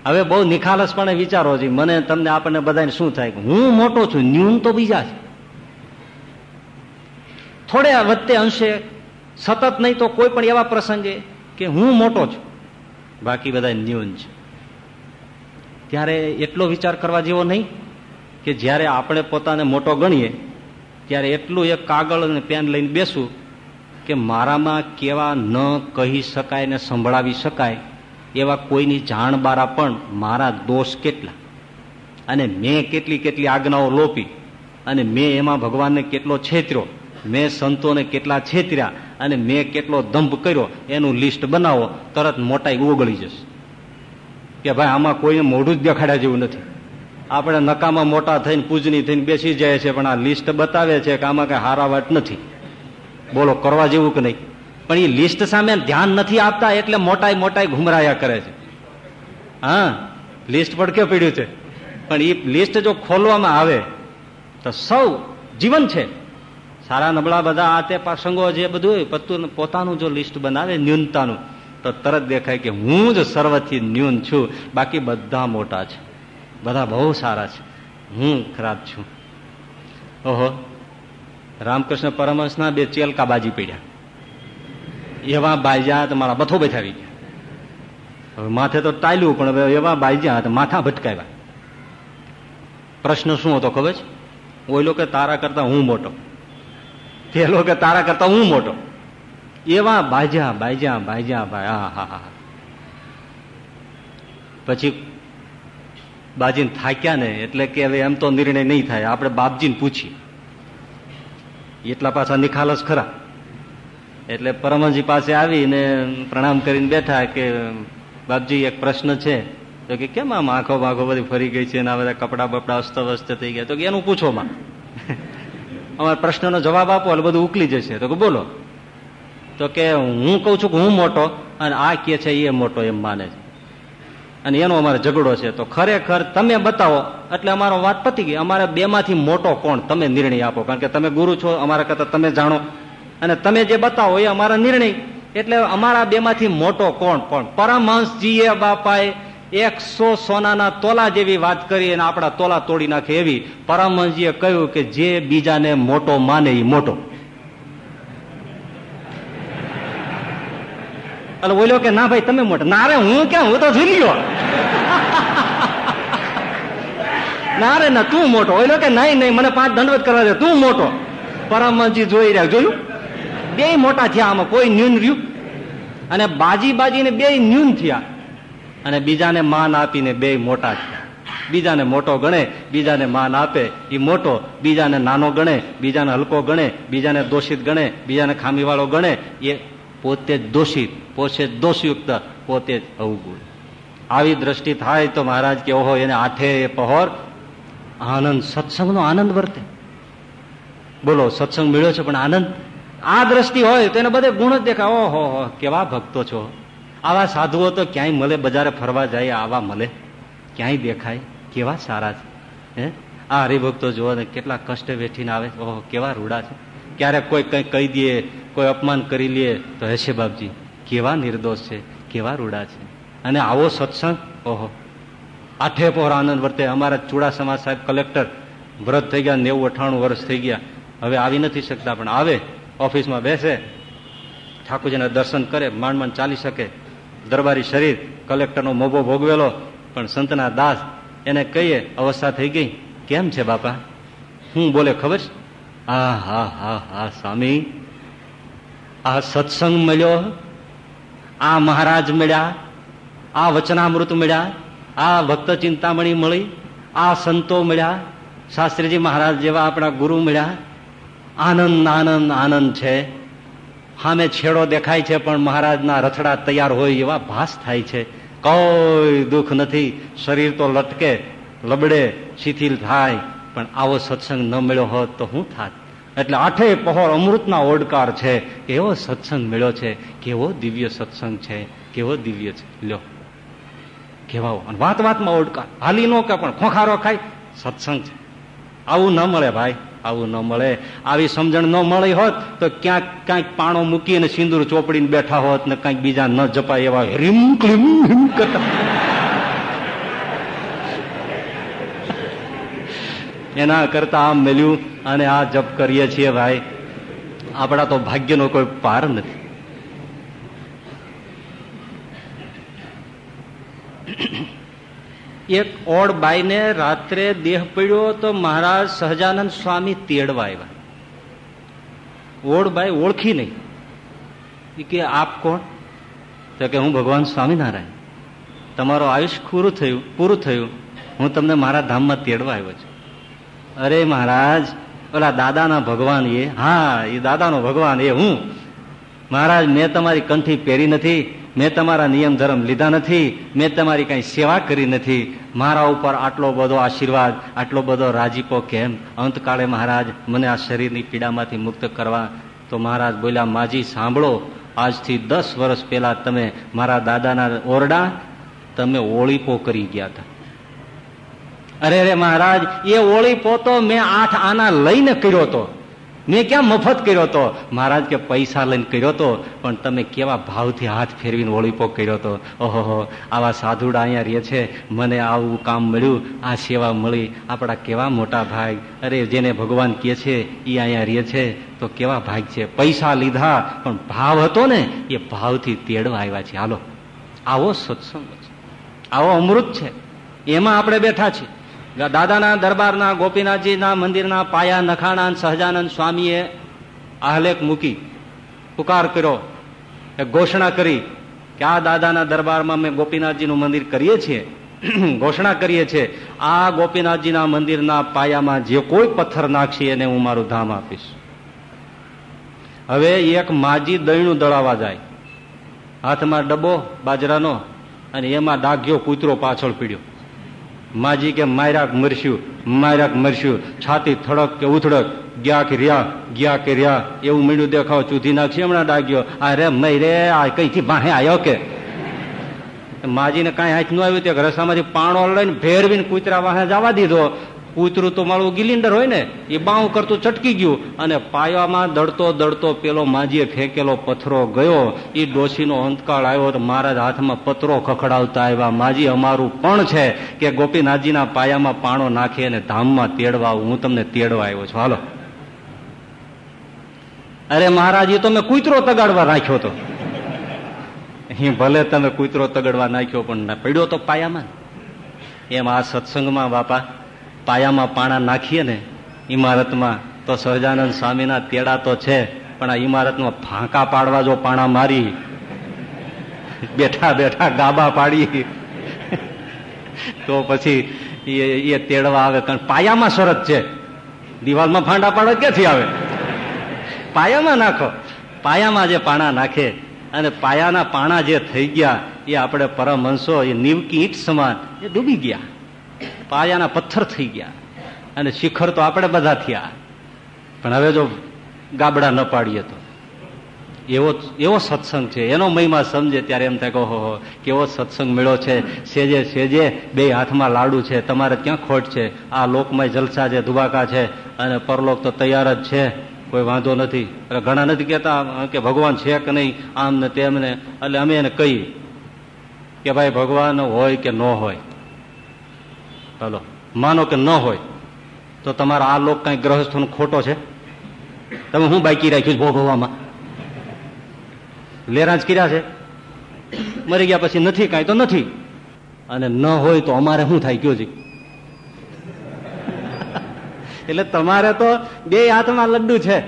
હવે બહુ નિખાલસપણે વિચારો છે મને તમને આપણને બધાને શું થાય હું મોટો છું, ન્યૂન તો બીજા છે. થોડે વચ્ચે અંશે સતત નહીં તો કોઈ પણ એવા પ્રસંગે કે હું મોટો છું. બાકી બધા ન્યૂન છે. ત્યારે એટલો વિચાર કરવા જેવો નહીં. કે જ્યારે આપણે પોતાને મોટો ગણીએ, ત્યારે એટલું એક કાગળ અને પેન લઈને બેસું કે મારામાં કેવા ન કહી શકાય ને સંભળાવી શકાય એવા કોઈની જાણ બારા પણ મારા દોષ કેટલા? અને મેં કેટલી કેટલી આજ્ઞાઓ લોપી અને મેં એમાં ભગવાનને કેટલો છેતર્યો, મેં સંતોને કેટલા છેતર્યા અને મેં કેટલો દંભ કર્યો, એનું લિસ્ટ બનાવો, તરત મોટાઈ ઓગળી જશે. કે ભાઈ આમાં કોઈને મોઢું જ દેખાડ્યા જેવું નથી. આપણે નકામાં મોટા થઈને પૂજની થઈને બેસી જાય છે, પણ આ લિસ્ટ બતાવે છે કે આમાં કઈ હારાવાટ નથી. બોલો, કરવા જેવું કે નહીં? પણ એ લિસ્ટ સામે ધ્યાન નથી આપતા એટલે મોટાઈ મોટાઈ ઘુમરાયા કરે છે. હા લિસ્ટ પડકે પીડ્યું છે? પણ એ લિસ્ટ જો ખોલવામાં આવે, તો સૌ જીવન છે. સારા નબળા બધા આ તે પ્રસંગો જે બધું પોતાનું જો લિસ્ટ બનાવે, ન્યૂનતાનું, તો તરત દેખાય કે હું જ સર્વથી ન્યૂન છું. બાકી બધા મોટા છે. બધા બહુ સારા છે. હું ખરાબ છું. ઓહો. રામકૃષ્ણ પરમહંસના બે ચેલકા બાજી પડ્યા. એવા બાઈજા મારા બથો બેઠાવી ગયા. હવે માથે તો ટાયલું, પણ હવે એવા બાઈજા માથા ભટકાવ્યા. પ્રશ્ન શું હતો ખબર છે? ઓઈલો કે તારા કરતા હું મોટો? પેલો કે તારા કરતા હું મોટો? એવા બાજા બાજા બાજા ભાઈ હા હા હા. પછી બાજીને થાક્યા ને એટલે કે હવે એમ તો નિર્ણય નહીં થાય. આપણે બાપજીને પૂછીએ. એટલા પાછા નિખાલસ ખરા. એટલે પરમજી પાસે આવીને પ્રણામ કરીને બેઠા કે, બાપજી, એક પ્રશ્ન છે. તો કે, કેમ આમ આંખો બાંખો બધી ફરી ગઈ છે અને બધા કપડા બપડા અસ્તવ્યસ્ત થઈ ગયા? તો કે, એનું પૂછો માં. અમારા પ્રશ્નનો જવાબ આપો એટલે બધું ઉકલી જશે. તો કે, બોલો. તો કે, હું કઉ છું કે હું મોટો અને આ કે છે એ મોટો એમ માને છે. અને એનો અમારે ઝઘડો છે. તો ખરેખર તમે બતાવો, એટલે અમારો વાત પતી ગઈ. અમારે બેમાંથી મોટો કોણ? તમે નિર્ણય આપો. કારણ કે તમે ગુરુ છો, અમારા કરતા તમે જાણો. અને તમે જે બતાવો એ અમારા નિર્ણય. એટલે અમારા બેમાંથી મોટો કોણ? પણ પરમહંસજીએ બાપાએ એકસો સોનાના તોલા જેવી વાત કરી અને આપણા તોલા તોડી નાખે એવી પરમહંસજીએ કહ્યું કે જે બીજાને મોટો માને એ મોટો. એટલે બોલ્યો કે, ના ભાઈ, તમે મોટા. ના રે, હું ક્યાં? હું તો ઝૂલ્યો ના રે, ના, તું મોટો. ઓલો કે, નહીં નહીં, મને પાંચ દંડવત કરવા દે, તું મોટો. પરમજી જોઈ રહ્યા, જોયું? બે મોટા થયા આમાં, કોઈ ન્યૂન રહ્યું? અને બાજી બાજીને બે ન્યૂન થયા. અને બીજાને માન આપીને બે મોટા થયા. બીજાને મોટો ગણે, બીજાને માન આપે, એ મોટો. બીજાને નાનો ગણે, બીજાને હલકો ગણે, બીજાને દોષિત ગણે, બીજાને ખામીવાળો ગણે, એ પોતે જ દોષિત પોતે દોષયુક્ત, પોતે જ અવગુણ. આવી દ્રષ્ટિ થાય તો મહારાજ કે, ઓહો, એને આઠે પહોર, આનંદ, સત્સંગનો આનંદ વર્તે. બોલો, સત્સંગ મળ્યો છે પણ આનંદ, આ દ્રષ્ટિ હોય તો એને બધે ગુણ જ દેખાય. ઓહો, હો, કેવા ભક્તો છો. આવા સાધુઓ તો ક્યાંય મળે, બજારે ફરવા જાય, આવા મળે. ક્યાંય દેખાય. કેવા સારા છે. હે? આ હરિભક્તો જુઓ ને, કેટલા કષ્ટ વેઠીને આવે ઓહો, કેવા રૂડા છે. ક્યારેક કોઈ કંઈ કહી દે કોઈ અપમાન કરી લે, તો હશે બાપજી, કેવા નિર્દોષ છે, કેવા રૂડા છે. અને આવો સત્સંગ, ઓહો. આઠે પહોર આનંદ વર્તે. અમારા ચુડાસમા સાહેબ કલેક્ટર વ્રત થઈ ગયા, નેવું અઠાણું વર્ષ થઈ ગયા. હવે આવી નથી શકતા, પણ આવે, ઓફિસમાં બેસે. ઠાકોરજીના દર્શન કરે, માંડ માંડ ચાલી શકે. દરબારી શરીર, કલેક્ટરનો મોભો ભોગવેલો, પણ સંતના દાસ એને કહીએ, અવસ્થા થઈ ગઈ. કેમ છે બાપા? હું બોલે, ખબર છે? હા હા હા હા, સ્વામી. આ સત્સંગ મળ્યો, આ મહારાજ મળ્યા, આ વચનામૃત મળ્યા, આ ભક્ત ચિંતામણી મળી, આ સંતો મળ્યા, શાસ્ત્રીજી મહારાજ જેવા આપણા ગુરુ મળ્યા. આનંદ આનંદ આનંદ છે. સામે છેડો દેખાય છે, પણ મહારાજના રથડા તૈયાર હોય એવા ભાસ થાય છે. કોઈ દુઃખ નથી, શરીર તો લટકે, લબડે, શિથિલ થાય. પણ આવો સત્સંગ ન મળ્યો હોત તો હું થાત. એટલે આઠે પહોર અમૃતના ઓડકાર છે, એવો સત્સંગ મળ્યો છે, કેવો દિવ્ય સત્સંગ છે, કેવો દિવ્ય છે. લ્યો. કેવાઓ અને વાત વાતમાં ઓડકાર. હાલી નો કે પણ ખોખારો ખાય સત્સંગ છે. આવું ન મળે ભાઈ, આવું ન મળે. આવી સમજણ ન મળી હોત તો ક્યાંક ક્યાંક પાણો મૂકીને સિંદૂર ચોપડીને બેઠા હોત ને કંઈક બીજા ન જપાય એવા રીમ ક્લીમ હિમ કરતા એના કરતા આમ મળ્યું અને આ જપ કરીએ છીએ ભાઈ. આપણા તો ભાગ્યનો કોઈ પાર નથી. એક ઓડ બાઈને રાત્રે દેહ પડ્યો તો મહારાજ સહજાનંદ સ્વામી તેડવા આવ્યા. ઓડ બાઈ ઓળખી નહીં. કે, આપ કોણ? તો કે, હું ભગવાન સ્વામિનારાયણ. તમારું આયુષ પૂરું થયું પૂરું થયું. હું તમને મારા ધામમાં તેડવા આવ્યો છું. અરે મહારાજ, ઓલા દાદાના ભગવાન એ. હા, એ દાદાનો ભગવાન એ હું. મહારાજ, મેં તમારી કંઠી પહેરી નથી, મેં તમારા નિયમ ધર્મ લીધા નથી, મેં તમારી કઈ સેવા કરી નથી. મારા ઉપર આટલો બધો આશીર્વાદ, આટલો બધો રાજીપો કેમ? અંતકાળે મહારાજ, મને આ શરીરની પીડામાંથી મુક્ત કરવા, તો મહારાજ બોલ્યા, માજી, સાંભળો, આજથી દસ વર્ષ પહેલા તમે મારા દાદાના ઓરડા, તમે ઓળીપો કરી ગયા હતા. અરે અરે મહારાજ, એ ઓળીપો તો મેં આઠ આના લઈને કર્યો હતો મેં ક્યાં મફત કર્યો હતો મહારાજ કે પૈસા લઈને કર્યો હતો પણ તમે કેવા ભાવથી હાથ ફેરવીને ઓળીપો કર્યો હતો ઓહો આવા સાધુડા અહીંયા રહે છે, મને આવું કામ મળ્યું, આ સેવા મળી, આપણા કેવા મોટા ભાગ અરે, જેને ભગવાન કહે છે એ અહીંયા રહે છે, તો કેવા ભાગ છે? પૈસા લીધા, પણ ભાવ હતો ને, એ ભાવથી તેડવા આવ્યા છે. હાલો, આવો સત્સંગ આવો અમૃત છે. એમાં આપણે બેઠા છીએ. દાદાના દરબારના, ગોપીનાથજીના મંદિરના પાયા નખાણા સહજાનંદ સ્વામીએ આહલેખ મૂકી, પુકાર કર્યો ઘોષણા કરી કે આ દાદાના દરબારમાં મેં ગોપીનાથજીનું મંદિર કરીએ છીએ. ઘોષણા કરીએ છીએ, આ ગોપીનાથજીના મંદિરના પાયામાં જે કોઈ પથ્થર નાખશે એને હું મારું ધામ આપીશ. હવે એક માજી દહીણું દળાવા જાય. હાથમાં ડબ્બો, બાજરાનો, અને એમાં ડાઘ્યો કૂતરો પાછળ પીડ્યો. માજી કે માયરાક મરશું માયરાક મરશું છાતી થડક કે ઉથડક ગયા કે રહ્યા ગયા કે રહ્યા, એવું મીંડું દેખાવ ચૂથી નાખશે, હમણાં ડાગ્યો. આ રે મય રે, આ કઈથી બાહે આવ્યો કે? માજીને કાંઈ હાથ ન આવ્યું તે રસામાંથી પાણો લઈને ભેરવીને કૂતરા વાહે જવા દીધો. કૂતરું તો મારું ગિલિન્ડર હોય ને, એ બાઉ કરતું ચટકી ગયું અને પાયામાં દડતો દડતો પેલો માજીએ ફેંકેલો પથરો ગયો. એ ડોશીનો અંતકાળ આવ્યો તો મારા હાથમાં પથરો ખખડાવતા આવ્યા. માજી, અમારું પણ છે કે ગોપીનાથજીના પાયામાં પાણો નાખી અને ધામમાં તેડવા હું તમને તેડવા આવ્યો છું. હાલો. અરે મહારાજ એ તો મેં કૂતરો તગાડવા નાખ્યો હતો અહીં ભલે તમે કૂતરો તગડવા નાખ્યો, પણ પડ્યો તો પાયામાં. એમ આ સત્સંગમાં બાપા પાયામાં પાણા નાખીએ ને ઇમારતમાં તો સહજાનંદ સ્વામીના તેડા તો છે, પણ આ ઇમારતમાં ફાંકા પાડવા જો પાણા મારી, બેઠા બેઠા ગાબા પાડી, તો પછી એ તેડવા આવે. કારણ પાયામાં શરત છે. દિવાલમાં ફાંડા પાડવા ક્યાંથી આવે? પાયામાં નાખો. પાયામાં જે પાણા નાખે અને પાયાના પાણા જે થઈ ગયા, એ આપણે પરમહંસો, એ નીવકી ઈટ સમાન, એ ડૂબી ગયા. પાયાના પથ્થર થઈ ગયા. અને શિખર તો આપણે બધા થયા. પણ હવે જો ગાબડા ન પાડીએ તો. એવો એવો સત્સંગ છે. એનો મહિમા સમજે ત્યારે એમ થાય કે ઓહો કેવો સત્સંગ મેળો છે. સેજે સેજે બે હાથમાં લાડુ છે. તમારે ક્યાં ખોટ છે? આ લોકમય જલસા છે, ધુબાકા છે. અને પરલોક તો તૈયાર જ છે. કોઈ વાંધો નથી. એટલે ઘણા નથી કહેતા કે ભગવાન છે કે નહીં? આમ ને તેમ ને એટલે અમે એને કહીએ કે ભાઈ ભગવાન હોય કે ન હોય. ચાલો માનો કે ન હોય, તો તમારા આ લોક કઈ ગ્રહસ્થો ખોટો છે? તમે હું બાકી રાખ્યું ભોગવવામાં? લેરાજ કર્યા છે? મરી ગયા પછી નથી કાંઈ? તો નથી. અને ન હોય તો અમારે શું થાય? કયો જી? એટલે તમારે તો બે હાથમાં લડ્ડુ છે.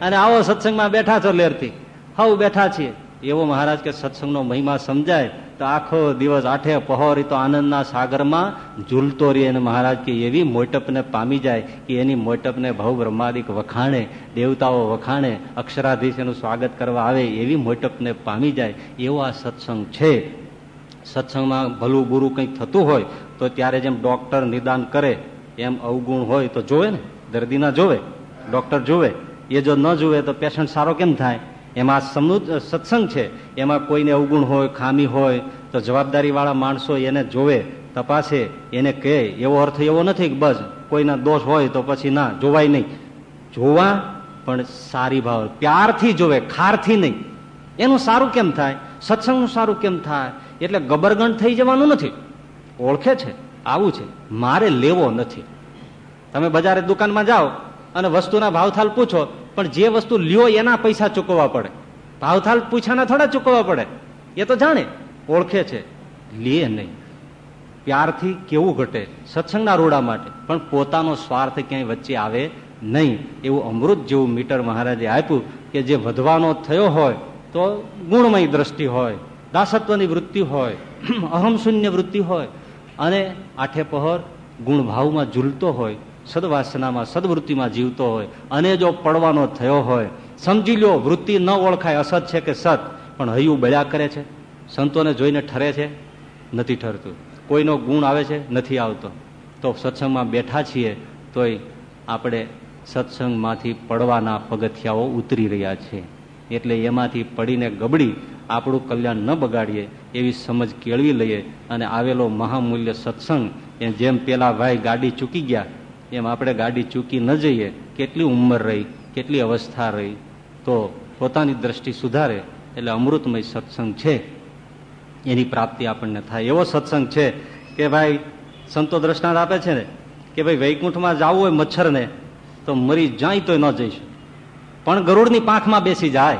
અને આવો સત્સંગમાં બેઠા છો લેરથી. હવ બેઠા છીએ. એવો મહારાજ કે સત્સંગનો મહિમા સમજાય, તો આખો દિવસ આઠે પહોરી તો આનંદના સાગરમાં ઝૂલતો રહી અને મહારાજ કે એવી મોટપને પામી જાય કે એની મોટપને ભવ બ્રહ્માદિક વખાણે, દેવતાઓ વખાણે અક્ષરાધીશ એનું સ્વાગત કરવા આવે એવી મોટપને પામી જાય, એવો આ સત્સંગ છે. સત્સંગમાં ભલું બુરું કંઈક થતું હોય, તો ત્યારે જેમ ડોક્ટર નિદાન કરે, એમ અવગુણ હોય તો જોવે ને, દર્દીના જોવે, ડોક્ટર જોવે, એ જો ન જોવે તો પેશન્ટ સારો કેમ થાય? એમાં સમૃદ્ધ સત્સંગ છે. એમાં કોઈને અવગુણ હોય, ખામી હોય, તો જવાબદારી વાળા માણસો એને જોવે, તપાસે, એને કહે. એવો અર્થ એવો નથી કે બસ કોઈના દોષ હોય તો પછી ના, જોવાય નહીં. જોવા પણ સારી ભાવ. પ્યારથી જોવે, ખારથી નહીં. એનું સારું કેમ થાય? સત્સંગનું સારું કેમ થાય? એટલે ગબરગણ થઈ જવાનું નથી. ઓળખે છે, આવું છે. મારે લેવો નથી. તમે બજારે દુકાનમાં જાઓ અને વસ્તુના ભાવથાલ પૂછો પણ જે વસ્તુ લ્યો એના પૈસા ચૂકવવા પડે. ભાવથાલ પૂછાના થોડા ચૂકવવા પડે. એ તો જાણે, ઓળખે છે. લે નહીં. પ્યારથી કેવું ઘટે? સત્સંગના રૂડા માટે. પણ પોતાનો સ્વાર્થ ક્યાંય વચ્ચે આવે નહીં. એવું અમૃત જેવું મીટર મહારાજે આપ્યું કે જે વધવાનો થયો હોય, તો ગુણમય દ્રષ્ટિ હોય, દાસત્વની વૃત્તિ હોય અહમશૂન્ય વૃત્તિ હોય, અને આઠે પહોર ગુણભાવમાં ઝૂલતો હોય સદવાસનામાં, સદવૃત્તિમાં જીવતો હોય અને જો પડવાનો થયો હોય. સમજી લો વૃત્તિ ન ઓળખાય, અસત છે કે સત, પણ હૈયું બળ્યા કરે છે? સંતોને જોઈને ઠરે છે? નથી ઠરતું. કોઈનો ગુણ આવે છે? નથી આવતો. તો સત્સંગમાં બેઠા છીએ, તોય આપણે સત્સંગમાંથી પડવાના પગથિયાઓ ઉતરી રહ્યા છે. એટલે એમાંથી પડીને ગબડી આપણું કલ્યાણ ન બગાડીએ, એવી સમજ કેળવી લઈએ. અને આવેલો મહામૂલ્ય સત્સંગ, એ જેમ પેલા ભાઈ ગાડી ચૂકી ગયા એમ આપણે ગાડી ચૂકી ન જઈએ, કેટલી ઉંમર રહી, કેટલી અવસ્થા રહી, તો પોતાની દ્રષ્ટિ સુધારે એટલે અમૃતમય સત્સંગ છે. એની પ્રાપ્તિ આપણને થાય. એવો સત્સંગ છે કે ભાઈ સંતો દ્રષ્ટાંત આપે છે ને, કે ભાઈ વૈકુંઠમાં જવું હોય મચ્છરને, તો મરી જાય તો ન જઈશ. પણ ગરુડની પાંખમાં બેસી જાય,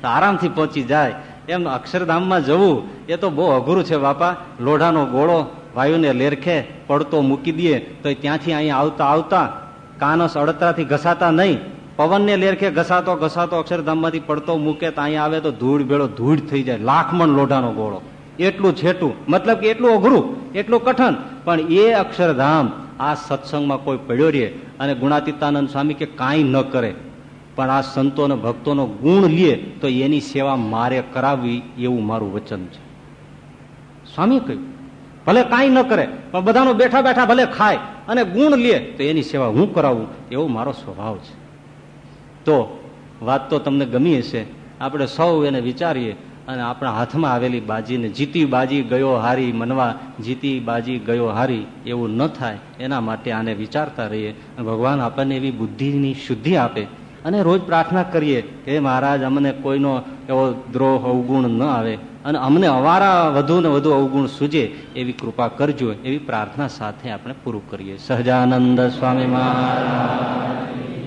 તો આરામથી પહોંચી જાય. એમ અક્ષરધામમાં જવું, એ તો બહુ અઘરું છે બાપા. લોઢાનો ગોળો વાયુને લેરખે, પડતો મૂકી દઈએ તો ત્યાંથી અહીંયા આવતા આવતા કાનસ અડતરાથી ઘસાતા નહીં. પવનને લેરખે ઘસાતો ઘસાતો અક્ષરધામમાંથી પડતો મૂકે તો અહીંયા આવે તો ધૂળ ભેળો ધૂળ થઈ જાય, લાખમણ લોઢાનો ગોળો. એટલું છેટું, મતલબ કે એટલું અઘરું, એટલું કઠણ. પણ એ અક્ષરધામ આ સત્સંગમાં કોઈ પડ્યો રે અને ગુણાતીતાનંદ સ્વામી કે કાંઈ ન કરે. પણ આ સંતો અને ભક્તોનો ગુણ લે તો એની સેવા મારે કરાવવી એવું મારું વચન છે. સ્વામી કહ્યું ભલે કાંઈ ન કરે, પણ બધાનો બેઠા બેઠા ભલે ખાય અને ગુણ લે, તો એની સેવા હું કરાવું? એવો મારો સ્વભાવ છે. તો વાત તો તમને ગમી હશે. આપણે સૌ એને વિચારીએ અને આપણા હાથમાં આવેલી બાજીને, જીતી બાજી ગયો હારી મનવા, જીતી બાજી ગયો હારી. એવું ન થાય. એના માટે આને વિચારતા રહીએ. ભગવાન આપણને એવી બુદ્ધિની શુદ્ધિ આપે. અને રોજ પ્રાર્થના કરીએ કે મહારાજ, અમને કોઈનો એવો દ્રોહ, અવગુણ ન આવે. અને અમને અવારા વધુ ને વધુ અવગુણ સૂજે એવી કૃપા કરજો, એવી પ્રાર્થના સાથે આપણે પૂરું કરીએ. સહજાનંદ સ્વામી મહારાજ.